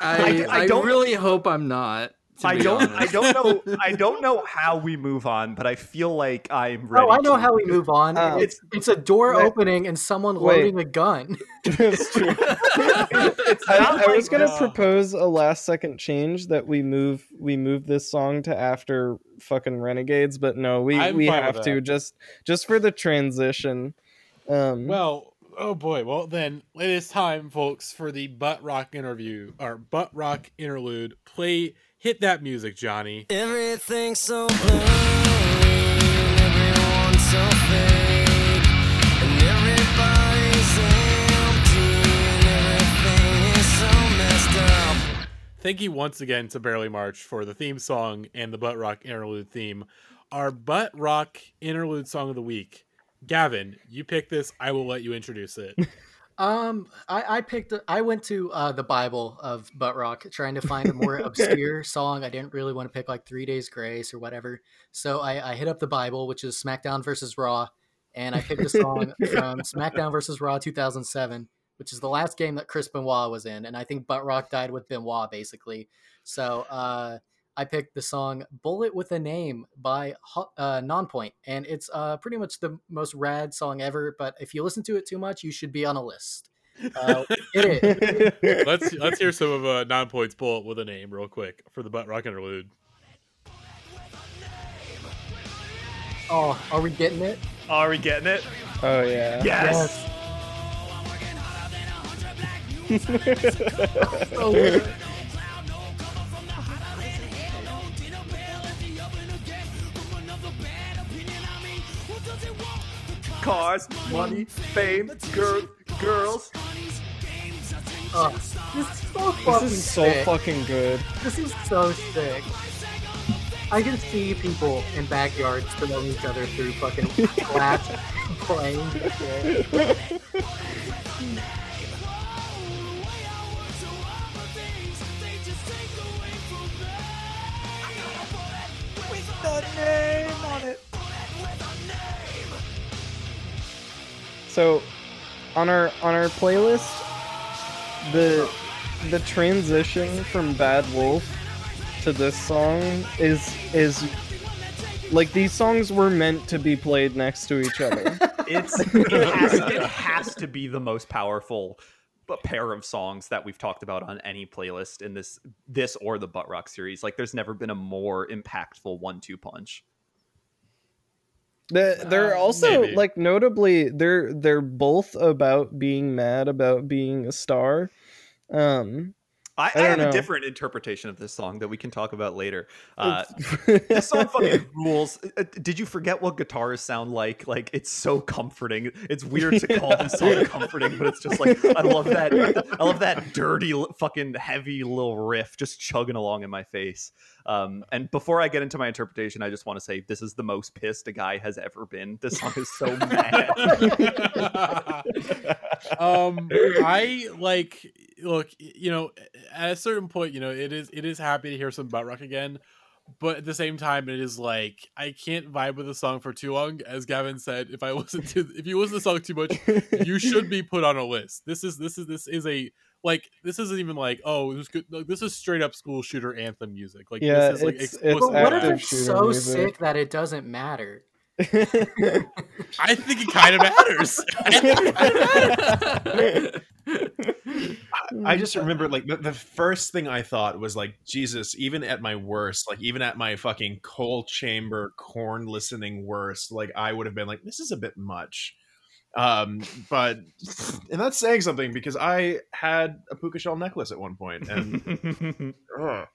D: I,
E: I
D: I,
E: don't-
D: really hope I'm not. To
E: I don't I don't know I <laughs> don't know how we move on, but I feel like I'm ready.
B: Oh, I know
E: to.
B: how we move on.
C: Uh,
B: it's it's a door
C: wait.
B: opening and someone
C: Wait.
B: loading a gun. <laughs>
C: That's true.
E: It's <laughs>
C: I,
E: not
C: I was gonna
E: uh,
C: propose a last second change that we move we move this song to after fucking Renegades, but no, we
A: I'm
C: we have to just just for the transition. Um,
A: Well, oh boy. Well, then it is time, folks, for the butt rock interview or butt rock interlude. Play, hit that music, Johnny.
I: Everything's so blurry, everyone's so fake, and everybody's empty, and everything is so messed up.
A: Thank you once again to Barely March for the theme song and the butt rock interlude theme. Our butt rock interlude song of the week. Gavin, you pick this. I will let you introduce it. <laughs>
B: Um, I, I picked. I went to uh, the Bible of butt rock, trying to find a more <laughs> obscure song. I didn't really want to pick like Three Days Grace or whatever, so I, I hit up the Bible, which is SmackDown versus Raw, and I picked a song from <laughs> SmackDown versus Raw 2007, which is the last game that Chris Benoit was in, and I think butt rock died with Benoit basically. So uh, I picked the song "Bullet with a Name" by Ho- uh, Nonpoint, and it's uh, pretty much the most rad song ever. But if you listen to it too much, you should be on a list. Uh, it is. <laughs>
A: let's <laughs> let's hear some of uh, Nonpoint's bullet with a name real quick for the butt rock interlude.
B: Oh, are we getting it?
E: Are we getting it?
C: oh yeah.
E: Yes. <laughs>
B: So
E: Cars, money, fame, girl, girls.
B: Oh, this is so
C: This
B: fucking
C: is so
B: sick.
C: fucking good.
B: This is so sick. I can see people in backyards throwing each other through fucking <laughs> glass playing this shit.
C: So, on our on our playlist, the the transition from Bad Wolf to this song is is like these songs were meant to be played next to each other. <laughs>
E: It's <laughs> it has, it has to be the most powerful pair of songs that we've talked about on any playlist in this this or the butt rock series. Like there's never been a more impactful one-two punch.
C: The- they're
A: Uh,
C: also
A: maybe.
C: like notably they're they're both about being mad about being a star. Um
E: I, I,
C: don't
E: have
C: know.
E: a different interpretation of this song that we can talk about later. Uh, this song fucking <laughs> rules. Uh, Did you forget what guitars sound like? Like it's so comforting. It's weird to <laughs> call this song comforting, but it's just like I love that. <laughs> I love that dirty, fucking heavy little riff just chugging along in my face. Um, and before I get into my interpretation, I just want to say this is the most pissed a guy has ever been. This song is so <laughs> mad.
A: um i like look you know at a certain point you know it is it is happy to hear some butt rock again but at the same time it is like i can't vibe with the song for too long as gavin said if i <laughs> listen to if you listen to the song too much you should be put on a list this is this is this is a like this isn't even like oh this, could, like, this is straight up school shooter anthem music. Like
C: Yeah,
A: this is like
C: it's- it's
A: explicit
B: But what if it's so
C: music.
B: sick that it doesn't matter?
A: I think it kind of matters. I think it kinda matters.
F: I just remember like the, the first thing I thought was like Jesus. Even at my worst, like even at my fucking coal chamber Korn listening worst, like I would have been like, this is a bit much. Um, but <laughs> and that's saying something because I had a puka shell necklace at one point, and <laughs> ugh.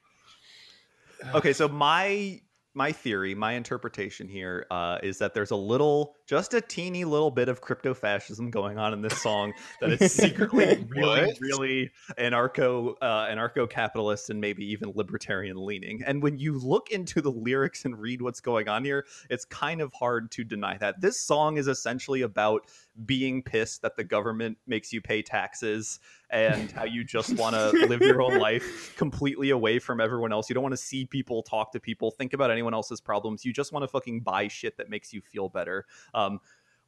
E: okay, so my my theory, my interpretation here uh, is that there's a little, just a teeny little bit of crypto fascism going on in this song that is secretly <laughs> really, really anarcho uh, anarcho capitalist and maybe even libertarian leaning. And when you look into the lyrics and read what's going on here, it's kind of hard to deny that. This song is essentially about being pissed that the government makes you pay taxes and how you just want to live your own <laughs> life completely away from everyone else. You don't want to see people, talk to people, think about anyone else's problems. You just want to fucking buy shit that makes you feel better. Um,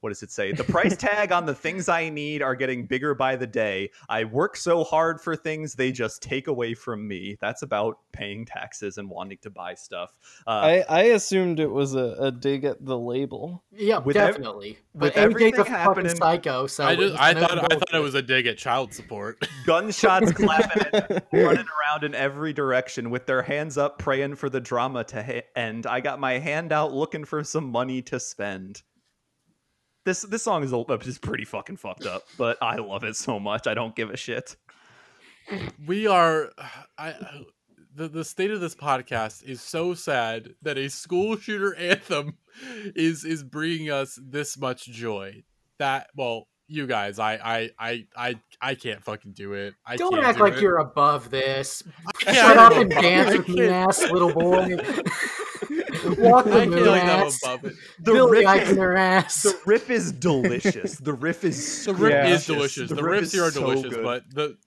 E: what does it say? The price <laughs> tag on the things I need are getting bigger by the day. I work so hard for things they just take away from me. That's about paying taxes and wanting to buy stuff. Uh,
C: I, I assumed it was a, a dig at the label.
B: Yeah,
E: With ev-
B: definitely.
E: with
B: but AJ's
E: everything
B: a fucking
E: happening-
B: psycho, so
A: I just I
B: gonna
A: thought I thought it was a dig at child support. <laughs>
E: gunshots clapping and <laughs> running around in every direction with their hands up praying for the drama to ha- end i got my hand out looking for some money to spend this this song is, a, uh, is pretty fucking fucked up but i love it so much i don't give a shit
A: we are <sighs> I the the state of this podcast is so sad that a school shooter <laughs> anthem is is bringing us this much joy. That well, you guys, I I I I I can't fucking do it. I
B: Don't
A: can't
B: act
A: do
B: like
A: it.
B: you're above this. <laughs> Shut up and dance with me, ass little boy. <laughs> Walk
A: I
B: the
A: feel
B: moon,
A: like I'm
B: ass.
A: above it.
E: the
B: Billy
E: riff,
B: Ike in
E: is,
B: their ass.
E: the riff is delicious the riff is <laughs>
A: The riff
C: Yeah.
A: is delicious. The,
E: riff
A: riffs
E: is
A: here are
E: so
A: delicious,
E: good.
A: but the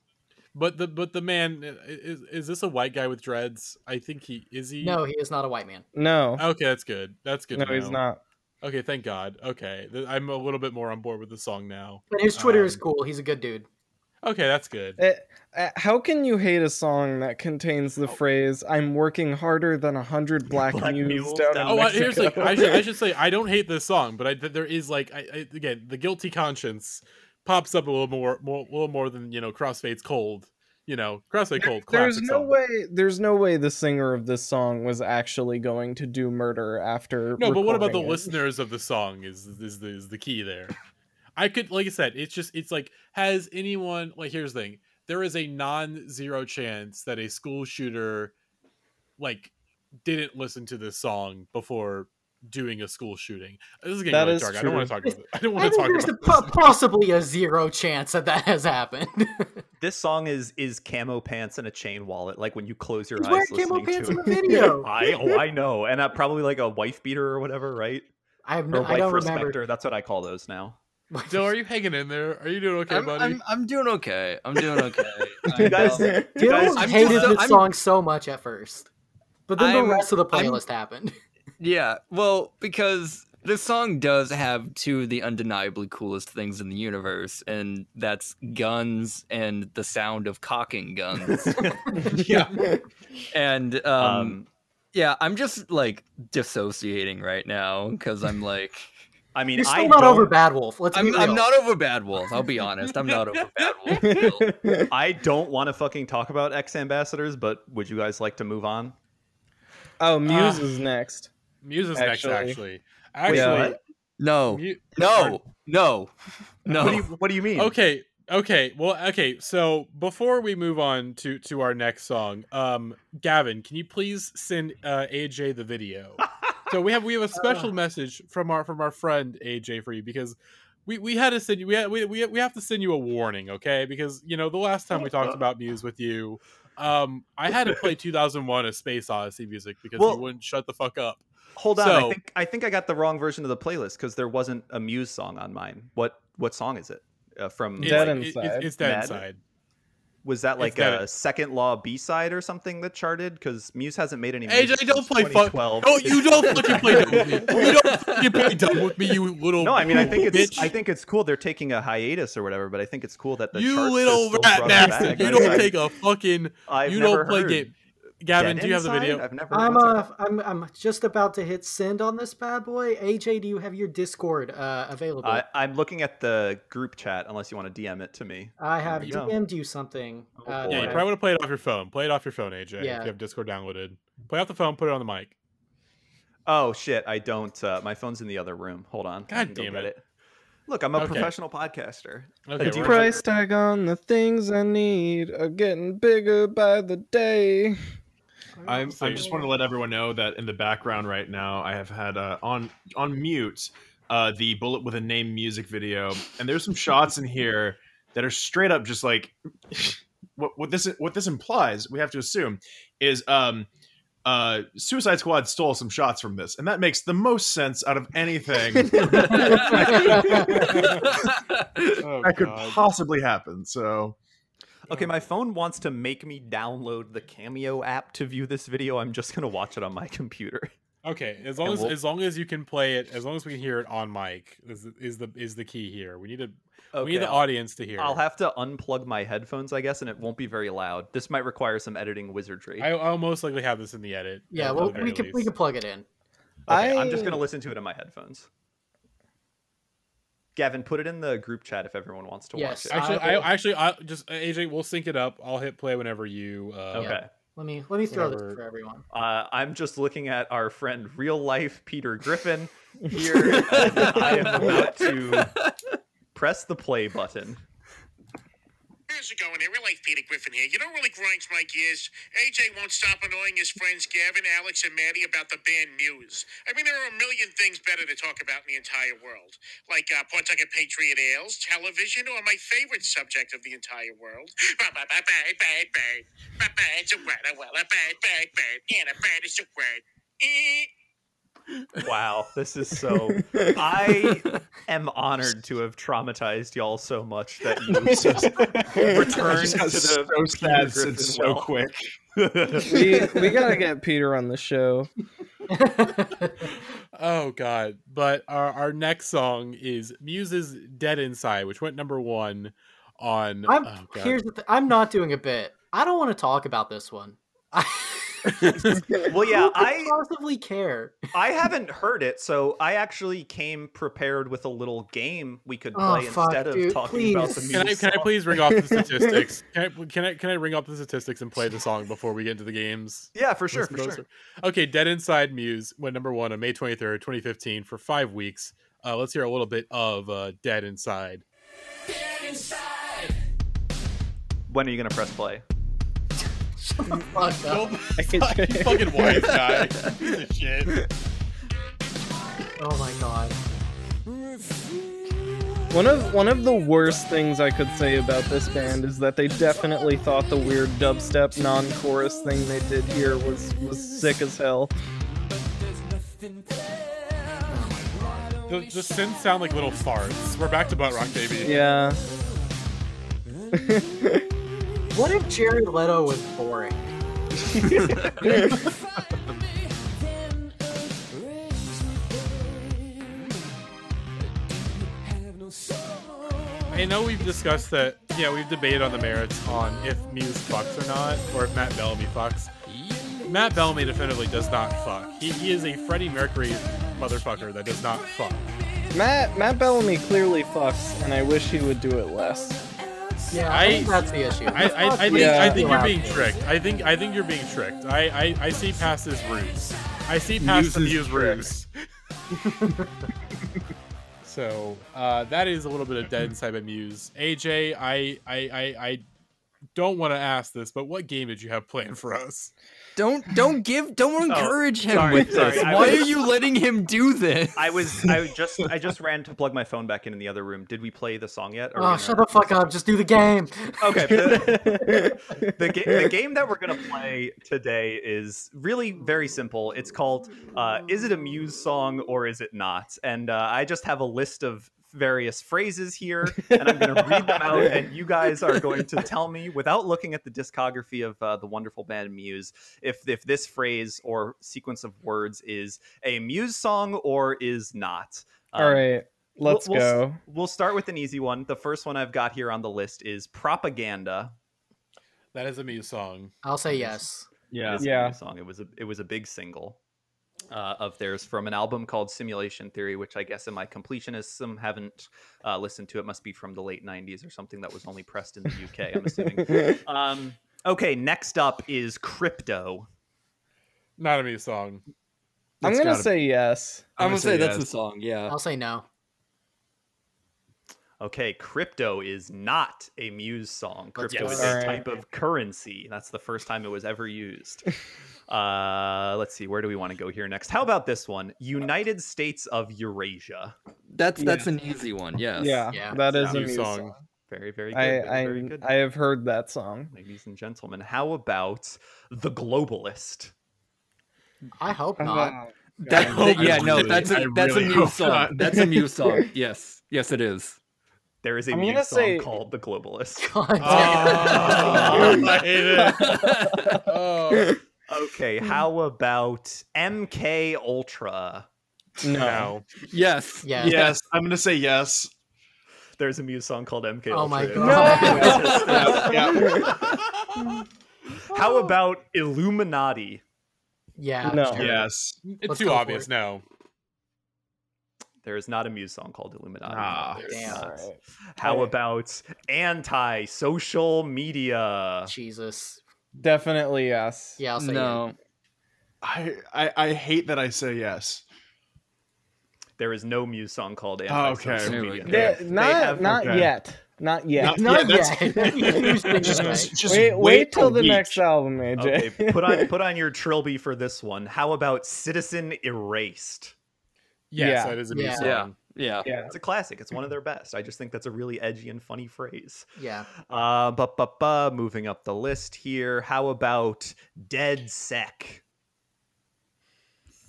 A: but the but the man is is this a white guy with dreads? I think he is he.
B: No, he is not a white man.
C: No,
A: Okay, that's good. That's good.
C: no, he's not.
A: Okay, thank God. Okay, I'm a little bit more on board with the song now.
B: But his Twitter is
A: Um,
B: cool. He's a good dude.
A: Okay, that's good.
C: Eh, eh, how can you hate a song that contains the phrase "I'm working harder than a hundred black,
E: Black
C: mules
E: mules
C: down
E: down
C: in
A: Oh, I- here's like I should, I <laughs> should say I don't hate this song, but I th- there is like I, I again the guilty conscience pops up a little more more a little more than you know Crossfade's cold. You know, Crossfade cold.
C: There's no
A: song.
C: way. There's no way the singer of this song was actually going to do murder after.
A: No, but what about the
C: it.
A: listeners of the song? Is is the, is the key there? I could, like I said, it's just it's like has anyone like here's the thing: there is a non-zero chance that a school shooter like didn't listen to this song before doing a school shooting. This is getting
C: That
A: really
C: is
A: dark. I don't want to talk about it. <laughs> I don't
B: I
A: want to talk
B: there's
A: about
B: po- possibly a zero chance that that has happened. <laughs>
E: this song is is camo pants and a chain wallet like when you close your
B: He's
E: eyes
B: wearing camo
E: listening
B: pants
E: to
B: in the <laughs> video.
E: I oh I know, and uh, probably like a wife beater or whatever, right?
B: I have
E: Or
B: no, I
E: wife
B: don't
E: respector.
B: remember.
E: That's what I call those now.
A: This. <laughs> Joe, are you hanging in there? Are you doing okay,
D: I'm,
A: buddy?
D: I'm, I'm doing okay. I'm doing okay. <laughs>
E: You
D: I,
E: guys, you guys,
D: I'm
B: hated
D: just-
B: this
D: I'm-
B: song so much at first, but then
D: I'm-
B: the rest of the
D: I'm-
B: playlist happened. <laughs>
D: Yeah, well, because this song does have two of the undeniably coolest things in the universe, and that's guns and the sound of cocking guns.
F: yeah.
D: and um,
E: um,
D: yeah, I'm just like dissociating right now because I'm like,
E: I mean,
B: You're still
E: I
B: not
E: don't,
B: over Bad Wolf. Let's be
D: I'm,
B: real.
D: I'm not over Bad Wolf. I'll be honest, I'm not over Bad Wolf. <laughs> <laughs>
E: I don't want to fucking talk about X Ambassadors, but would you guys like to move on?
C: oh, Muse
A: Uh,
C: is next.
A: Muse is
C: actually-
A: next, actually. Actually,
C: Yeah.
D: No,
A: Mu-
D: no, no, no.
E: What do you What do you mean?
A: Okay, okay. Well, okay. So before we move on to to our next song, um, Gavin, can you please send uh, AJ the video? <laughs> so we have we have a special message from our from our friend AJ for you because we, we had to send you we, had, we we we have to send you a warning, okay? Because you know the last time we talked about Muse with you, um, I had to play <laughs> 2001: A Space Odyssey music because
E: Well-
A: you wouldn't shut the fuck up.
E: Hold on. I think I think I got the wrong version of the playlist because there wasn't a Muse song on mine. What What song is it? Uh, from
A: It's,
C: Dead
A: it- it-
C: Inside.
A: it's dead
E: Mad?
A: inside.
E: Was that like
A: got
E: a
A: it.
E: second law B side or something that charted? Because Muse hasn't made any.
A: AJ,
E: music
A: don't play fuck.
E: 2012.
A: No, you don't fucking play dumb <laughs> with me. You don't fucking play dumb with me, you little.
E: No, I mean I think it's
A: bitch.
E: I think it's cool they're taking a hiatus or whatever, but I think it's cool that the
A: you little rat bastard. You don't take a fucking.
E: I've
A: you don't play
E: heard
A: game. Gavin,
E: Dead
A: do you have the video?
E: I've never.
B: I'm
E: what's it
B: uh, I'm I'm just about to hit send on this bad boy. AJ, do you have your Discord uh, available?
E: I, I'm looking at the group chat. Unless you want to DM it to me.
B: I have
E: you.
B: DM'd you something.
E: Oh,
B: uh.
A: Yeah, you
B: I-
A: probably want to play it off your phone. Play it off your phone, AJ. If
B: Yeah.
A: you have Discord downloaded, play off the phone. Put it on the mic.
E: Oh shit! I don't. Uh, my phone's in the other room. Hold on. I
A: God damn
E: get
A: it.
E: Look, I'm a
A: Okay.
E: professional podcaster.
A: Okay,
C: The price tag on the things I need are getting bigger by the day.
F: I'm,
A: So
F: I just want to let everyone know that in the background right now, I have had uh, on on mute uh, the bullet with a name music video, and there's some shots in here that are straight up just like what what this what this implies. We have to assume is um uh Suicide Squad stole some shots from this, and that makes the most sense out of anything
A: Oh, <laughs> <laughs>
F: that could <laughs> possibly happen. So
E: Okay, my phone wants to make me download the Cameo app to view this video. I'm just gonna watch it on my <laughs> computer.
A: Okay, as long
E: And
A: as
E: we'll-
A: as long as you can play it, as long as we can hear it on mic, is, is the is the key here. We need to
E: Okay,
A: we need the audience to hear.
E: I'll have to unplug my headphones, I guess, and it won't be very loud. This might require some editing wizardry.
A: I, I'll most likely have this in the edit.
B: yeah, well,
A: the very
B: we can we can plug it in.
E: Okay, I'm just gonna listen to it in my headphones. Gavin, put it in the group chat if everyone wants to
B: Yes,
E: watch it.
A: Actually,
B: I
A: I, actually, I just AJ, we'll sync it up. I'll hit play whenever you. Uh,
E: okay.
B: Let me let me throw
A: Whatever.
B: this for everyone.
E: Uh, I'm just looking at our friend real life Peter Griffin <laughs> here. and I am about to press the play button.
J: How's it going? Real life Peter Griffin here. You know really grinds my gears? AJ won't stop annoying his friends Gavin, Alex, and Maddie about the band Muse. I mean, there are a million things better to talk about in the entire world, like uh, Pawtucket Patriot Ales, television, or my favorite subject of the entire world. <laughs> Bad's a word, a a bad, bad, bad, and a bad is a word.
E: Wow, this is so. <laughs> I am honored to have traumatized y'all so much that you <laughs> returned
F: just
E: to the
F: so sad
E: Griffin
F: and so
E: well.
F: quick. <laughs>
C: we we gotta get Peter on the show.
A: Oh God! But our our next song is Muse's "Dead Inside," which went number one on.
B: I'm
A: oh,
B: here's the th- I'm not doing a bit. I don't want to talk about this one. I, <laughs>
E: well, yeah, I
B: possibly care.
E: I <laughs> haven't heard it, so I actually came prepared with a little game we could
B: Oh,
E: play
B: fuck,
E: instead of
B: dude,
E: talking about the music.
A: Can I can I please ring off the statistics? <laughs> Can I can I can I ring off the statistics and play the song before we get into the games?
E: Yeah, for sure, for
A: to
E: sure.
A: Okay, Dead Inside Muse went number one on May 23rd, 2015 for five weeks. Uh, let's hear a little bit of uh, Dead Inside.
E: When are you gonna press play?
B: Fuck <laughs> up.
A: Don't fucking, fucking wife guy. <laughs> Piece of shit.
B: Oh my god.
C: One of one of the worst things I could say about this band is that they definitely thought the weird dubstep non-chorus thing they did here was was sick as hell.
A: The, the synths sound like little farts. We're back to butt rock, baby.
C: Yeah. <laughs>
B: What if Jared Leto was boring?
A: I know we've discussed that. Yeah, we've debated on the merits on if Muse fucks or not, or if Matt Bellamy fucks. Matt Bellamy definitively does not fuck. He, he is a Freddie Mercury motherfucker that does not fuck.
C: Matt Matt Bellamy clearly fucks, and I wish he would do it less.
B: Yeah, I,
A: I-
B: think that's the issue.
A: I, I, I think,
C: Yeah.
A: I think you're being tricked. I think I think you're being tricked. I, I, I see past his ruse. I see past the
F: Muse's
A: Muse ruse. <laughs> so uh, that is a little bit of dead inside by Muse. AJ, I I I, I don't want to ask this, but what game did you have planned for us?
D: Don't don't give don't encourage him
E: sorry,
D: with
E: sorry,
D: this.
E: I
D: Why
E: was-
D: are you letting him do this?
E: I was I just I just ran to plug my phone back in in the other room. Did we play the song yet? Are we
B: Oh, shut the fuck up. Just do the game.
E: Okay. The, <laughs> the, ga- the game that we're gonna play today is really very simple. It's called uh, "Is it a Muse song or is it not?" And uh, I just have a list of various phrases here, and I'm going to read them out, <laughs> and you guys are going to tell me, without looking at the discography of uh, the wonderful band Muse, if if this phrase or sequence of words is a Muse song or is not.
C: All
E: Um,
C: right,
E: we'll-
C: let's
E: we'll, s-
C: go.
E: We'll start with an easy one. The first one I've got here on the list is "Propaganda."
A: That is a Muse song.
B: I'll say yes.
F: Yeah.
E: It is a
C: Yeah.
E: Muse song. It was a it was a big single uh, of theirs from an album called Simulation Theory, which I guess in my completionism haven't uh, listened to. It must be from the late '90s or something that was only pressed in the UK. I'm assuming. <laughs> um, okay, next up is Crypto.
A: Not a me song.
C: I'm
F: It's
C: gonna
F: gotta-
C: say yes.
D: I'm gonna say that's
F: yes.
D: the song. Yeah.
B: I'll say no.
E: Okay, crypto is not a Muse song. Crypto
A: go.
E: is a
C: Alright.
E: type of currency. That's the first time it was ever used. <laughs> uh, let's see, where do we want to go here next? How about this one? United States of Eurasia.
D: That's that's an easy one. Yes.
C: Yeah,
B: Yeah.
C: that is a
A: Muse
C: Muse
A: song.
C: song.
E: Very, very good.
C: I
E: very,
C: I
E: very good.
C: I have heard that song.
E: Ladies and gentlemen, how about The Globalist?
B: I hope not.
D: That, that- yeah,
F: really-
D: no, <laughs> that's a
F: I
D: that's
F: really
D: a
F: hope
D: Muse song.
F: not.
D: That's a Muse <laughs> song. Yes, yes, it is.
E: There is a
C: I'm
E: Muse song
C: say-
E: called The Globalist. <laughs>
A: Oh, I <laughs> hate it. Oh, <laughs>
E: Okay, how about MK Ultra?
C: No.
A: no.
D: yes.
B: Yeah.
F: Yes, I'm gonna say yes.
E: There's a Muse song called MK
B: Oh
E: Ultra.
B: my God.
F: Yeah,
E: How about Illuminati?
B: Yeah.
C: No.
B: sure.
F: Yes.
A: It's
B: Let's
A: too obvious.
B: it.
A: No.
E: There is not a Muse song called Illuminati.
F: Ah.
B: Damn.
E: not.
C: Alright.
E: How
C: Alright.
E: about anti-social media?
B: Jesus.
C: Definitely yes.
B: Yeah, I'll say
D: No.
F: I, I I hate that I say yes.
E: There is no Muse song called
F: Oh,
E: anti-social
F: okay.
E: media.
C: Yeah,
E: They- they
C: not
E: have-
C: not
F: okay.
C: yet. Not yet.
F: Not-
B: Not
F: Yeah,
B: yet. You <laughs>
F: Just, <laughs> just
C: wait, wait till the
F: week.
C: next album, AJ.
E: Okay, put on <laughs> put on your trilby for this one. How about Citizen Erased?
A: Yes,
C: Yeah.
A: that is a Muse
B: Yeah.
A: song.
D: Yeah. Yeah.
C: yeah.
E: It's a classic. It's one of their best. I just think that's a really edgy and funny phrase.
B: Yeah.
E: Uh, but but but moving up the list here. How about DedSec?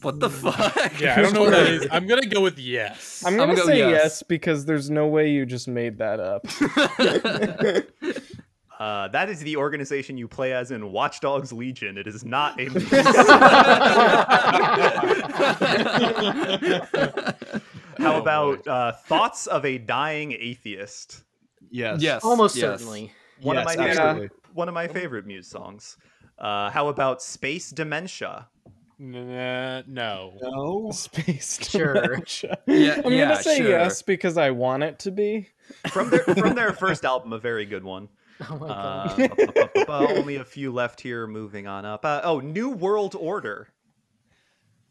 D: What the fuck?
A: Yeah, I don't know what that is. <laughs> I'm gonna go with yes.
C: I'm
D: I'm
C: gonna
D: gonna go
C: say
D: yes.
C: yes. because there's no way you just made that up. <laughs> <laughs>
E: Uh, that is the organization you play as in Watch Dogs Legion. It is not a. <laughs> How
A: Oh,
E: about uh, thoughts of a dying atheist?
F: Yes.
D: yes.
B: Almost
D: yes.
B: certainly.
E: One
F: Yes,
E: of my
C: absolutely.
E: favorite, one of my favorite Muse songs. Uh, how about Space Dementia?
A: N- no.
F: No.
C: Space <laughs>
B: Sure.
C: dementia.
D: Yeah,
C: I'm
D: yeah,
C: gonna say
D: sure.
C: yes because I want it to be.
E: From their from their <laughs> first album, a very good one. <laughs>
B: Oh my
E: Uh,
B: god.
E: bu- bu- bu- bu- bu- only a few left here. Moving on up. Uh, oh, New World Order.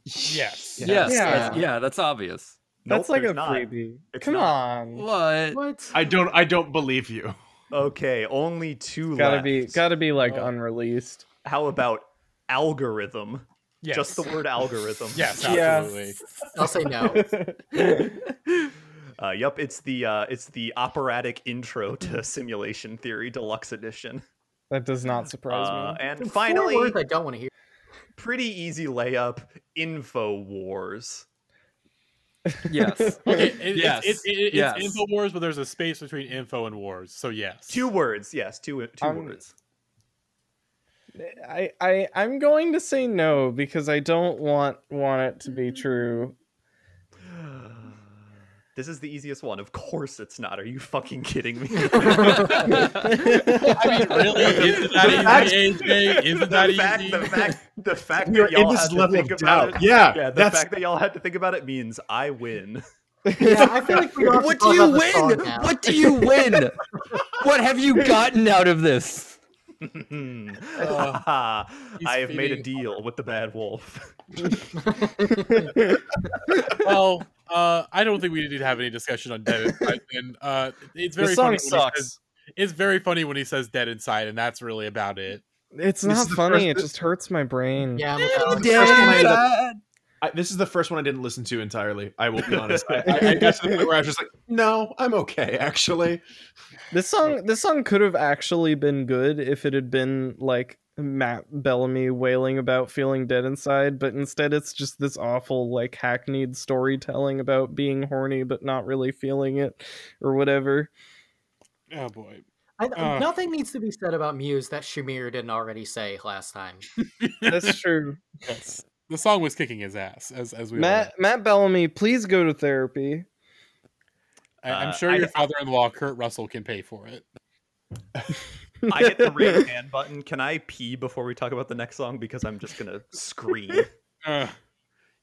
A: Yes.
D: Yes.
C: Yeah.
D: that's- Yeah. That's obvious.
E: Nope,
C: That's like a
E: there's not.
C: freebie.
E: It's
C: Come
E: not.
C: on.
D: What?
B: what?
F: I don't. I don't believe you.
E: Okay, only two
C: Gotta
E: left.
C: be gotta be like
A: Oh.
C: unreleased.
E: How about algorithm?
A: Yes.
E: Just the word algorithm.
A: Yes,
C: Yeah.
A: absolutely. <laughs>
B: I'll say no. <laughs>
E: Uh, yep, it's the uh, it's the operatic intro to Simulation Theory Deluxe Edition.
C: that does not surprise
E: Uh,
C: me.
E: and
B: Four
E: finally,
B: words I don't want to hear.
E: pretty easy layup: Info Wars. <laughs>
D: Yes.
A: Okay, it,
D: Yes.
A: it's, it, it,
D: Yes.
A: it's info wars, but there's a space between info and wars. So yes.
E: Two words, yes, two two
C: Um,
E: words.
C: I, I I'm going to say no because I don't want want it to be true.
E: This is the easiest one. Of course, it's not. Are you fucking kidding me? <laughs>
A: I mean, really? Isn't that easy, AJ? Isn't that
E: the fact,
A: easy?
E: the fact, the fact
F: We
E: that y'all had to
F: level
E: think
F: of
E: about
F: doubt.
E: it.
F: Yeah,
E: Yeah, the
F: that's
E: fact that y'all had to think about it means I win. <laughs>
B: Yeah, I feel like we don't have
D: What do you
B: about the song
D: win? What do you win? what have you gotten out of this? <laughs>
E: I have made a deal with the bad wolf.
A: well, uh, I don't think we need to have any discussion on dead inside. <laughs> And uh, it's very
C: the song
A: funny. When he
C: sucks.
A: says, it's very funny when he says dead inside, and that's really about it.
C: It's
F: This
C: not funny.
F: first-
C: It just hurts my brain.
B: Yeah, I'm with Alex.
F: First one I ended up-
D: Dad.
F: I, this is the first one I didn't listen to entirely. I will be honest. I, I, I got to the point where I was just like, no, I'm okay. Actually,
C: This song this song could have actually been good if it had been like Matt Bellamy wailing about feeling dead inside, but instead it's just this awful like hackneyed storytelling about being horny but not really feeling it or whatever.
A: Oh boy.
B: I,
A: Uh.
B: nothing needs to be said about Muse that Shamir didn't already say last time. <laughs>
C: That's true.
A: Yes. The song was kicking his ass, as as we all
C: Matt Matt Bellamy, please go to therapy.
A: I, I'm
E: Uh,
A: sure
E: I-
A: your father-in-law, Kurt Russell, can pay for it. <laughs>
E: I hit the raise <laughs> hand button. Can I pee before we talk about the next song? Because I'm just gonna scream. <laughs>
A: Uh,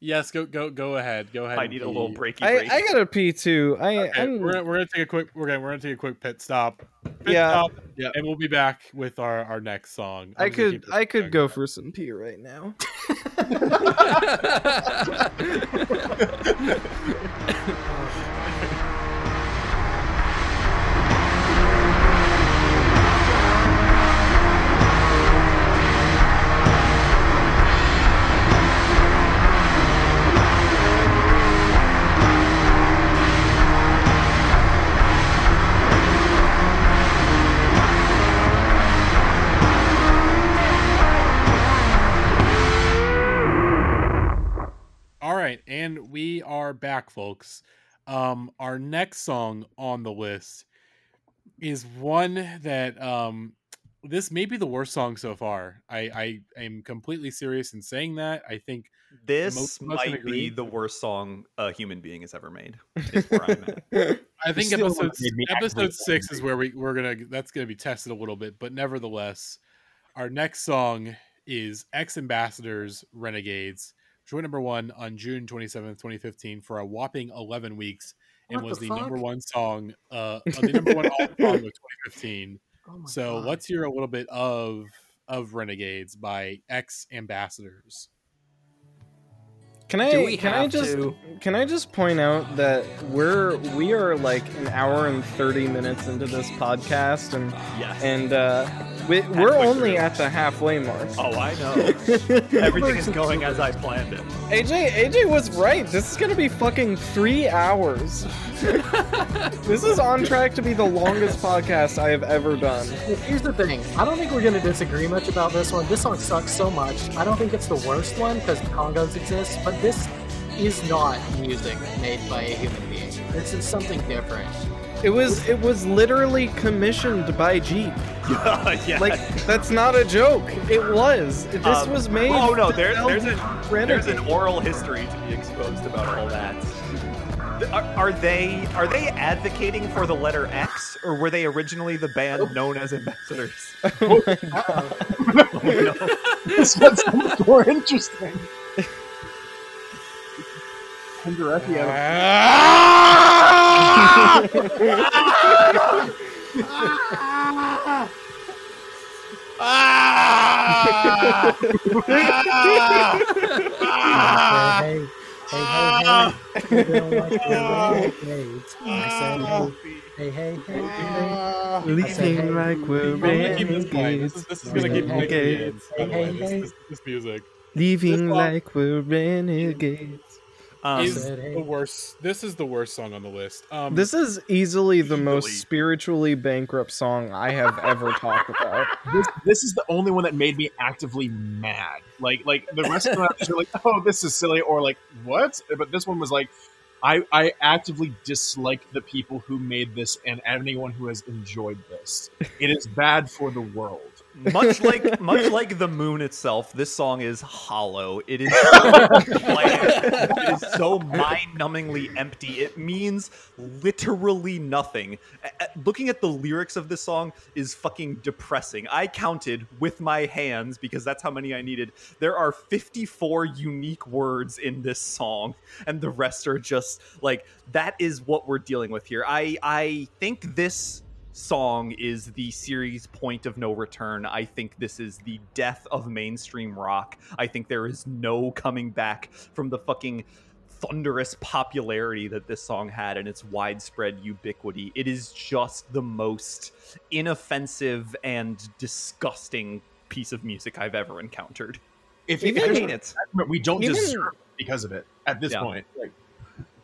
A: yes, go go go ahead. Go ahead.
E: I
A: and
E: need a little breaky
C: I,
E: break.
C: I gotta pee too. I
A: Okay, we're, gonna, we're gonna take a quick we're gonna we're gonna take a quick pit stop. Pit
C: Yeah.
A: stop,
F: Yeah.
A: and we'll be back with our our next song. I'm
C: I could I could
A: going.
C: go for some pee right now. <laughs>
A: and we are back, folks. Um, our next song on the list is one that um, this may be the worst song so far. I I am completely serious in saying that. I think
E: This
A: most- most
E: might be the worst song a human being has ever made. Is where I'm at. <laughs>
A: I think
F: still
A: episode episode
F: actively
A: six is where we we're gonna that's gonna be tested a little bit, but nevertheless, our next song is X Ambassadors Renegades, joined number one on June twenty seventh, twenty fifteen, for a whopping eleven weeks, and
B: What
A: was
B: the
A: the, number one song, uh, the number one <laughs> all song of twenty fifteen.
B: Oh
A: So
B: God.
A: let's hear a little bit of of Renegades by X Ambassadors.
C: Can I can I just
D: to?
C: can I just point out that we're we are like an hour and 30 minutes into this podcast and
E: Yes.
C: and uh we, we're only
E: through.
C: at the halfway mark.
E: oh, I know. <laughs> Everything is going as I planned it.
C: AJ AJ was right. This is going to be fucking 3 hours. <laughs> this is on track to be the longest podcast I have ever done.
B: Here's the thing. I don't think we're going to disagree much about this one. This song sucks so much. I don't think it's the worst one because Kongos exist, but this is not music made by a human being. This is something different.
C: It was it was literally commissioned by Jeep. <laughs>
E: yes.
C: Like that's not a joke. It was. This
E: Um,
C: was made.
E: Oh no, there, there's an there's an oral history to be exposed about all that. Th- Are, are they are they advocating for the letter X, or were they originally the band known as Ambassadors? <laughs>
C: Oh my God.
E: Oh, no.
F: this one's so much more interesting. Andretti, ah! <laughs> ah! ah!
B: Hey, hey, hey, hey, hey. Ah. You don't like the <laughs> renegades. I said, ah. hey, hey, hey, hey, hey. Ah.
C: Leaving like we're
A: I'm this. This is, gonna keep playing.
C: renegades.
A: by the way,
B: Hey, hey,
A: This, this, this music.
C: Leaving
A: This
C: like we're renegades.
E: Um,
A: is the worst. This is the worst song on the list. Um,
C: This is easily the most spiritually bankrupt song I have ever talked about. <laughs>
F: this this is the only one that made me actively mad. Like like the rest of them are like, oh, this is silly, or like what? But this one was like, I I actively dislike the people who made this and anyone who has enjoyed this. It is bad for the world.
E: Much <laughs> like much like the moon itself, this song is hollow. It is so <laughs> bland. It is so mind-numbingly empty. It means literally nothing. Looking at the lyrics of this song is fucking depressing. I counted with my hands because that's how many I needed. There are 54 unique words in this song, and the rest are just like that is what we're dealing with here. I I think this song is the series point of no return. I think this is the death of mainstream rock. I think there is no coming back from the fucking thunderous popularity that this song had and its widespread ubiquity. It is just the most inoffensive and disgusting piece of music I've ever encountered.
F: If,
C: Even-
F: if
E: I
F: there's
E: hate it.
F: we don't
C: Even-
F: deserve it because of it at this
E: Yeah.
F: point. Like,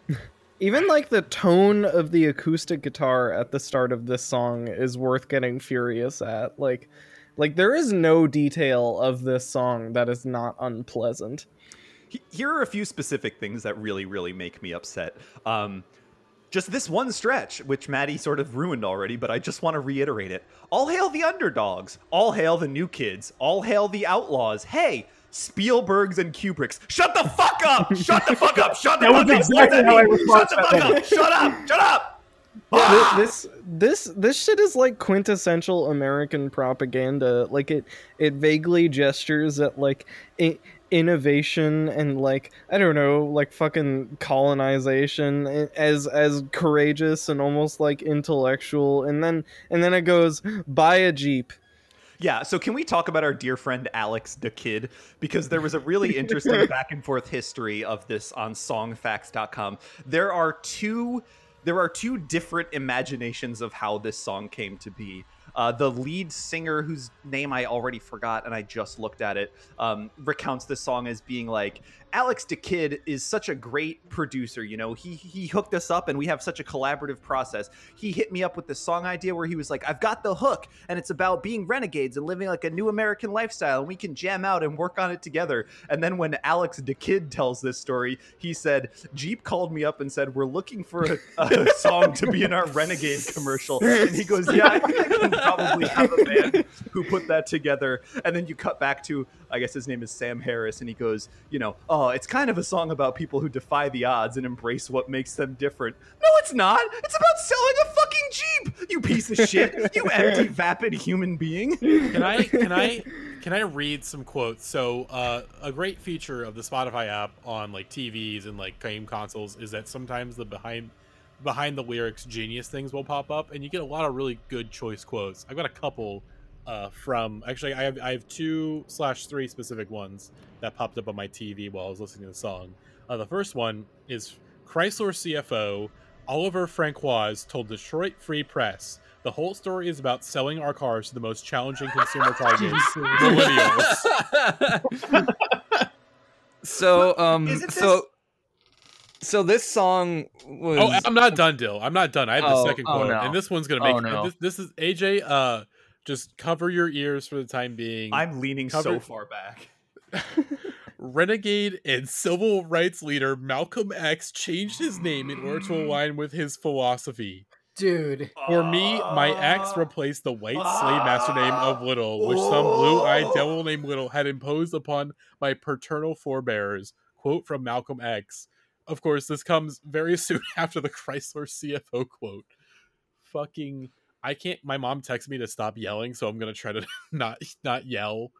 F: <laughs>
C: Even like the tone of the acoustic guitar at the start of this song is worth getting furious at. Like Like there is no detail of this song that is not unpleasant.
E: Here are a few specific things that really, really make me upset. Um, just this one stretch, which Maddie sort of ruined already, but I just want to reiterate it. All hail the underdogs. All hail the new kids. All hail the outlaws. Hey, Spielbergs and Kubricks. Shut the fuck up! Shut the fuck up! Shut the fuck up!
F: exactly
E: What's that
F: how I responded
E: Shut the fuck up! Shut up! Shut up!
C: Thi- this this this shit is like quintessential American propaganda. Like it it vaguely gestures at like i- innovation and like I don't know, like fucking colonization as as courageous and almost like intellectual. And then and then it goes buy a jeep.
E: Yeah, so can we talk about our dear friend Alex da Kid? Because there was a really interesting <laughs> back and forth history of this on songfacts.com. There are two there are two different imaginations of how this song came to be. Uh, the lead singer, whose name I already forgot and I just looked at it, um, recounts this song as being like, Alex da Kid is such a great producer. You know, he he hooked us up and we have such a collaborative process. He hit me up with this song idea where he was like, I've got the hook and it's about being renegades and living like a new American lifestyle and we can jam out and work on it together. And then when Alex da Kid tells this story, he said, Jeep called me up and said, We're looking for a, a <laughs> song to be in our Renegade commercial. And he goes, Yeah, I think I can probably have a band who put that together. And then you cut back to, I guess his name is Sam Harris, and he goes, You know, oh, it's kind of a song about people who defy the odds and embrace what makes them different. No, it's not. It's about selling a fucking Jeep, you piece of shit. You <laughs> empty, vapid human being.
A: Can I can I can I read some quotes? So uh, a great feature of the Spotify app on like TVs and like game consoles is that sometimes the behind behind the lyrics genius things will pop up and you get a lot of really good choice quotes. I've got a couple uh, from actually I have I have two slash three specific ones that popped up on my TV while I was listening to the song. Uh, the first one is Chrysler CFO Oliver Francois told Detroit Free Press the whole story is about selling our cars to the most challenging consumer <laughs> targets, millennials. <laughs>
D: so um
E: Isn't
D: so so this song was
A: Oh, I'm not done, Dill. I'm not done. I have the
D: Oh,
A: second
D: oh,
A: quote,
D: no.
A: and this one's gonna make
D: Oh, no.
A: this, this is AJ. Uh, just cover your ears for the time being.
E: I'm leaning so far back. <laughs>
A: Renegade and civil rights leader Malcolm X changed his name in order to mm. align with his philosophy.
B: Dude.
A: For me, my ex ah. replaced the white ah. slave master name of Little, which some blue-eyed devil named Little had imposed upon my paternal forebears. Quote from Malcolm X. Of course, this comes very <laughs> soon after the Chrysler CFO quote. Fucking, I can't. My mom texted me to stop yelling, so I'm gonna try to <laughs> not not yell.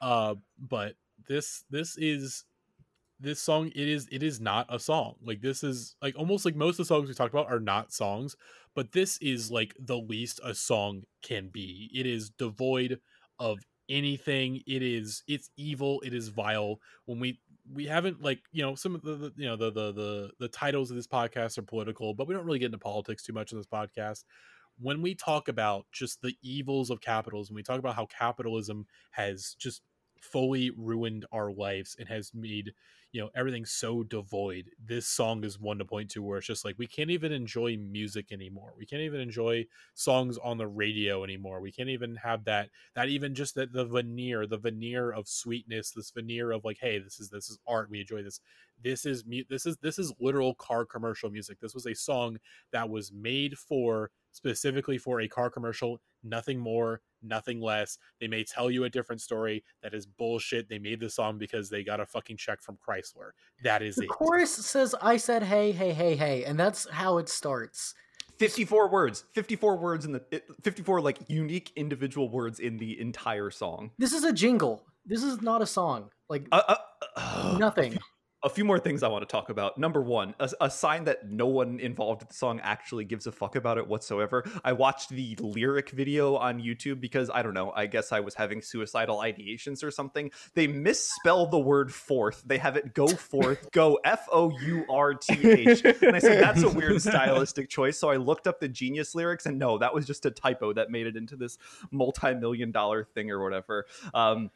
A: Uh, but this this is this song. It is it is not a song. Like this is like almost like most of the songs we talked about are not songs but this is like the least a song can be. It is devoid of anything. It is it's evil. It is vile. When we we haven't like you know some of the, the you know the, the the the titles of this podcast are political, but we don't really get into politics too much in this podcast. When we talk about just the evils of capitalism, we talk about how capitalism has just fully ruined our lives and has made you know everything so devoid. This song is one to point to where it's just like we can't even enjoy music anymore. We can't even enjoy songs on the radio anymore. We can't even have that that even just that the veneer the veneer of sweetness this veneer of like hey this is this is art. We enjoy this. This is mu- this is this is literal car commercial music. This was a song that was made for specifically for a car commercial nothing more nothing less they may tell you a different story that is bullshit they made the song because they got a fucking check from chrysler that is
B: The
A: it
B: chorus says, I said, hey, hey, hey, hey. And that's how it starts.
E: 54 words 54 words in the 54 like unique individual words in the entire song
B: This is a jingle. This is not a song. Like,
E: uh, uh, uh, <sighs>
B: nothing.
E: A few more things I want to talk about. Number one, a, a sign that no one involved with the song actually gives a fuck about it whatsoever. I watched the lyric video on YouTube because I don't know. I guess I was having suicidal ideations or something. They misspell the word fourth. They have it go <laughs> forth, go F O U R T H. And I said that's a weird <laughs> stylistic choice. So I looked up the genius lyrics, and no, that was just a typo that made it into this multi-million dollar thing or whatever. Um,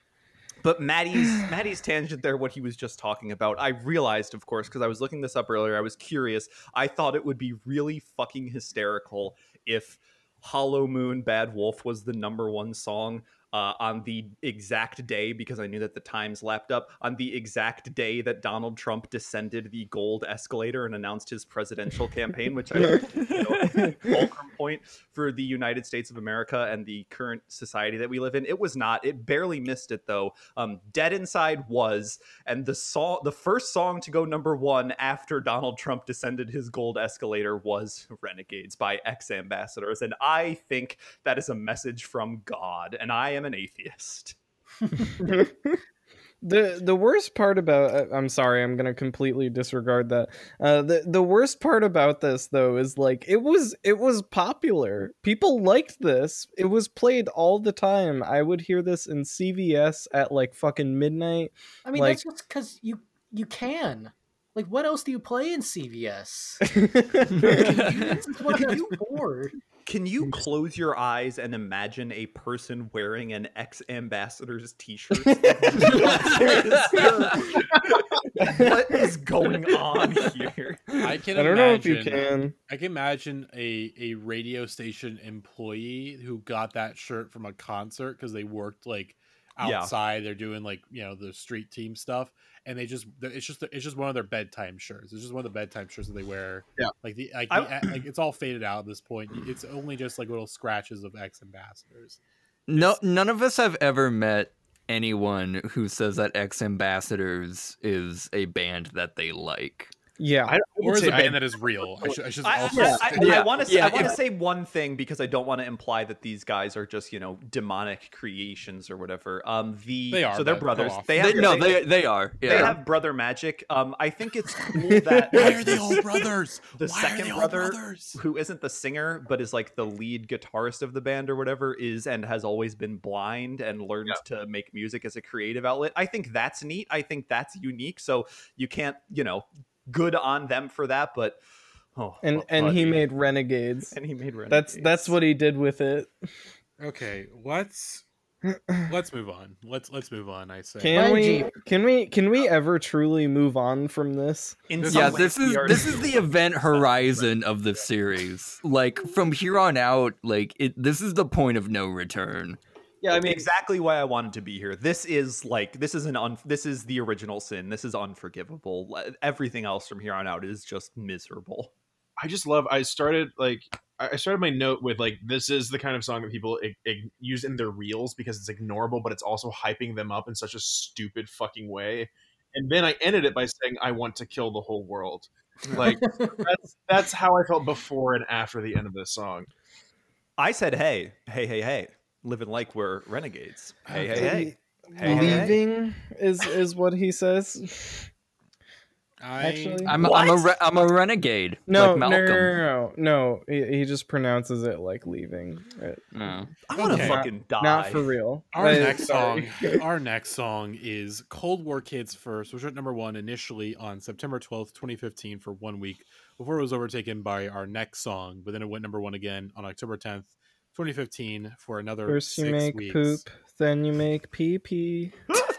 E: but Maddie's <sighs> Maddie's tangent there, what he was just talking about, I realized, of course, because I was looking this up earlier. I was curious. I thought it would be really fucking hysterical if Hollow Moon Bad Wolf was the number one song uh, on the exact day because I knew that the times lapped up on the exact day that Donald Trump descended the gold escalator and announced his presidential campaign, which I think is, you know, <laughs> fulcrum point for the United States of America and the current society that we live in. It was not. It barely missed it though. Um, Dead Inside was, and the song, the first song to go number one after Donald Trump descended his gold escalator was "Renegades" by X Ambassadors, and I think that is a message from God, and I am an atheist. <laughs>
C: the the worst part about uh, I'm sorry, I'm gonna completely disregard that. Uh, the the worst part about this though is like it was it was popular. People liked this. It was played all the time. I would hear this in CVS at like fucking midnight.
B: I mean,
C: Like-
B: that's just because you you can. Like, what else do you play in CVS? That's <laughs> <laughs> what that's for.
E: Can you close your eyes and imagine a person wearing an X Ambassador's t shirt? <laughs> what is going on here?
A: I can
C: I don't know if you
A: imagine-
C: can.
A: I can imagine a, a radio station employee who got that shirt from a concert because they worked like
E: Yeah.
A: outside. They're doing like you know the street team stuff, and they just it's just it's just one of their bedtime shirts. It's just one of the bedtime shirts that they wear.
F: Yeah.
A: like the like,
E: I-
A: the, like it's all faded out at this point. It's only just like little scratches of X Ambassadors.
D: No, none of us have ever met anyone who says that X Ambassadors is a band that they like.
C: Yeah.
F: I, I
A: Or
F: would
A: is
F: say
A: a
F: I-
A: band that is real. I should, I should
E: I,
A: also
E: I,
A: state-
E: I,
D: Yeah,
E: want to
D: yeah,
E: I want to
D: yeah.
E: say one thing because I don't want to imply that these guys are just you know demonic creations or whatever. Um, the
A: They are,
E: so they're brothers. They have
D: They, no,
E: they,
D: they they are.
E: they have brother magic. Um, I think it's <laughs> cool that
A: Why are they all brothers? <laughs>
E: the
A: Why
E: second brother
A: brothers?
E: who isn't the singer but is like the lead guitarist of the band or whatever is and has always been blind and learned to make music as a creative outlet i think that's neat i think that's unique so you can't you know good on them for that but oh
C: and
E: bu-
C: and he made renegades.
E: and he made
C: renegades. That's
E: that's
C: what he did with it.
A: Okay, let's let's move on. Let's let's move on. I say.
C: Can we can we can we ever truly move on from this?
E: In
A: This-
D: yeah,
E: ways,
D: this is this is the <laughs> event horizon of the series. Like from here on out, like it this is the point of no return.
C: Yeah, I mean
E: exactly why I wanted to be here. This is like this is an un, this is the original sin. This is unforgivable. Everything else from here on out is just miserable.
F: I just love. I started like I I started my note with like this is the kind of song that people ig- ig- use in their reels because it's ignorable, but it's also hyping them up in such a stupid fucking way. And then I ended it by saying I want to kill the whole world. Like <laughs> that's that's how I felt before and after the end of this song.
E: I said, "Hey, hey, hey, hey, living like we're renegades." Hey, hey, hey. Hey, hey, hey.
C: leaving is is what he says.
A: I,
C: Actually,
D: I'm I'm a re- I'm a renegade.
C: no,
D: like
C: no, no, no, no, no. He, he just pronounces it like leaving. Right?
D: No. Oh.
E: I want to
A: Okay.
E: fucking die.
C: Not for real.
A: Our next
C: sorry.
A: song, <laughs> our next song is Cold War Kids First, which was at number one initially on September twelfth, twenty fifteen, for one week before it was overtaken by our next song. But then it went number one again on October tenth, twenty fifteen, for another
C: First you make
A: weeks.
C: poop, then you <laughs> make pee pee.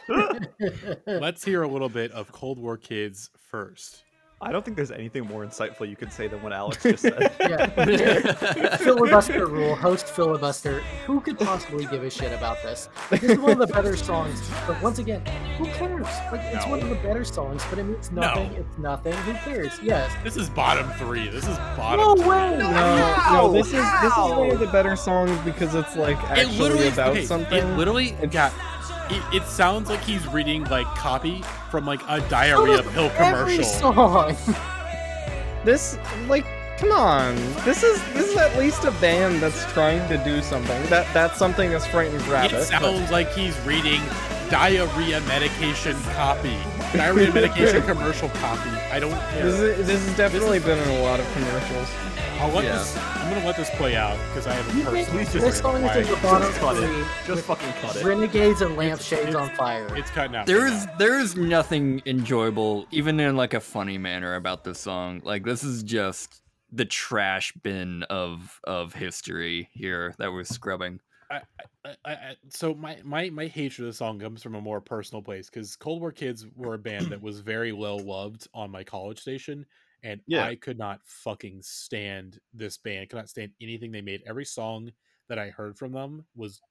C: <laughs>
A: Let's hear a little bit of Cold War Kids first.
E: I don't think there's anything more insightful you could say than what Alex just said. <laughs>
B: Yeah. <laughs> filibuster rule, host filibuster. Who could possibly give a shit about this? This is one of the better songs, but once again, who cares? Like it's one of the better songs, but it means nothing.
A: No.
B: It's nothing. Who cares? Yes.
A: This is bottom three. This is bottom.
B: No
A: bottom.
B: way.
C: No, no, this is this is one of the better songs because it's like actually
A: literally
C: about
A: okay,
C: something.
A: It literally
C: It's-
A: got. It, it sounds like he's reading like copy from like a diarrhea pill
B: Every
A: commercial.
B: song. <laughs>
C: This like come on. This is this is at least a band that's trying to do something. That that something is frightened
A: It
C: rabbit. but-
A: sounds like he's reading diarrhea medication copy, diarrhea <laughs> medication commercial copy. I don't care.
C: This is this has definitely been in a lot of commercials.
A: I'll let
D: Yeah.
A: this. I'm gonna let this play out because I have a
B: You think
A: personal.
E: Please
B: this
E: just-
B: song is in the bottom
E: Just cut it.
B: three
E: Just fucking cut it.
B: Renegades and lampshades on fire.
A: It's cutting out.
D: There
A: right
D: is
A: now.
D: there is nothing enjoyable, even in like a funny manner, about this song. Like this is just the trash bin of of history here that we're scrubbing.
A: I, I, I, I- so my, my my hatred of the song comes from a more personal place because Cold War Kids were a band that was very well loved on my college station, and
F: Yeah.
A: I could not fucking stand this band. Could not stand anything they made. Every song that I heard from them was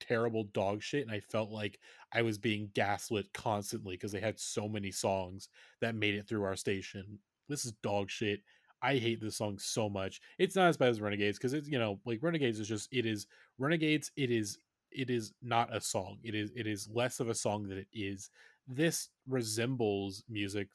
A: terrible dog shit, and I felt like I was being gaslit constantly because they had so many songs that made it through our station. This is dog shit. I hate this song so much. It's not as bad as Renegades because it's you know like Renegades is just it is Renegades. It is it is not a song. It is it is less of a song than it is. This resembles music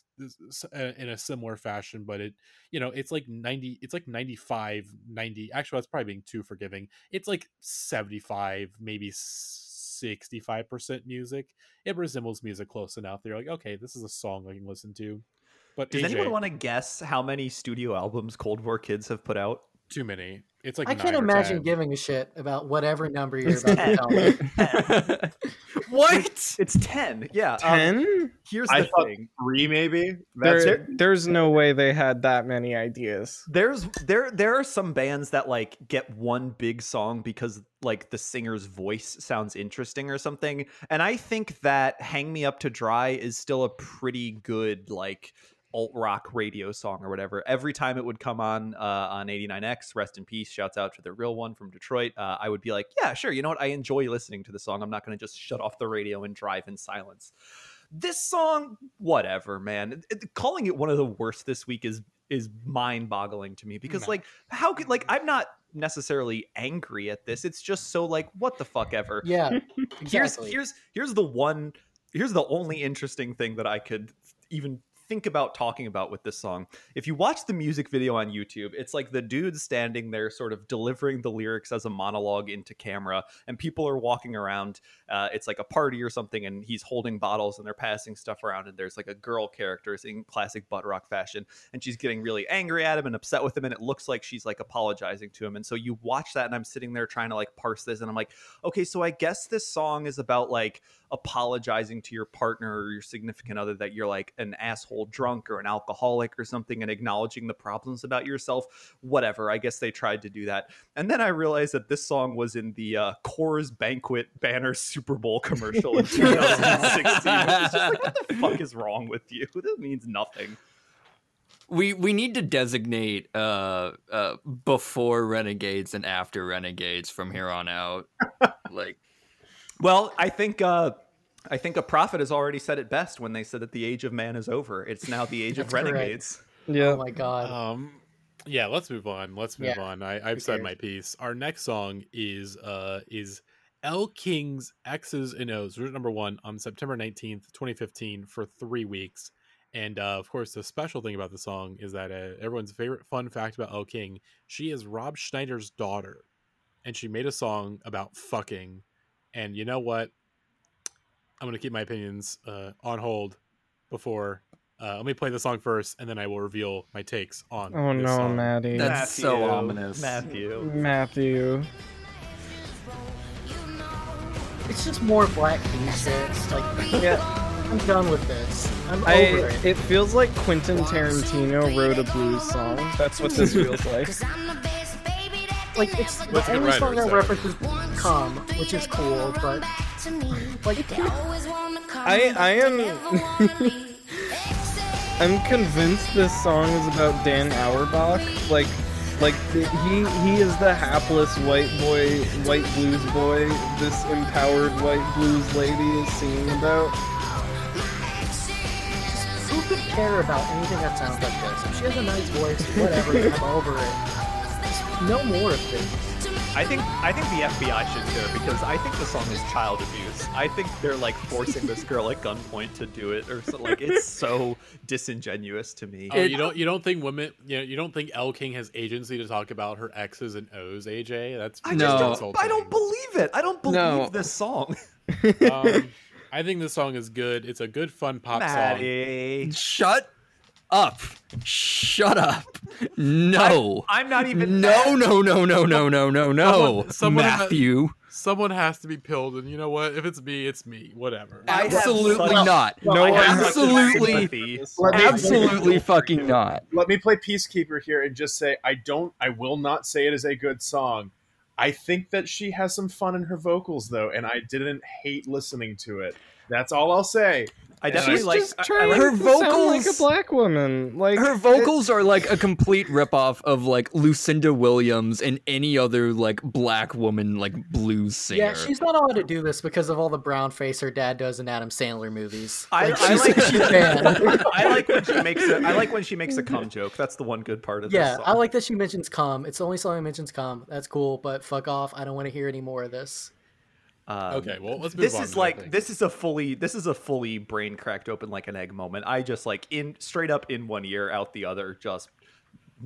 A: in a similar fashion, but it you know it's like 90 it's like 95 90 actually that's probably being too forgiving. It's like 75 maybe 65% music. It resembles music close enough they're like okay this is a song i can listen to. But
E: Does
A: AJ,
E: anyone want to guess how many studio albums Cold War Kids have put out?
A: Too many it's like
B: I can't imagine
A: 10.
B: giving a shit about whatever number you're about to tell me. <laughs>
D: what?
E: It's ten. Yeah. um,
G: Ten?
E: here's
F: I
E: the
F: thought
E: thing.
F: three, maybe. That's
G: There,
F: it.
G: there's no way they had that many ideas.
E: There's there there are some bands that like get one big song because like the singer's voice sounds interesting or something. And I think that Hang Me Up to Dry is still a pretty good like alt rock radio song or whatever. Every time it would come on uh, on 89X, rest in peace, shouts out to the real one from Detroit. Uh, I would be like, yeah, sure. You know what? I enjoy listening to the song. I'm not going to just shut off the radio and drive in silence. This song, whatever, man. It- it- calling it one of the worst this week is is mind boggling to me because
A: No.
E: like how could like I'm not necessarily angry at this. It's just so like what the fuck ever
B: Yeah, <laughs>
E: here's here's here's the one here's the only interesting thing that I could even think about talking about with this song. If you watch the music video on YouTube, it's like the dude standing there sort of delivering the lyrics as a monologue into camera and people are walking around uh, it's like a party or something and he's holding bottles and they're passing stuff around and there's like a girl character in classic butt rock fashion and she's getting really angry at him and upset with him and it looks like she's like apologizing to him and so you watch that and i'm sitting there trying to like parse this and i'm like okay so i guess this song is about like apologizing to your partner or your significant other that you're like an asshole drunk or an alcoholic or something and acknowledging the problems about yourself whatever i guess they tried to do that and then i realized that this song was in the uh, Coors Banquet banner Super Bowl commercial in <laughs> 2016. It's just like, what the fuck is wrong with you? <laughs> This means nothing.
D: we we need to designate uh uh before renegades and after renegades from here on out <laughs> like
E: Well, I think uh, I think a prophet has already said it best when they said that the age of man is over. It's now the age of
B: That's correct.
E: renegades.
G: Yeah.
B: Oh my god.
A: Um, yeah, let's move on. Let's move
B: Yeah,
A: on. I, I've
B: who
A: said
B: cares?
A: my piece. Our next song is uh is Elle King's Ex's and Oh's, route number one on September nineteenth, twenty fifteen, for three weeks. And uh, of course, the special thing about the song is that uh, everyone's favorite fun fact about Elle King, she is Rob Schneider's daughter, and she made a song about fucking. And you know what? I'm gonna keep my opinions uh, on hold before. Uh, let me play the song first, and then I will reveal my takes on.
G: Oh
A: this
G: no,
A: song.
G: Maddie.
D: That's so ominous.
E: Matthew.
G: Matthew.
B: It's just more Black Keys shit. Like,
G: Yeah.
B: I'm done with this. I'm
G: I,
B: over it.
G: it feels like Quentin Tarantino wrote a blues song. That's what this feels like. <laughs>
B: Like, it's the
A: What's a good
B: only
A: writer,
B: song that
A: so-
B: references "come," which is cool, but like,
G: I I am <laughs> I'm convinced this song is about Dan Auerbach. Like like he he is the hapless white boy, white blues boy this empowered white blues lady is singing about.
B: who could care about anything that sounds like this? If she has a nice voice, whatever. I'm over it. No more of this.
E: I think I think the FBI should care because I think the song is child abuse. I think they're like forcing this girl at gunpoint to do it or so, like it's so disingenuous to me.
A: Oh, you don't you don't think women you know you don't think Elle King has agency to talk about her X's and O's, AJ? That's
E: I
D: No.
E: just don't. I don't believe it. I don't believe
G: No.
E: this song.
A: um, I think this song is good. It's a good fun pop song.
E: Maddie.
D: shut up. Shut up. No.
E: I, am not even.
D: No, mad. no, no, no, no, no, no, no.
A: Someone, someone
D: Matthew.
A: Has, someone has to be pilled, and you know what? If it's me, it's me. Whatever.
D: Absolutely
E: such,
D: not.
G: No,
E: no
D: absolutely. Absolutely fucking not.
F: Let me play Peacekeeper here and just say I don't. I will not say it is a good song. I think that she has some fun in her vocals though, and I didn't hate listening to it. That's all I'll say.
H: I
F: And
H: definitely
C: She's
H: like
C: just
H: I- I like-
D: her
C: to sound like a black woman. Like
D: Her vocals are like a complete ripoff of like Lucinda Williams and any other like black woman like blues singer.
B: Yeah, she's not allowed to do this because of all the brown face her dad does in Adam Sandler movies.
H: I,
B: Like,
H: I
B: she's-
H: like
B: she's banned.
H: I like when she makes a I like when she makes a cum joke. That's the one good part of this.
B: Yeah. I like that she mentions cum. It's the only song that mentions cum. That's cool, but fuck off. I don't want to hear any more of this.
H: Um,
A: Okay, well, let's move
H: this
A: on
H: is like
A: thing.
H: this is a fully this is a fully brain cracked open like an egg moment. I just like in straight up in one ear, out the other, just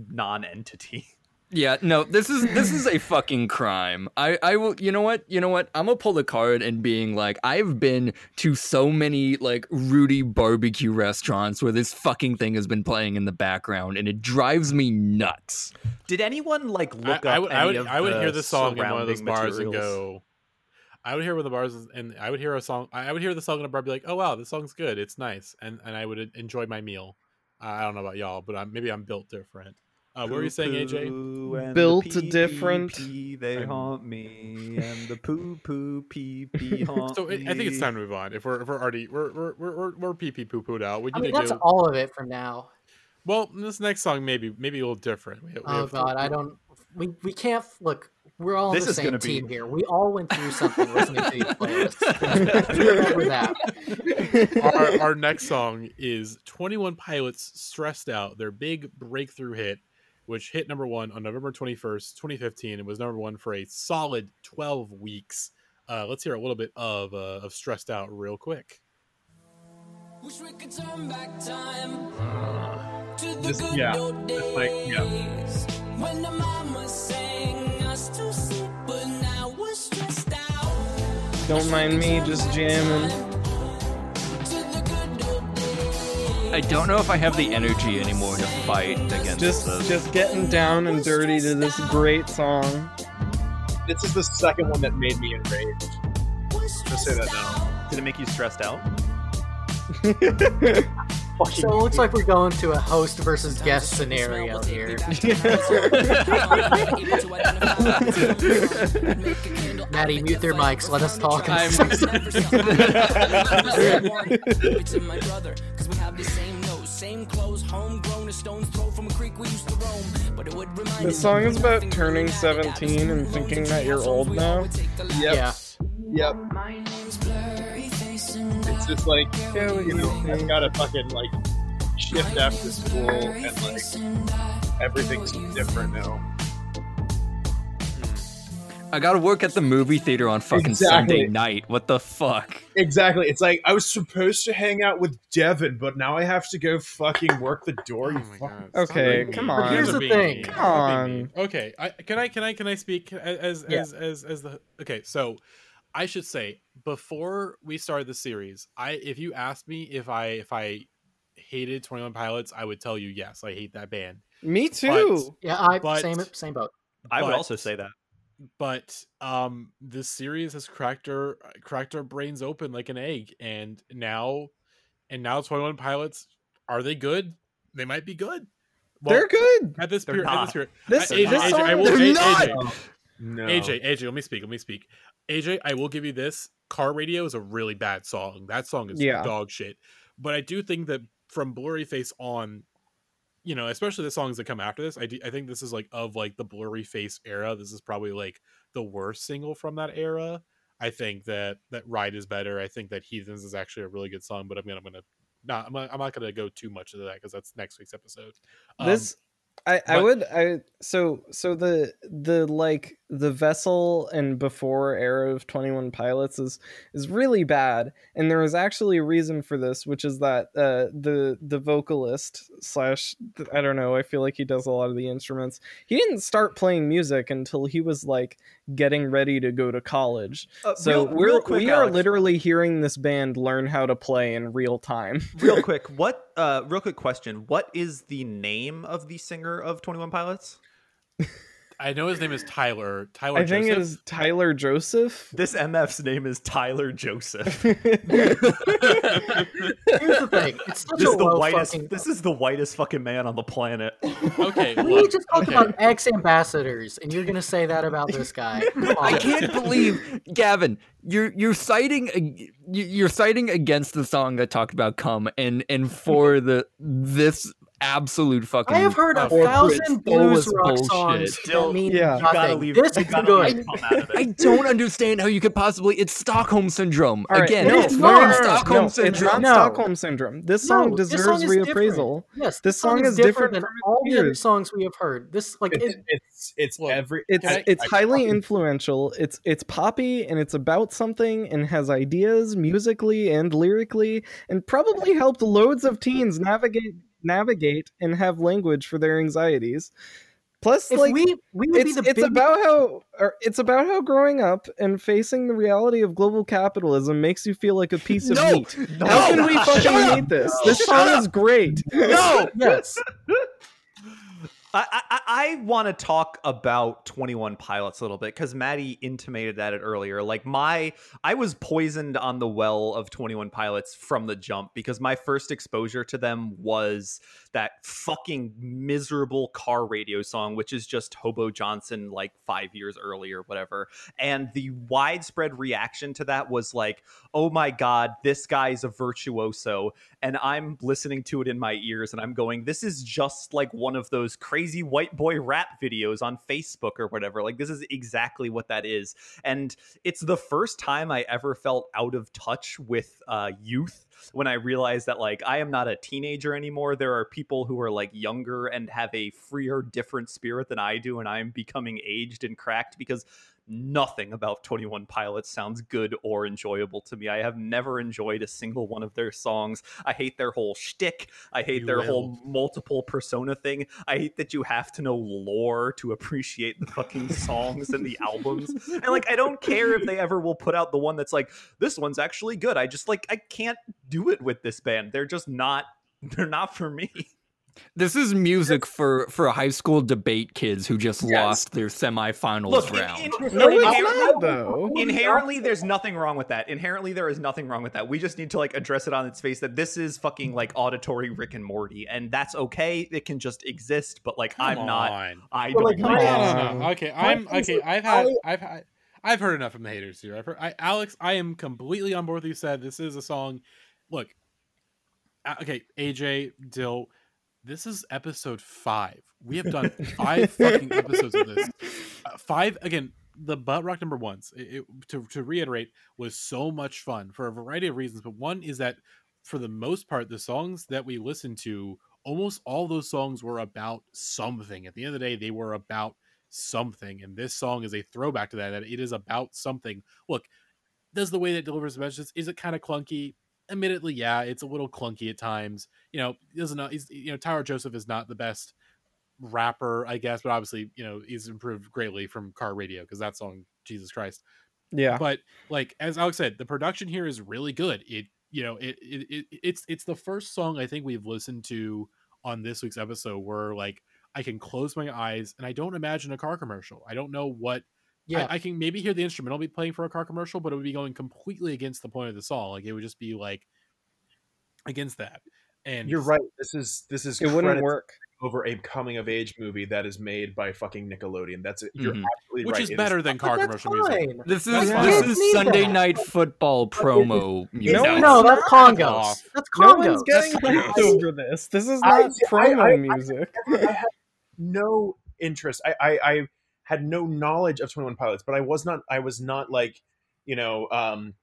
H: non-entity.
D: Yeah, no, this is this is a fucking crime. I I will you know what? You know what? I'm gonna pull the card and being like I've been to so many like Rudy barbecue restaurants where this fucking thing has been playing in the background and it drives me nuts.
H: Did anyone like look
A: I
H: up
A: would,
H: any
A: I would,
H: of
A: I would
H: the
A: hear the song in one of those
H: surrounding
A: bars and go. I would hear one of the bars and I would hear a song. I I would hear the song in a bar, be like, "Oh wow, this song's good. It's nice," and and I would enjoy my meal. I don't know about y'all, but I'm, maybe I'm built different. Uh, what were you saying, AJ?
H: Poo-poo the
C: Built
H: pee,
C: different.
H: pee, pee, they
A: I'm-
H: haunt me, and the poo poo pee pee <laughs> haunt
A: So I I think it's time to move on. If we're if we're already we're we're we're we're, we're pee pee poo pooed out. We
B: I
A: need
B: mean,
A: to
B: that's
A: do
B: all of it from now.
A: well. This next song maybe maybe a little different. We, we
B: Oh
A: have-
B: god, I don't. We we can't look. We're all on
H: This
B: the
H: is
B: same
H: gonna be-
B: team here. We all went through something listening to these <laughs> playlists. Remember that.
A: our, our next song is 21 Pilots Stressed Out, their big breakthrough hit, which hit number one on November 21st, 2015, and was number one for a solid 12 weeks. Uh, let's hear a little bit of, uh, of Stressed Out real quick.
G: Wish we could turn back time to the
F: This-
G: good
F: yeah,
G: old
F: it's like, yeah.
G: when the mama sang
C: don't mind me just jamming.
G: To the good old days.
D: I don't know if I have the energy anymore to fight against
C: Just
D: this.
C: just getting down and dirty to this great song.
F: This is the second one that made me enraged. Just say that now.
H: Did it make you stressed out? <laughs>
B: So it looks like we're going to a host versus guest scenario here. <laughs> <laughs> Maddie, mute their mics. Let us talk.
D: I'm- <laughs>
C: The song is about turning 17 and thinking that you're old now.
F: Yep.
B: Yeah.
F: Yep. It's just like you know, I've got to fucking like shift after school and like everything's different now. Hmm.
D: I gotta work at the movie theater on fucking
F: Exactly.
D: Sunday night. What the fuck?
F: Exactly. It's like I was supposed to hang out with Devin, but now I have to go fucking work the door. You
A: Oh my.
C: Okay, come on.
A: mean.
B: Here's the thing.
C: Come
A: Stop being mean.
C: on.
A: Okay, I, can I can I can I speak as
B: Yeah.
A: as as as the okay? So I should say before we started the series, I if you asked me if I if I hated Twenty One Pilots, I would tell you yes, I hate that band.
C: Me too.
B: Yeah, I
A: But-
B: same same boat.
H: I would also say that.
A: but um this series has cracked our cracked our brains open like an egg and now and now 21 pilots are they good they might be good Well,
C: They're good.
A: at this period at this period
C: This,
A: I-
C: this
A: AJ,
C: song,
A: I will,
C: they're
A: A-
C: not.
A: AJ,
F: No.
A: AJ, AJ, let me speak. Let me speak. AJ, I will give you this. Car Radio is a really bad song. That song is
C: Yeah.
A: dog shit. But I do think that from Blurryface on, you know, especially the songs that come after this, I do, I think this is like of like the Blurryface era. This is probably like the worst single from that era. I think that that Ride is better. I think that Heathens is actually a really good song. But I'm gonna I'm gonna not I'm not, I'm not gonna go too much into that because that's next week's episode. Um,
C: this I, I
A: but-
C: would I so so the the like the vessel and before era of 21 pilots is is really bad. And there is actually a reason for this which is that uh the the vocalist slash i don't know i feel like he does a lot of the instruments. He didn't start playing music until he was like getting ready to go to college.
H: Uh,
C: so
H: real-
C: we're
H: real quick,
C: we are
H: Alex.
C: literally hearing this band learn how to play in real time. <laughs>
H: Real <laughs> quick what uh real quick question. What is the name of the singer of 21 pilots <laughs>
A: I know his name is Tyler. Tyler.
C: I think it
A: Joseph?
C: is Tyler Joseph.
E: This MF's name is Tyler Joseph. <laughs>
B: Here's the thing. It's such
E: This
B: a
E: is the whitest.
B: fucking.
E: This is the whitest fucking man on the planet.
A: Okay,
B: we
A: look,
B: just talked
A: okay.
B: about X Ambassadors, and you're gonna say that about this guy? <laughs>
D: I can't believe Gavin. You're you're citing you- you're citing against the song that talked about come and and for the this absolute fucking.
B: I have heard a thousand blues
D: soulless
B: rock
D: bullshit.
B: songs
E: Still,
B: that mean
C: Yeah.
E: You gotta leave.
B: This
E: you
B: is
E: gotta
B: good.
E: leave come out of it.
D: I don't understand how you could possibly. It's Stockholm syndrome
C: All right,
D: again.
C: no,
B: it's
C: no, no,
B: not.
C: no, no,
D: Stockholm
C: no, It's
D: syndrome.
C: not
B: No.
C: Stockholm syndrome. This song
B: No, this
C: deserves
B: song
C: reappraisal.
B: different. Yes,
C: This song is different
B: than
C: from
B: all the other songs we have heard. This like
F: It's
B: it,
F: it's, it's
A: Look,
F: every.
C: It's
A: I-
C: it's
F: I-
C: highly influential. It's it's poppy and it's about something and has ideas musically and lyrically and probably helped loads of teens navigate navigate and have language for their anxieties. Plus,
B: if
C: like
B: we we would
C: it's
B: be the
C: it's
B: big
C: about how or it's about how growing up and facing the reality of global capitalism makes you feel like a piece of
D: No,
C: meat. How can we fucking
D: up!
C: this? This song is great.
D: No, <laughs>
B: yes.
E: I, I, I want to talk about 21 Pilots a little bit because Maddie intimated at it earlier. Like my, I was poisoned on the well of 21 Pilots from the jump because my first exposure to them was that fucking miserable car radio song, which is just Hobo Johnson like five years earlier, whatever. And the widespread reaction to that was like, oh my God, this guy's a virtuoso. And I'm listening to it in my ears and I'm going, this is just like one of those crazy white boy rap videos on Facebook or whatever. Like, this is exactly what that is. And it's the first time I ever felt out of touch with uh, youth when I realized that, like, I am not a teenager anymore. There are people who are like younger and have a freer, different spirit than I do. And I'm becoming aged and cracked because nothing about 21 Pilots sounds good or enjoyable to me. I have never enjoyed a single one of their songs. I hate their whole shtick. I hate
A: You
E: their
A: will.
E: whole multiple persona thing. I hate that you have to know lore to appreciate the fucking songs and the albums. And like, I don't care if they ever will put out the one that's like, this one's actually good. I just like, I can't do it with this band. They're just not. They're not for me.
D: This is music for for high school debate kids who just lost their semifinals
E: Look,
D: round.
E: in-
C: No,
E: inherently-
C: not though. <laughs>
E: Inherently, there's nothing wrong with that. Inherently, there is nothing wrong with that. We just need to like address it on its face that this is fucking like auditory Rick and Morty, and that's okay. It can just exist, but like I'm
A: Come
E: not. I
F: Well,
E: don't.
F: like,
E: like
F: my-
A: No, okay, I'm okay. I've had,
F: I-
A: I've had, I've heard enough from the haters here. I've heard, I, Alex, I am completely on board with you. Said this is a song. Look, uh, okay, AJ Dill, this is episode five. We have done <laughs> five fucking episodes of this. <laughs> Uh, five again. The butt rock number ones. It, it- to to reiterate was so much fun for a variety of reasons. But one is that for the most part, the songs that we listened to, almost all those songs were about something. At the end of the day, they were about something. And this song is a throwback to that, that it is about something. Look, does the way that it delivers the messages, is it kind of clunky? Admittedly, yeah, it's a little clunky at times. You know, doesn't know, he's, you know, Tyler Joseph is not the best rapper, I guess, but obviously, you know, he's improved greatly from Car Radio because that song, Jesus Christ
C: Yeah.
A: but like as alex said the production here is really good it you know it, it, it it's it's the first song i think we've listened to on this week's episode where like i can close my eyes and i don't imagine a car commercial i don't know what
B: Yeah.
A: I, I can maybe hear the instrumental be playing for a car commercial but it would be going completely against the point of the song like it would just be like against that and
F: You're right. This is this is
C: It wouldn't work.
F: over a coming of age movie that is made by fucking Nickelodeon. That's it. You're
D: Mhm.
F: absolutely
A: which
F: right.
A: is
F: It
A: better than car
B: that's
A: commercial music.
D: This is
A: That's
D: this is Sunday
B: that.
D: night football promo music.
C: No,
B: No, that's Kongos.
A: off.
B: That's
C: No one's getting
F: That's-
C: over this. This is not
F: see, I-
C: promo
F: I- I-
C: music.
F: I had no interest. I, I I had no knowledge of Twenty One Pilots, but I was not. I was not like you know. um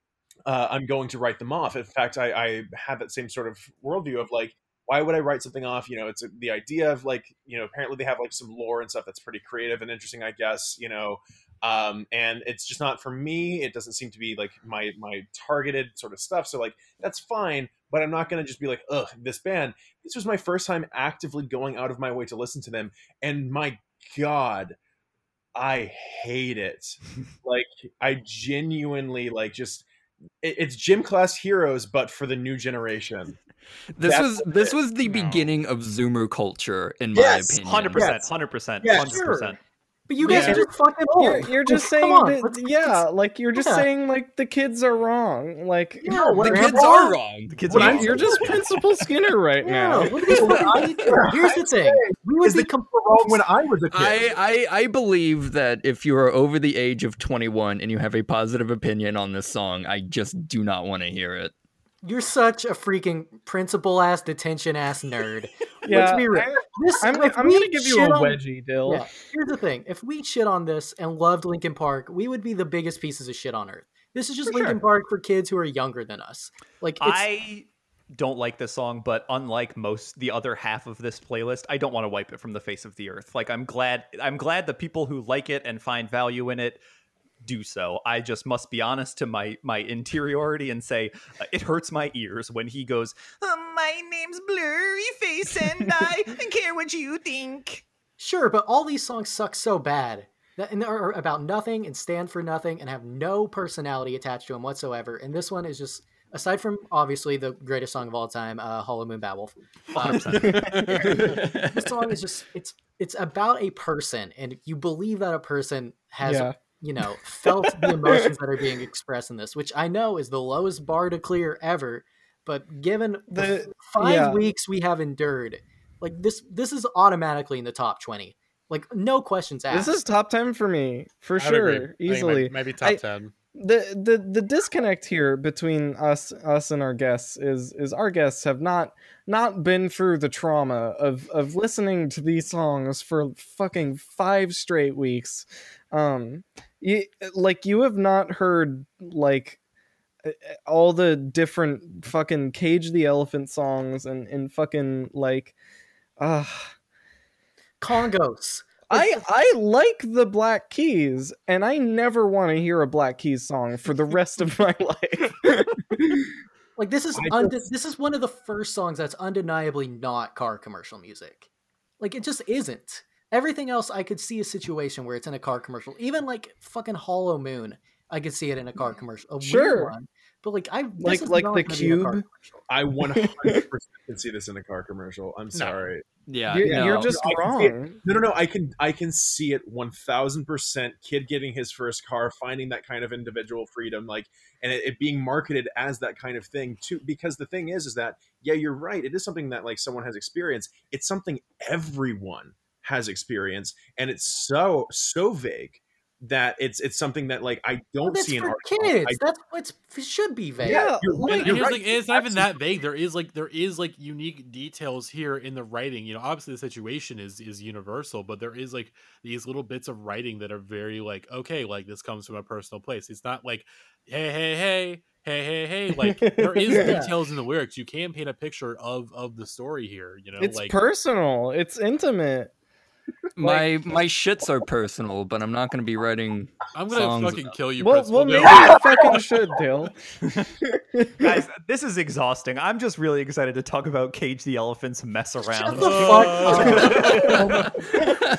F: uh, I'm going to write them off. In fact, I, I had that same sort of worldview of like, why would I write something off? You know, it's the idea of like, you know, apparently they have like some lore and stuff that's pretty creative and interesting, I guess. You know, um, and it's just not for me. It doesn't seem to be like my my targeted sort of stuff. So like, that's fine. But I'm not gonna just be like, ugh, this band. This was my first time actively going out of my way to listen to them, and my god, I hate it. like, I genuinely like just. it- It's gym class heroes, but for the new generation.
D: This
F: That's
D: was this was the
A: No.
D: beginning of Zoomer culture, in my
F: Yes,
D: opinion.
E: Hundred percent, hundred percent, hundred percent.
B: But you guys
C: Yeah.
B: are just fucking old.
C: You're, you're just saying
B: on,
C: that,
B: let's-
C: yeah, like you're just
B: yeah.
C: saying like the kids are wrong. Like
B: Yeah,
D: The kids
B: Grandpa?
D: are wrong.
H: The kids are wrong.
C: you're just Principal Skinner right
B: Yeah,
C: now.
B: look at these fucking- Here's the thing: we would
F: Is
B: be
F: the
B: com-
F: wrong when I was a kid.
D: I, I I believe that if you are over the age of 21 and you have a positive opinion on this song, I just do not want to hear it.
B: You're such a freaking principal ass detention ass nerd. <laughs>
C: Yeah,
B: Let's be real.
C: I-
B: This,
C: I'm, I'm gonna give you a
B: shit on-
C: wedgie, Dill.
B: Yeah, here's the thing: if we shit on this and loved Linkin Park, we would be the biggest pieces of shit on earth. This is just
C: For
B: Linkin
C: sure.
B: Park for kids who are younger than us. Like, it's,
E: I don't like this song, but unlike most the other half of this playlist, I don't want to wipe it from the face of the earth. Like I'm glad I'm glad the people who like it and find value in it do so. I just must be honest to my my interiority and say uh, it hurts my ears when he goes, "Uh, "My name's Blurry Face and <laughs> I care what you think."
B: Sure, but all these songs suck so bad that and are about nothing and stand for nothing and have no personality attached to them whatsoever. And this one is just, aside from obviously the greatest song of all time, uh, "Hollow Moon Babble," uh, <laughs> this song is just it's it's about a person, and you believe that a person has
C: Yeah.
B: You know felt <laughs> the emotions that are being expressed in this, which I know is the lowest bar to clear ever. But given the,
C: The-
B: five
C: yeah.
B: weeks we have endured, like this, this is automatically in the top twenty. Like no questions asked.
C: This is top ten for me, for
A: I would agree. I
C: sure,
A: might-
C: easily.
A: Maybe top
C: I-
A: ten.
C: the the the disconnect here between us us and our guests is is our guests have not not been through the trauma of of listening to these songs for fucking five straight weeks um you, like you have not heard like uh, all the different fucking cage the elephant songs and and fucking like uh
B: Kongos.
C: I I like the Black Keys, and I never want to hear a Black Keys song for the rest of my <laughs> life. <laughs>
B: Like this is
F: I
B: unde- this is one of the first songs that's undeniably not car commercial music. Like it just isn't. Everything else I could see a situation where it's in a car commercial. Even like fucking Hollow Moon, I could see it in a car mm, commercial. A weird
C: Sure.
B: one. But like I this
C: Like- like the
B: gonna be a car
C: Cube?
F: I <laughs> 100% can see this in a car commercial. I'm sorry.
D: Yeah,
C: you're,
D: no.
C: you're just
F: I can see it.
C: wrong.
F: No, no, no. I can I can see it one thousand percent. Kid getting his first car, finding that kind of individual freedom, like, and it, it being marketed as that kind of thing too. Because the thing is, is that yeah, you're right. It is something that like someone has experienced. It's something everyone has experience, and it's so so vague that it's it's something that like I don't
B: That's
F: see an
B: for
F: art.
B: kids.
F: I-
B: That's what it should be vague.
C: Yeah,
F: you're
C: like-
F: you're right.
A: like, it's not even that vague. There is like there is like unique details here in the writing. You know, obviously the situation is is universal, but there is like these little bits of writing that are very like okay, like this comes from a personal place. It's not like hey hey hey hey hey hey. Like there <laughs> is
B: Yeah.
A: details in the lyrics. You can paint a picture of of the story here. You know,
C: It's
A: like
C: personal. It's intimate.
D: My my shits are personal, but I'm not going to be writing.
A: I'm gonna
D: songs
A: fucking
D: about-
A: kill you.
C: Well,
A: Principal
C: well,
A: Dill.
C: maybe you fucking should, Dill. <laughs>
E: Guys, this is exhausting. I'm just really excited to talk about Cage the Elephant's mess around.
B: the fuck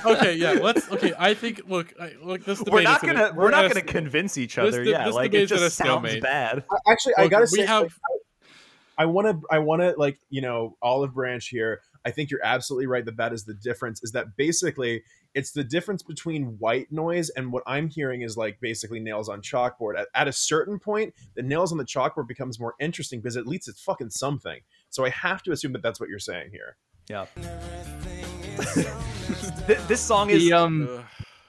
B: <laughs>
A: okay, yeah, let's. Okay, I think. Look, I, look. This
E: we're not
A: is gonna,
E: gonna we're not
A: at a
E: gonna convince each other.
A: de-
E: yeah,
A: this
E: like it
A: debate's at a
E: just sounds
A: stalemate.
E: bad.
F: I- Actually, I
A: Look,
F: gotta
A: we
F: say,
A: have-
F: like, I want to, I want to, like, you know, olive branch here. I think you're absolutely right that that is the difference. Is that basically it's the difference between white noise and what I'm hearing is like basically nails on chalkboard. At, at a certain point, the nails on the chalkboard becomes more interesting because at least it's fucking something. So I have to assume that that's what you're saying here.
E: Yeah. <laughs> Th- this song is
D: The um,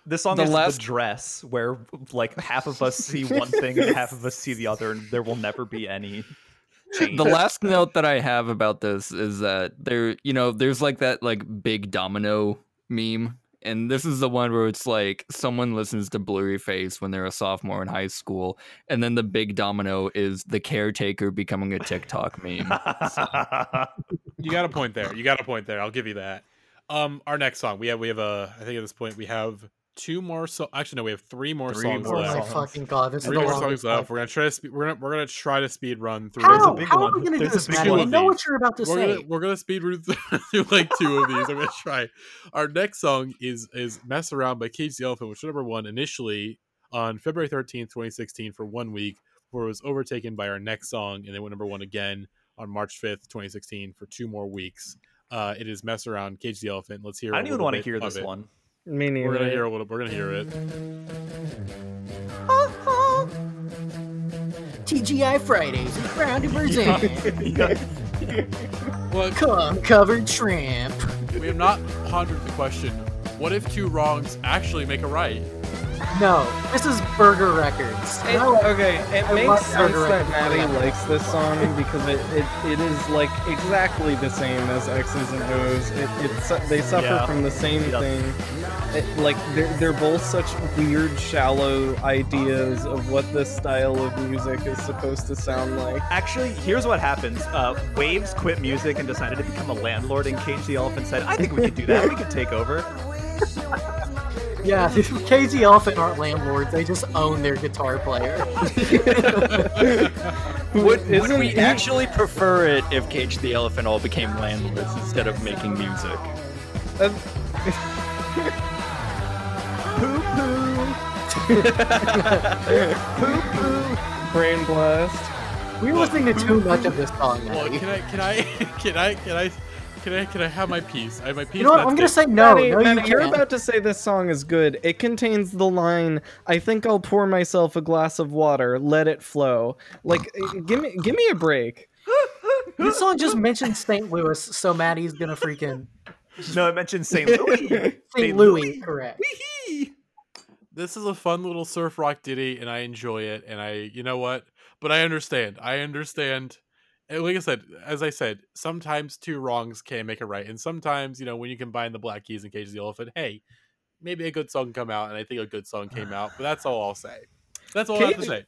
E: this song
D: the
E: is
D: last-
E: the dress where like half of us see one thing and half of us see the other, and there will never be any change.
D: The last note that I have about this is that there, you know, there's like that like big domino meme, and this is the one where it's like someone listens to Blurryface when they're a sophomore in high school, and then the big domino is the caretaker becoming a TikTok meme. <laughs>
A: You got a point there. You got a point there. I'll give you that. Um, our next song. We have we have a. I think at this point we have two more. So actually, no, we have three more
E: Three
A: songs
B: Oh
E: more
B: my
A: left.
E: songs.
B: fucking god! This is
A: Three
B: the
A: more songs left. We're gonna try to. Spe- we're gonna we're gonna try to speed run through.
B: How?
E: big
B: How are we gonna do
E: There's a
B: this,
E: big
B: Matt?
A: one.
B: You know what you're about to
A: We're
B: say.
A: gonna we're gonna speed run <laughs> through like two of these. I'm gonna try. Our next song is is "Mess Around" by Cage the Elephant, which was number one initially on February 13th, 2016, for one week, before it was overtaken by our next song, and they went number one again on March 5th, 2016, for two more weeks. Uh, it is "Mess Around" Cage the Elephant. Let's hear.
E: I
A: a
E: don't even want to hear this
A: it.
E: one.
C: Me neither.
A: We're gonna hear a little. We're gonna hear it.
B: TGI Fridays, ground and present. <laughs>
A: Well,
B: Cum covered shrimp.
A: we have not pondered the question: What if two wrongs actually make a right?
B: No, this is Burger Records.
C: It-
B: No,
C: okay, it
B: I
C: makes sense
B: Burger
C: that
B: Records.
C: Maddie likes this song because it, it, it is like exactly the same as X's and O's. It, it su- they suffer
E: Yeah.
C: from the same
E: He does.
C: thing. It, like they're, they're both such weird, shallow ideas of what this style of music is supposed to sound like.
E: Actually, here's what happens. Uh, Wavves quit music and decided to become a landlord, and Cage the Elephant said, I think we could do that. We could take over. <laughs>
B: Yeah, <laughs> KZ Elephant aren't landlords. They just own their guitar player. <laughs>
D: Would, would
C: Isn't
D: we actually prefer it if Cage the Elephant all became landlords instead of making music? <laughs>
C: Uh, Brain blast.
B: We're listening to too much of this song.
A: Well, can I? Can I? Can I? Can I? Can I? Can I have my piece? I have my piece.
B: You know what? I'm gonna
A: it.
B: say no.
C: Maddie,
B: no, you
C: Maddie, you're about to say this song is good. It contains the line, "I think I'll pour myself a glass of water, let it flow." Like, uh, give me, give me a break. <laughs>
B: This song just mentioned St. Louis, so Maddie's gonna freaking <laughs>
E: No, it mentioned St. Louis.
B: St. Louis, correct?
A: This is a fun little surf rock ditty, and I enjoy it. And I, you know what? But I understand. I understand. And like I said, as I said, sometimes two wrongs can make a right, and sometimes you know when you combine the Black Keys and Cage the Elephant, hey, maybe a good song come out, and I think a good song came <sighs> out. But that's all I'll say. That's all I have to say.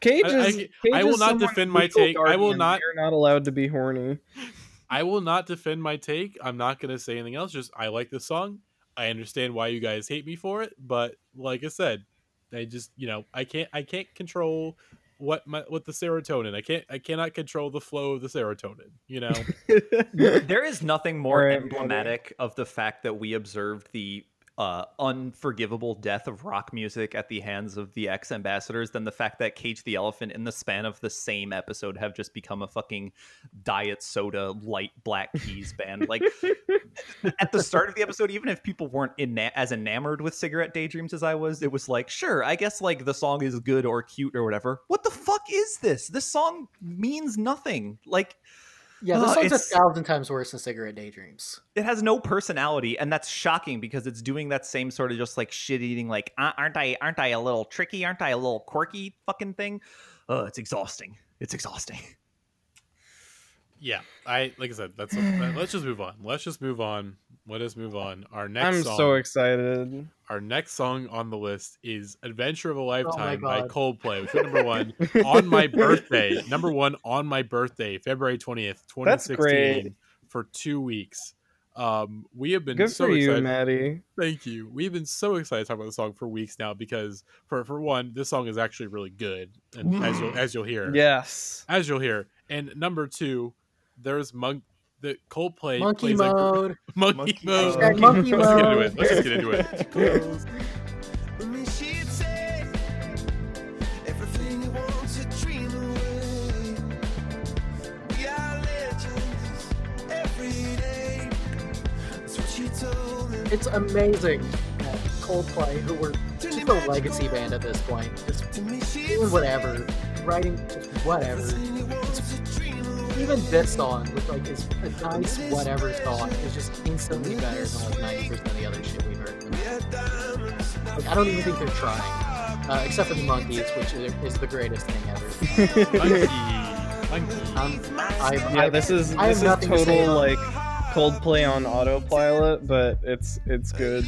C: Cage
A: I- I-
C: Cage
A: I will
C: is
A: not defend my take. I will not-
C: You're not allowed to be horny. <laughs>
A: I will not defend my take. I'm not going to say anything else. Just I like the song. I understand why you guys hate me for it, but like I said, I just you know I can't I can't control what my what the serotonin. I can't I cannot control the flow of the serotonin. You know. <laughs>
E: There is nothing more
C: Alright, Maddie.
E: emblematic of the fact that we observed the uh, unforgivable death of rock music at the hands of the X Ambassadors than the fact that Cage the Elephant, in the span of the same episode, have just become a fucking diet soda light black keys band. Like <laughs> at the start of the episode, even if people weren't ena- as enamored with cigarette daydreams as I was, it was like, sure, I guess like the song is good or cute or whatever. What the fuck is this? This song means nothing. Like
B: Yeah, this
E: Uh,
B: song's a thousand times worse than Cigarette Daydreams.
E: it has no personality and that's shocking because it's doing that same sort of just like shit eating like "Uh, aren't i aren't i a little tricky? Aren't i a little quirky fucking thing? Uh it's exhausting. It's exhausting <laughs>
A: yeah, I like I said. That's a, let's just move on. Let's just move on. Let us move on. Our next
C: I'm
A: song.
C: so excited.
A: Our next song on the list is "Adventure of a Lifetime" by Coldplay, which was number one on my <laughs> birthday. Number one on my birthday, February twentieth, twenty sixteen, That's
C: great.
A: for two weeks. Um, we have been
C: Good
A: so
C: for you,
A: excited.
C: Maddie.
A: Thank you. We've been so excited to talk about the song for weeks now because, for for one, this song is actually really good, and as you'll <gasps> as you'll hear,
C: Yes.
A: as you'll hear. And number two, there's monk. The Coldplay
B: Monkey
A: plays a gr-
B: mode. <laughs>
A: monkey,
E: Monkey
A: mode.
B: mode. <laughs> Monkey
A: Let's get into it. Let's just get into it. Close.
G: Me, she'd say everything you want to dream away. We are legends every day. That's what she told me.
B: It's amazing that Coldplay, who were just a legacy band at this point, just
G: To me, she'd
B: doing whatever, writing just whatever.
G: everything
B: Even this song, with like is a nice whatever song, is just instantly better than like ninety percent of the other shit we've heard. from them.
G: We are diamonds.
B: Like, I don't even think they're trying, uh, except for the monkeys, which is, is the greatest thing ever.
A: Monkey. Monkey.
B: Um, I,
C: Yeah,
B: I,
C: this is
B: I
C: this is
B: nothing to
C: total like Coldplay on autopilot, but it's it's good.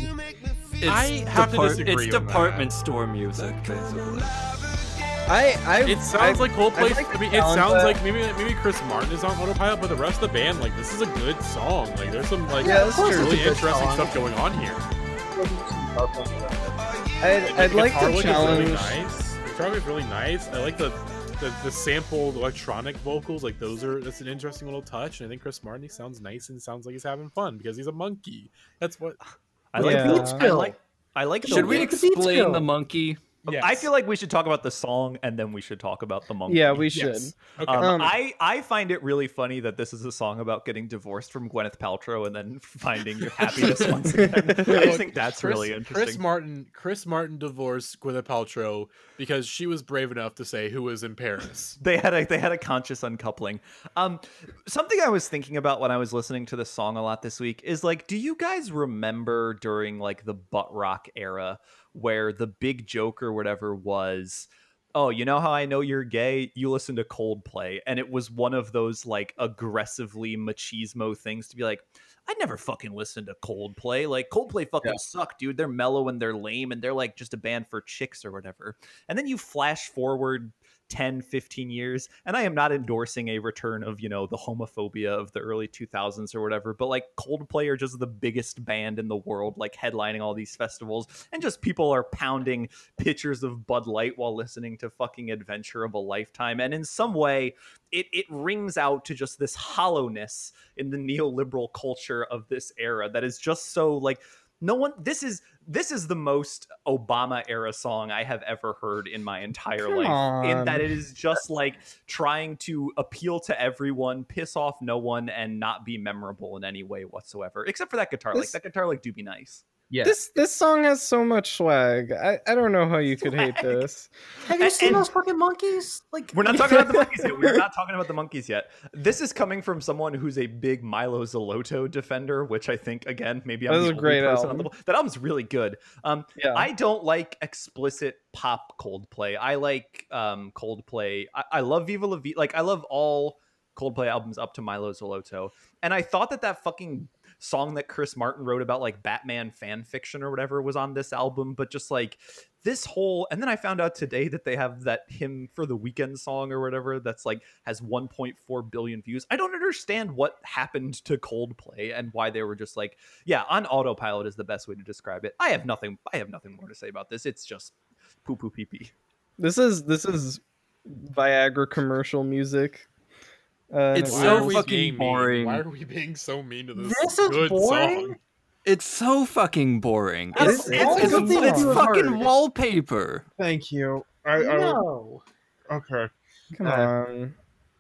D: It's
A: I have to
D: depart-
A: disagree
D: It's
A: with
D: department store music, basically.
C: I I
A: It sounds
C: I-
A: like Coldplay.
C: I like
A: I mean, it sounds
C: that-
A: like maybe maybe Chris Martin is on autopilot, but the rest of the band, like, this is a good song. Like, there's some like
C: Yeah, that's
A: really
B: It's
A: interesting
B: song.
A: stuff going on here.
C: I'd, I'd like
A: guitar
C: to challenge.
A: Is really nice. The guitar is really nice. I like the, the the sampled electronic vocals. Like those are that's an interesting little touch. And I think Chris Martin he sounds nice and sounds like he's having fun because he's a monkey. That's what.
E: i like
C: Yeah.
E: the, i like i like the
D: Should we
B: Look at the beat
D: explain the monkey?
A: Yes.
E: I feel like we should talk about the song and then we should talk about the monkey.
C: Yeah, we should.
A: Yes. Okay.
E: Um,
C: Um,
E: I I find it really funny that this is a song about getting divorced from Gwyneth Paltrow and then <laughs> finding your happiness <laughs> once again. <laughs> I just think that's
A: Chris,
E: really interesting.
A: Chris Martin Chris Martin divorced Gwyneth Paltrow because she was brave enough to say who was in Paris.
E: they had a they had a conscious uncoupling. Um, something I was thinking about when I was listening to this song a lot this week is like, do you guys remember during like the butt rock era where the big joke or whatever was? Oh, you know how I know you're gay? You listen to Coldplay, and it was one of those like aggressively machismo things to be like, I never fucking listened to Coldplay. Like Coldplay fucking suck, dude. They're mellow and they're lame and they're like just a band for chicks or whatever. And then you flash forward 10 15 years. And i am not endorsing a return of you know the homophobia of the early 2000s or whatever but like coldplay are just the biggest band in the world like headlining all these festivals. And just people are pounding pitchers of bud light while listening to fucking adventure of a lifetime. And in some way it, it rings out to just this hollowness in the neoliberal culture of this era that is just so like no one this is this is the most obama era song i have ever heard in my entire
C: Come
E: life in that it is just like trying to appeal to everyone piss off no one and not be memorable in any way whatsoever except for that guitar. Like that guitar like do be nice
F: Yeah.
C: This this song has so much swag. I, I don't know how you could hate
E: Swag.
C: this.
B: Have you
E: And-
B: seen
E: and-
B: those fucking monkeys? Like
E: We're not talking about the monkeys yet. We're <laughs> not talking about the monkeys yet. This is coming from someone who's a big Mylo Xyloto defender, which I think again maybe I'm
C: That
E: the
C: a
E: only
C: great
E: person on the
C: album.
E: that album's really good. Um,
C: Yeah.
E: I don't like explicit pop Coldplay. I like um, Coldplay. I, I love Viva La Vida. Like I love all Coldplay albums up to Mylo Xyloto. And I thought that that fucking song that Chris Martin wrote about like Batman fan fiction or whatever was on this album, but just like this whole and then I found out today that they have that hymn for the weekend song or whatever that's like has 1.4 billion views. I don't understand what happened to Coldplay and why they were just like, yeah, on autopilot is the best way to describe it. I have nothing I have nothing more to say about this. It's just poo poo pee pee.
C: This is this is Viagra commercial music. Uh,
D: It's so fucking
A: being mean?
D: boring.
A: Why are we being so mean to this,
B: This is
A: good
B: boring?
A: song?
D: It's so fucking boring.
B: Out of
D: It's, it's, it's, it's fucking
B: heard.
D: wallpaper.
F: Thank you. I, I
B: no.
F: okay.
C: come on.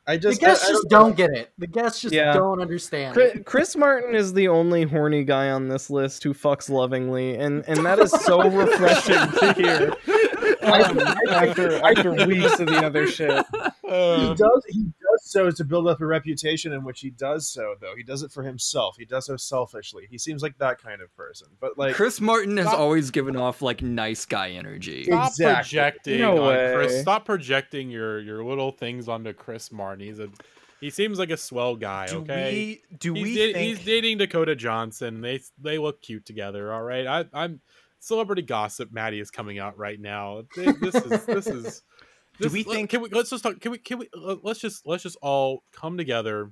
F: I
B: The guests
F: I- I
B: just don't get it. The guests just
C: Yeah.
B: don't understand.
C: Chris. Chris Martin is the only horny guy on this list who fucks lovingly, and and that is so <laughs> refreshing to hear. Um, <laughs> after after weeks of the other shit.
F: he does he does so to build up a reputation in which he does so though he does it for himself he does so selfishly he seems like that kind of person but like
D: Chris Martin has
A: Stop.
D: always given off like nice guy energy.
F: Yeah.
A: Stop
F: Exactly.
A: projecting
C: No
A: on Chris. Stop projecting your your little things onto Chris Martin. He's a he seems like a swell guy.
E: Do
A: okay,
E: we do
A: he's,
E: we
A: da-
E: think
A: he's dating Dakota Johnson. They they look cute together. All right, I, I'm celebrity gossip. Maddie is coming out right now. This is this is.
E: Do
A: this-
E: we
A: let-
E: think-
A: Can we let's just talk? Can we can we let's just let's just all come together.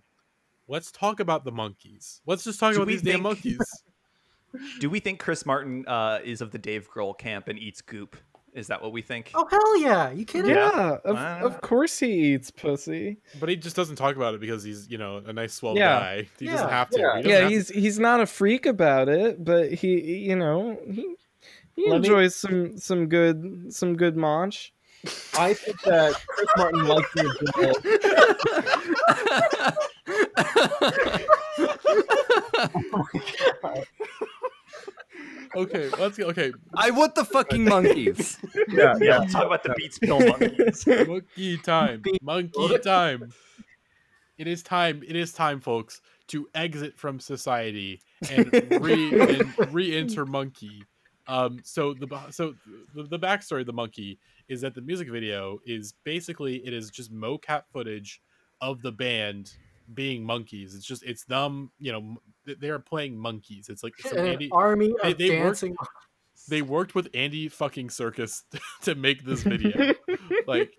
A: Let's talk about the monkeys. Let's just talk
E: Do
A: about
E: we
A: these damn monkeys. <laughs>
E: do we think Chris Martin uh, is of the Dave Grohl camp and eats goop? Is that what we think?
B: Oh hell yeah! You kidding?
C: Yeah, of,
E: Wow.
C: of course he eats pussy.
A: But he just doesn't talk about it because he's, you know, a nice swell
C: Yeah.
A: guy. He
B: Yeah,
A: doesn't have to.
F: yeah.
A: He
C: Yeah,
A: have
C: he's he's not a freak about it, but he you know he he
F: Let me-
C: enjoys some some good some good munch.
F: I think that chris martin likes to enjoy
A: to. Okay, let's go. Okay,
D: I want the fucking monkeys. <laughs>
F: yeah
E: Yeah, let's talk about the Beats Pill monkeys. <laughs>
A: monkey time. Monkey time. It is time. It is time, folks, to exit from society and re and re-enter monkey. Um, so the so the, the backstory of the monkey is that the music video is basically it is just mocap footage of the band being monkeys. It's just it's them. You know, they are playing monkeys. It's like some <laughs>
B: An
A: Andy,
B: army
A: they-
B: of
A: they
B: dancing.
A: they worked with Andy fucking Serkis <laughs> to make this video. <laughs> like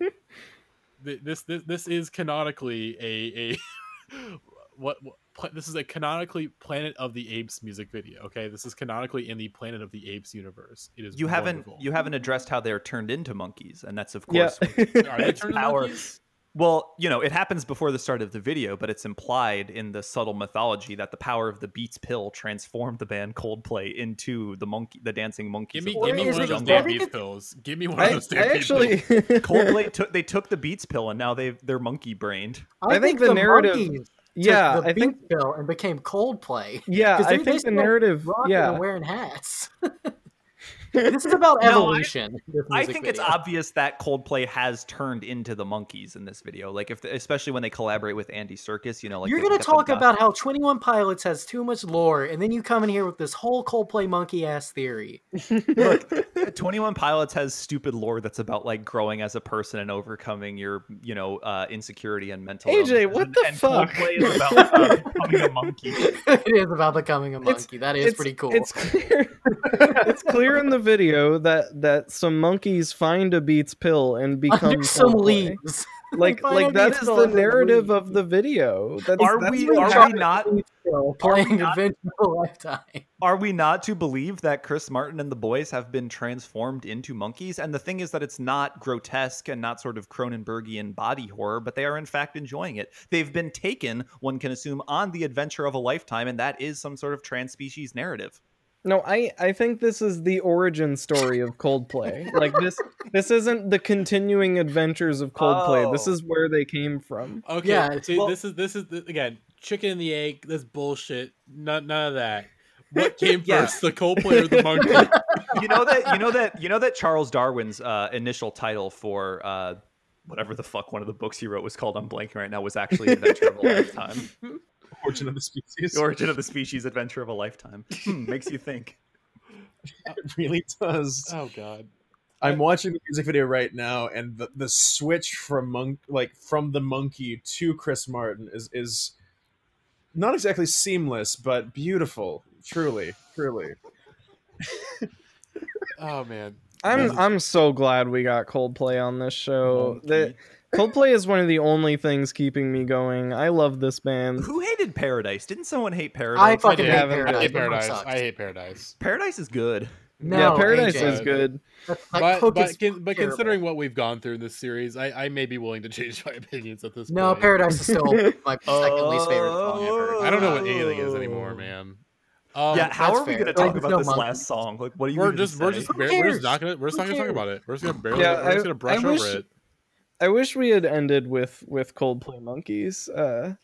A: th- this, this this is canonically a a what, what pla- this is a canonically Planet of the Apes music video. Okay, this is canonically in the Planet of the Apes universe. It is
E: You haven't you haven't addressed how they're turned into monkeys, and that's of
C: Yeah.
E: course <laughs>
A: are they turned into monkeys?
E: Well, you know, it happens before the start of the video, but it's implied in the subtle mythology that the power of the Beats pill transformed the band Coldplay into the monkey, the dancing monkeys.
A: Give me, give me one of those damn
B: think
A: beef
B: it's-
A: pills. Give me one of those
C: I
A: damn beef
C: actually,
A: pills.
E: Coldplay took they took the Beats pill and now they they're monkey brained.
C: I think the narrative-
B: monkeys took
C: yeah,
B: the
C: I think,
B: beat pill and became Coldplay.
C: Yeah, <laughs> I think the narrative, yeah,
B: wearing hats. <laughs> <laughs> this is about
E: No, I-
B: evolution.
E: I
B: music
E: think it's obvious that Coldplay has turned into the monkeys in this video. Like if especially when they collaborate with Andy Serkis, you know, like
B: You're gonna talk about how 21 Pilots has too much lore, and then you come in here with this whole Coldplay monkey ass theory. <laughs>
E: Look, 21 Pilots has stupid lore that's about like growing as a person and overcoming your, you know, uh, insecurity and mental.
C: AJ,
E: illness.
C: what
E: And-
C: the
E: and
C: fuck?
E: Coldplay is about uh, becoming a monkey. <laughs>
B: it is about becoming a
C: It's-
B: monkey. that is pretty cool.
C: It's clear. it's clear in the video that that some monkeys find a Beats pill and become
B: Under <laughs> some leaves. <laughs>
C: Like like
B: a
C: that
B: Beats
C: is
B: pill
C: the narrative
B: leaves.
C: of the video. That's,
E: Are
C: that's
E: we are we not
B: playing
E: not-
B: Adventure of a Lifetime.
E: are we not to believe that Chris Martin and the boys have been transformed into monkeys? And the thing is that it's not grotesque and not sort of Cronenbergian body horror, but they are in fact enjoying it. They've been taken, one can assume, on the adventure of a lifetime, and that is some sort of trans-species narrative.
C: No, I I think this is the origin story of Coldplay. like this this isn't the continuing adventures of Coldplay. This
E: Oh.
C: is where they came from.
A: Okay,
B: Yeah,
A: see,
B: well-
A: this is this is the, again chicken and the egg. This bullshit. None, none of that. What <laughs> came
E: Yeah.
A: first, the Coldplay or the <laughs> monkey?
E: you know that you know that you know that Charles Darwin's uh, initial title for uh, whatever the fuck one of the books he wrote was called. I'm blanking right now. Was actually Adventure of a <laughs> Lifetime.
F: Origin of the species.
E: The Origin of the Species, Adventure of a Lifetime. Hmm, makes you think. <laughs>
F: It really does.
A: oh god.
F: I'm watching the music video right now, and the, the switch from monk like from the monkey to Chris Martin is is not exactly seamless, but beautiful. Truly, truly.
A: Oh man.
C: I'm I'm so glad we got Coldplay on this show. That Coldplay is one of the only things keeping me going. I love this band.
E: Who hated Paradise? Didn't someone hate
B: I
E: Paradise?
B: fucking
C: I hate
B: Paradise.
A: I hate Paradise. I hate Paradise.
E: Paradise is good.
B: No,
C: yeah, Paradise
B: AJ.
C: is good.
B: That, that
A: But but,
B: is
A: con- but considering what we've gone through in this series, I, I may be willing to change my <laughs> opinions at this
B: No,
A: point.
B: No, Paradise is still <laughs> my second least favorite song I've.
A: I don't know what anything is anymore, man. Um,
E: yeah, how are we going to talk
B: There's
E: about
B: no
E: this
B: monkeys.
E: last song? Like, what are you?
A: we're just
E: gonna
A: we're just
B: Who
A: we're just not gonna we're just not gonna talk about it. We're just gonna barely
C: Yeah,
A: we're just gonna brush
C: I wish-
A: over it.
C: I wish we had ended with with Coldplay Monkeys uh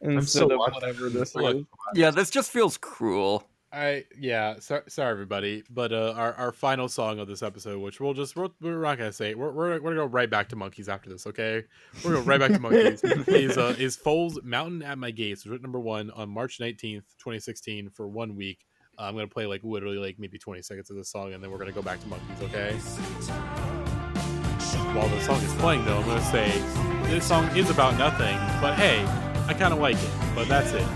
C: instead of whatever this
A: Look,
C: is.
D: Yeah, this just feels cruel.
A: I yeah, so, sorry everybody, but uh, our our final song of this episode, which we'll just we're, we're not gonna say, we're, we're we're gonna go right back to monkeys after this, okay? We're gonna go right back to monkeys. <laughs> is uh, is Foals Mountain at My Gates, was written number one on March nineteenth, twenty sixteen, for one week. Uh, I'm gonna play like literally like maybe twenty seconds of this song, and then we're gonna go back to monkeys, okay? While the song is playing, though, I'm gonna say this song is about nothing, but hey, I kind of like it, but that's it.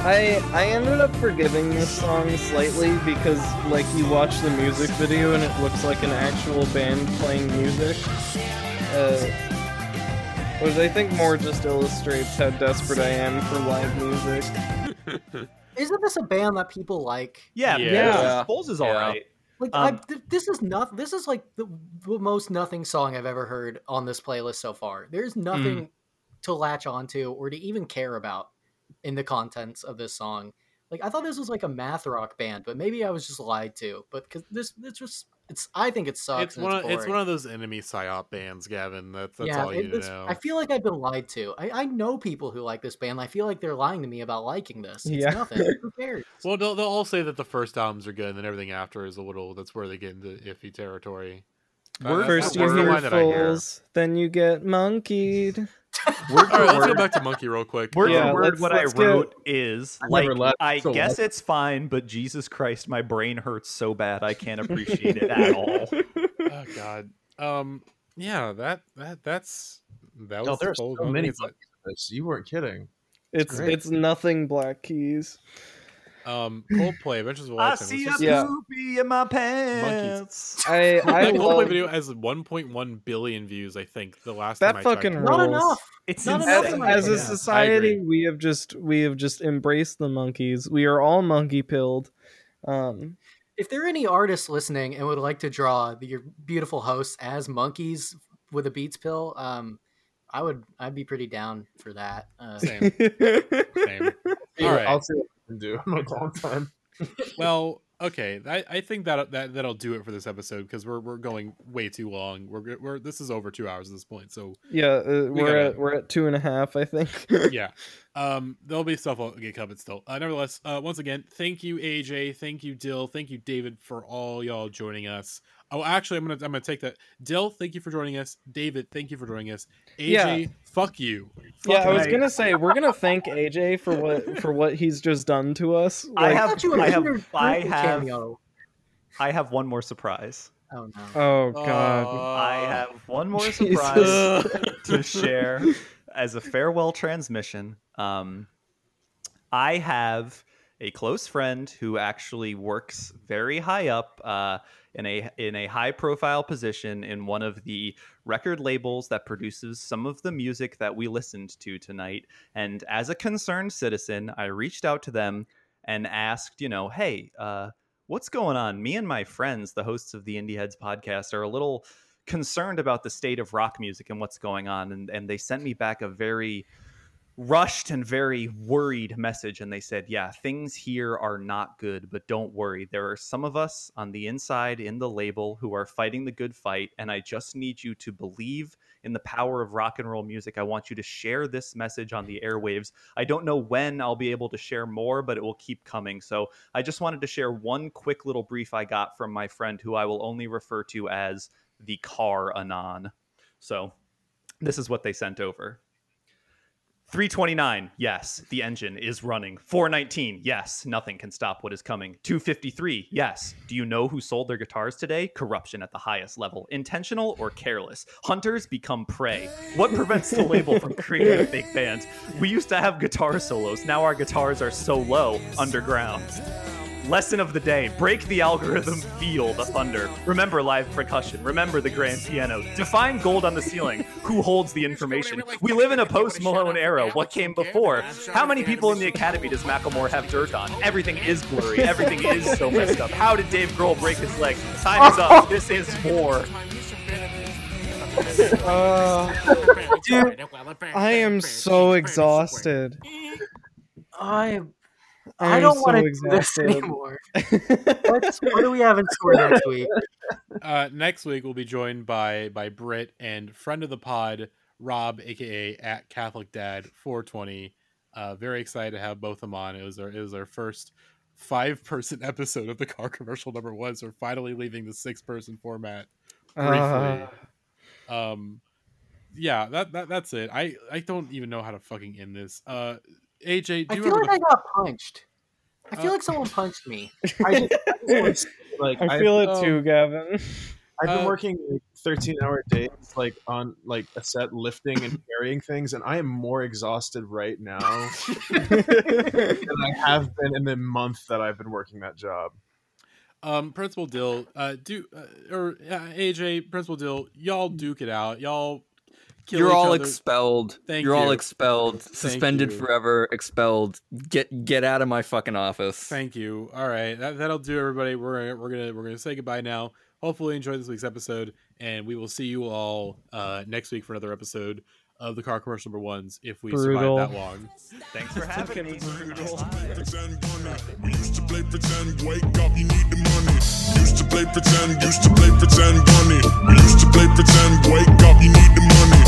C: I I ended up forgiving this song slightly because like you watch the music video and it looks like an actual band playing music. Uh, which I think more just illustrates how desperate I am for live music. <laughs>
B: Isn't this a band that people like?
E: Yeah,
A: Yeah.
E: yeah. Bowles is all
D: Yeah.
E: right.
B: Like
E: Um,
B: I, th- this is not. This is like the, the most nothing song I've ever heard on this playlist so far. There's nothing to latch onto or to even care about in the contents of this song. Like I thought this was like a math rock band, but maybe I was just lied to. But because this, it's just, it's. I think it sucks.
A: It's one.
B: It's,
A: Of, it's one of those enemy psyop bands, Gavin. That's that's all you
B: it-
A: need
B: it's-
A: know.
B: I feel like I've been lied to. I, I know people who like this band. I feel like they're lying to me about liking this. It's
C: Yeah.
B: nothing. Who cares?
A: Well, they'll, they'll all say that the first albums are good, and then everything after is a little. That's where they get into iffy territory. Uh,
C: First you
A: the
C: hear
A: line that I hear.
C: fools, then you get monkeyed. <laughs>
E: Word
A: All
E: for
A: let's go back to Monkey real quick.
E: word,
C: Yeah,
E: word
C: let's-
E: what
C: let's
E: I
C: get-
E: wrote is
F: I
E: like,
F: never laughed
E: I
F: so
E: guess
F: much.
E: it's fine, but Jesus Christ, my brain hurts so bad I can't appreciate it at <laughs> all. <laughs>
A: Oh God. Um. Yeah. That that that's that was
F: Oh,
A: the
F: there's
A: Foals
F: so many
A: like-
F: monkeys in this. You weren't kidding.
C: It's
F: great.
C: it's nothing Black Keys.
A: Um. Coldplay. Adventures of a
E: I
A: Lifetime.
E: see a
A: Let's
C: Yeah.
E: poopy in my pants.
C: I <laughs> I
A: the Coldplay
C: love
A: video has 1.1 billion views. I think the last time
C: that
A: I
C: fucking
A: checked.
B: Not enough.
E: It's
B: Not
E: insane.
B: enough
C: as, as a
B: Yeah,
C: society we have just we have just embraced the monkeys we are all monkey pilled um
B: If there are any artists listening and would like to draw the, your beautiful hosts as monkeys with a Beats pill, um, I would. I'd be pretty down for that. Uh,
A: Same. <laughs> Same. All right.
F: I'll see what I can do in my downtime.
A: Well, okay. I, I think that that that'll do it for this episode because we're we're going way too long. We're we're this is over two hours at this point. So
C: yeah, uh,
A: We
C: we're
A: gotta-
C: at we're at two and a half, I think. <laughs>
A: yeah, um, there'll be stuff I'll get covered still. Uh, nevertheless, uh, once again, thank you AJ, thank you Dill, thank you David for all y'all joining us. Oh, actually, I'm gonna I'm gonna take that. Dill, thank you for joining us. David, thank you for joining us. AJ,
C: Yeah.
A: fuck you.
C: yeah, I was
A: you.
C: gonna say we're gonna thank AJ for what for what he's just done to us.
E: I have,
B: you
E: I have, <laughs> I have,
B: cameo.
E: I have one more surprise.
B: Oh no.
C: oh god.
E: I
A: Uh,
E: have one more
C: Jesus.
E: surprise <laughs> to share as a farewell transmission. Um, I have a close friend who actually works very high up uh, in a in a high profile position in one of the record labels that produces some of the music that we listened to tonight. And as a concerned citizen, I reached out to them and asked, you know, hey, uh, what's going on? Me and my friends, the hosts of the Indie Heads podcast, are a little concerned about the state of rock music and what's going on. And, and they sent me back a very rushed and very worried message. And they said, yeah, things here are not good, but don't worry. There are some of us on the inside in the label who are fighting the good fight. And I just need you to believe in the power of rock and roll music. I want you to share this message on the airwaves. I don't know when I'll be able to share more, but it will keep coming. So I just wanted to share one quick little brief I got from my friend who I will only refer to as the car anon. So this is what they sent over. 329, yes, the engine is running. 419, yes, nothing can stop what is coming. 253, yes. Do you know who sold their guitars today? Corruption at the highest level. Intentional or careless? Hunters become prey. What prevents the label from creating a fake band? We used to have guitar solos. Now our guitars are so low, underground. Lesson of the day break the algorithm, feel the thunder. Remember live percussion. Remember the grand piano. Define gold on the ceiling. Who holds the information? We live in a post Malone era. What came before? How many people in the academy does Macklemore have dirt on? Everything is blurry. Everything is so messed up. How did Dave Grohl break his leg? Time is up. This is war.
C: Uh, dude, I am so exhausted.
B: I
C: I,
B: I don't
C: so
B: want to do this <laughs> anymore. What do we have in store next week?
A: Uh, next week we'll be joined by by Britt and friend of the pod Rob, aka at Catholic Dad 420. Uh, very excited to have both of them on. It was our it was our first five person <laughs> episode of the car commercial number one. So we're finally leaving the six person format briefly.
C: Uh,
A: um, yeah, that, that that's it. I I don't even know how to fucking end this. Uh, AJ, do
B: I
A: you
B: feel
A: remember
B: like I got punched. I feel
A: Uh,
B: like someone punched me.
F: I <laughs> just, I just wanna say, like
C: I
F: I've-
C: feel it
A: um,
C: too, Gavin.
F: I've been
A: Uh,
F: working like 13 hour days, like on like a set lifting and <laughs> carrying things, and I am more exhausted right now <laughs> than I have been in the month that I've been working that job.
A: Um, Principal Dill, uh, do uh, or uh, AJ, Principal Dill, y'all duke it out. Y'all, kill
D: You're
A: each
D: all
A: other.
D: expelled.
A: Thank
D: You're all
A: you.
D: expelled. Suspended
A: you.
D: forever. Expelled. Get get out of my fucking office.
A: Thank you. All right, that that'll do, everybody. We're we're gonna we're gonna say goodbye now. Hopefully, you enjoyed this week's episode, and we will see you all uh, next week for another episode of the car commercial number ones if we
C: Brutal.
A: survive that long.
E: Thanks for having me.
K: pretend bunny. We used to play pretend, wake up, you need the money. Used to play pretend, used to play pretend bunny. We used to play pretend, wake up, you need the money.